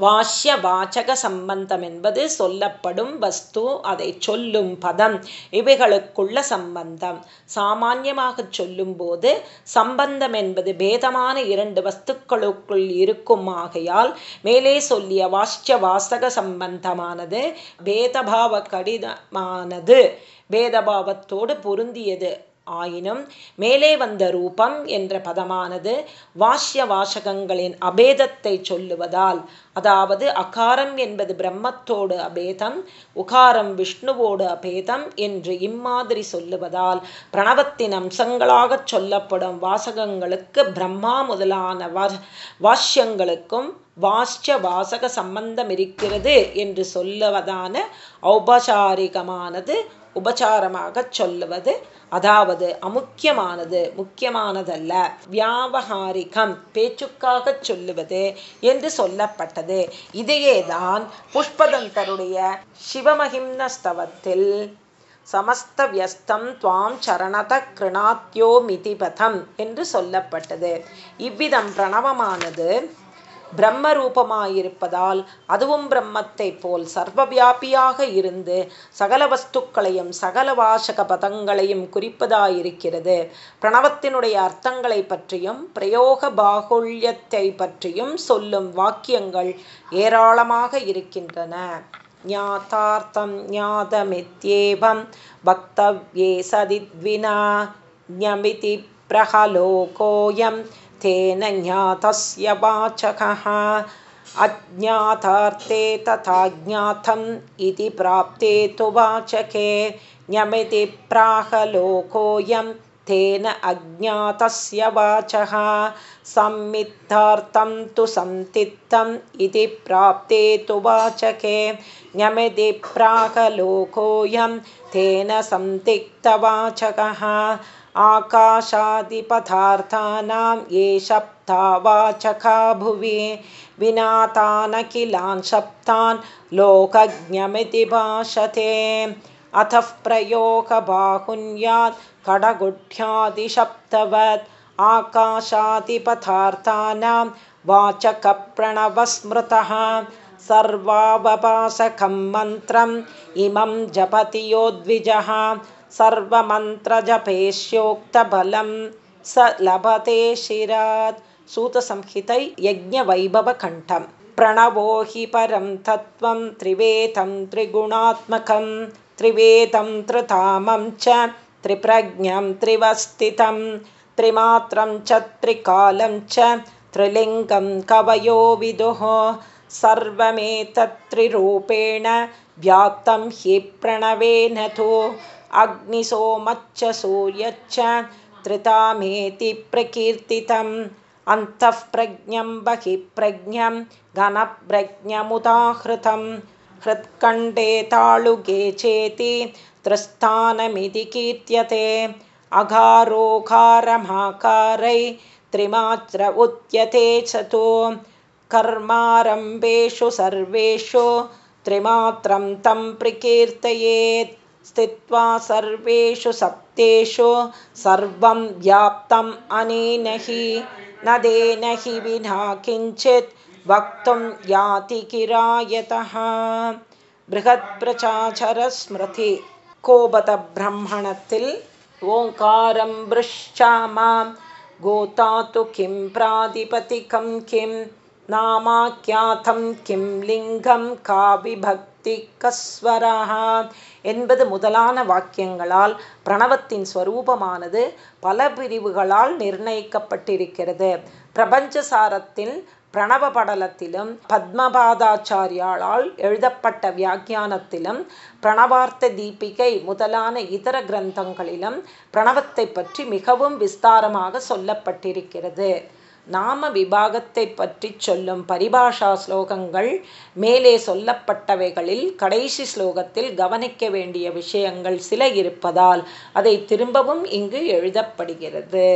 வாஷ்ய வாச்சக சம்பந்தம் என்பது சொல்லப்படும் வஸ்து அதை சொல்லும் பதம் இவைகளுக்குள்ள சம்பந்தம் சாமான்யமாக சொல்லும் போது சம்பந்தம் என்பது பேதமான இரண்டு வஸ்துக்களுக்குள் இருக்கும் ஆகையால் மேலே சொல்லிய வாஷ்ய வாசக சம்பந்தமானது பேதபாவ கடிதமானது பேதபாவத்தோடு பொருந்தியது. ஆயினும் மேலே வந்த ரூபம் என்ற பதமானது வாஷ்ய வாசகங்களின் அபேதத்தை சொல்லுவதால் அதாவது அகாரம் என்பது பிரம்மத்தோடு அபேதம் உகாரம் விஷ்ணுவோடு அபேதம் என்று இம்மாதிரி சொல்லுவதால் பிரணவத்தின் அம்சங்களாக சொல்லப்படும் வாசகங்களுக்கு பிரம்மா முதலான வாஷ்யங்களுக்கும் வாஷ்ய வாசக சம்பந்தம் இருக்கிறது என்று சொல்லுவதான ஔபசாரிகமானது உபச்சாரமாக சொல்லுவது அதாவது அமுக்கியமானது முக்கியமானதல்ல. வியாபகாரிகம் பேச்சுக்காக சொல்லுவது என்று சொல்லப்பட்டது. இதையேதான் புஷ்பதந்தருடைய சிவமகிம்ன ஸ்தவத்தில் சமஸ்த வியஸ்தம் துவாம் சரணத கிருணாத்யோ மிதிபதம் என்று சொல்லப்பட்டது. இவ்விதம் பிரணவமானது பிரம்ம ரூபமாயிருப்பதால் அதுவும் பிரம்மத்தைப் போல் சர்வவியாபியாக இருந்து சகல வஸ்துக்களையும் சகல வாசக பதங்களையும் குறிப்பதாயிருக்கிறது. பிரணவத்தினுடைய அர்த்தங்களை பற்றியும் பிரயோக பாகுல்யத்தை பற்றியும் சொல்லும் வாக்கியங்கள் ஏராளமாக இருக்கின்றன. ஞாத்தார்த்தம் ஞாதமித்யேவம் பக்தவ்யே சதித்வினா ஞமிதி பிரகலோகோயம் तेन ज्ञातस्य वाचकः। अज्ञातार्थे तथा ज्ञातम् इति प्राप्ते तु वाचके। ञमिति प्राहलोकोऽयं तेन अज्ञातस्य वाचः। सम्मित्थार्थं तु संतित्तम् इति प्राप्ते तु वाचके। ञमिति प्राहलोकोऽयं तेन संतिक्तवाचकः आकाशादिपदार्थानां ये शब्दा वाचका भुवि विनातानखिलान् शब्दान् लोकज्ञमिति भाषते। अथः प्रयोगबाहुन्यात् खडगुढ्यादिशब्दवत् आकाशादिपदार्थानां वाचकप्रणवस्मृतः सर्वावभाषकं मन्त्रम् इमं जपति योद्विजः। द्विजः सर्वमन्त्रजपेष्योक्तबलं स लभते शिरात् सूतसंहितै यज्ञवैभवकण्ठम् प्रणवो हि परं तत्त्वं त्रिवेदं त्रिगुणात्मकं त्रिवेदं त्रिधामं च त्रिप्रज्ञं त्रिवस्थितं त्रिमात्रं च त्रिकालं च त्रिलिङ्गं कवयो विदुः। सर्वमेतत्त्रिरूपेण व्याप्तं हि प्रणवेन तु अग्निसोमच्च सूर्यच्च त्रितामेति प्रकीर्तितम्। अन्तःप्रज्ञं बहिप्रज्ञं घनप्रज्ञमुदाहृतं हृत्कण्ठे ताळुगे चेति त्रिस्थानमिति कीर्त्यते। अघारोकारमाकारै त्रिमात्र उच्यते च तु कर्मारम्भेषु सर्वेषु त्रिमात्रं तं प्रकीर्तयेत् स्थित्वा सर्वेषु सत्येषु सर्वं व्याप्तम् अनेन हि न तदेन हि विना किञ्चित् वक्तुं याति किरायतः। बृहत्प्रचाचरस्मृति। कोपतब्रह्मणति ओङ्कारं वृश्चाम गोता तु किं प्रातिपतिकं किं? नामाख्यातं किं लिङ्गं? का विभक्तिकस्वरः? என்பது முதலான வாக்கியங்களால் பிரணவத்தின் ஸ்வரூபமானது பல பிரிவுகளால் நிர்ணயிக்கப்பட்டிருக்கிறது. பிரபஞ்சசாரத்தில் பிரணவ படலத்திலும் பத்மபாதாச்சாரியாளால் எழுதப்பட்ட வியாக்கியானத்திலும் பிரணவார்த்த தீபிகை முதலான இதர கிரந்தங்களிலும் பிரணவத்தை பற்றி மிகவும் விஸ்தாரமாக சொல்லப்பட்டிருக்கிறது. நாம விபாகத்தை பற்றி சொல்லும் பரிபாஷா ஸ்லோகங்கள் மேலே சொல்லப்பட்டவைகளில் கடைசி ஸ்லோகத்தில் கவனிக்க வேண்டிய விஷயங்கள் சில இருப்பதால் அதை திரும்பவும் இங்கு எழுதப்படுகிறது.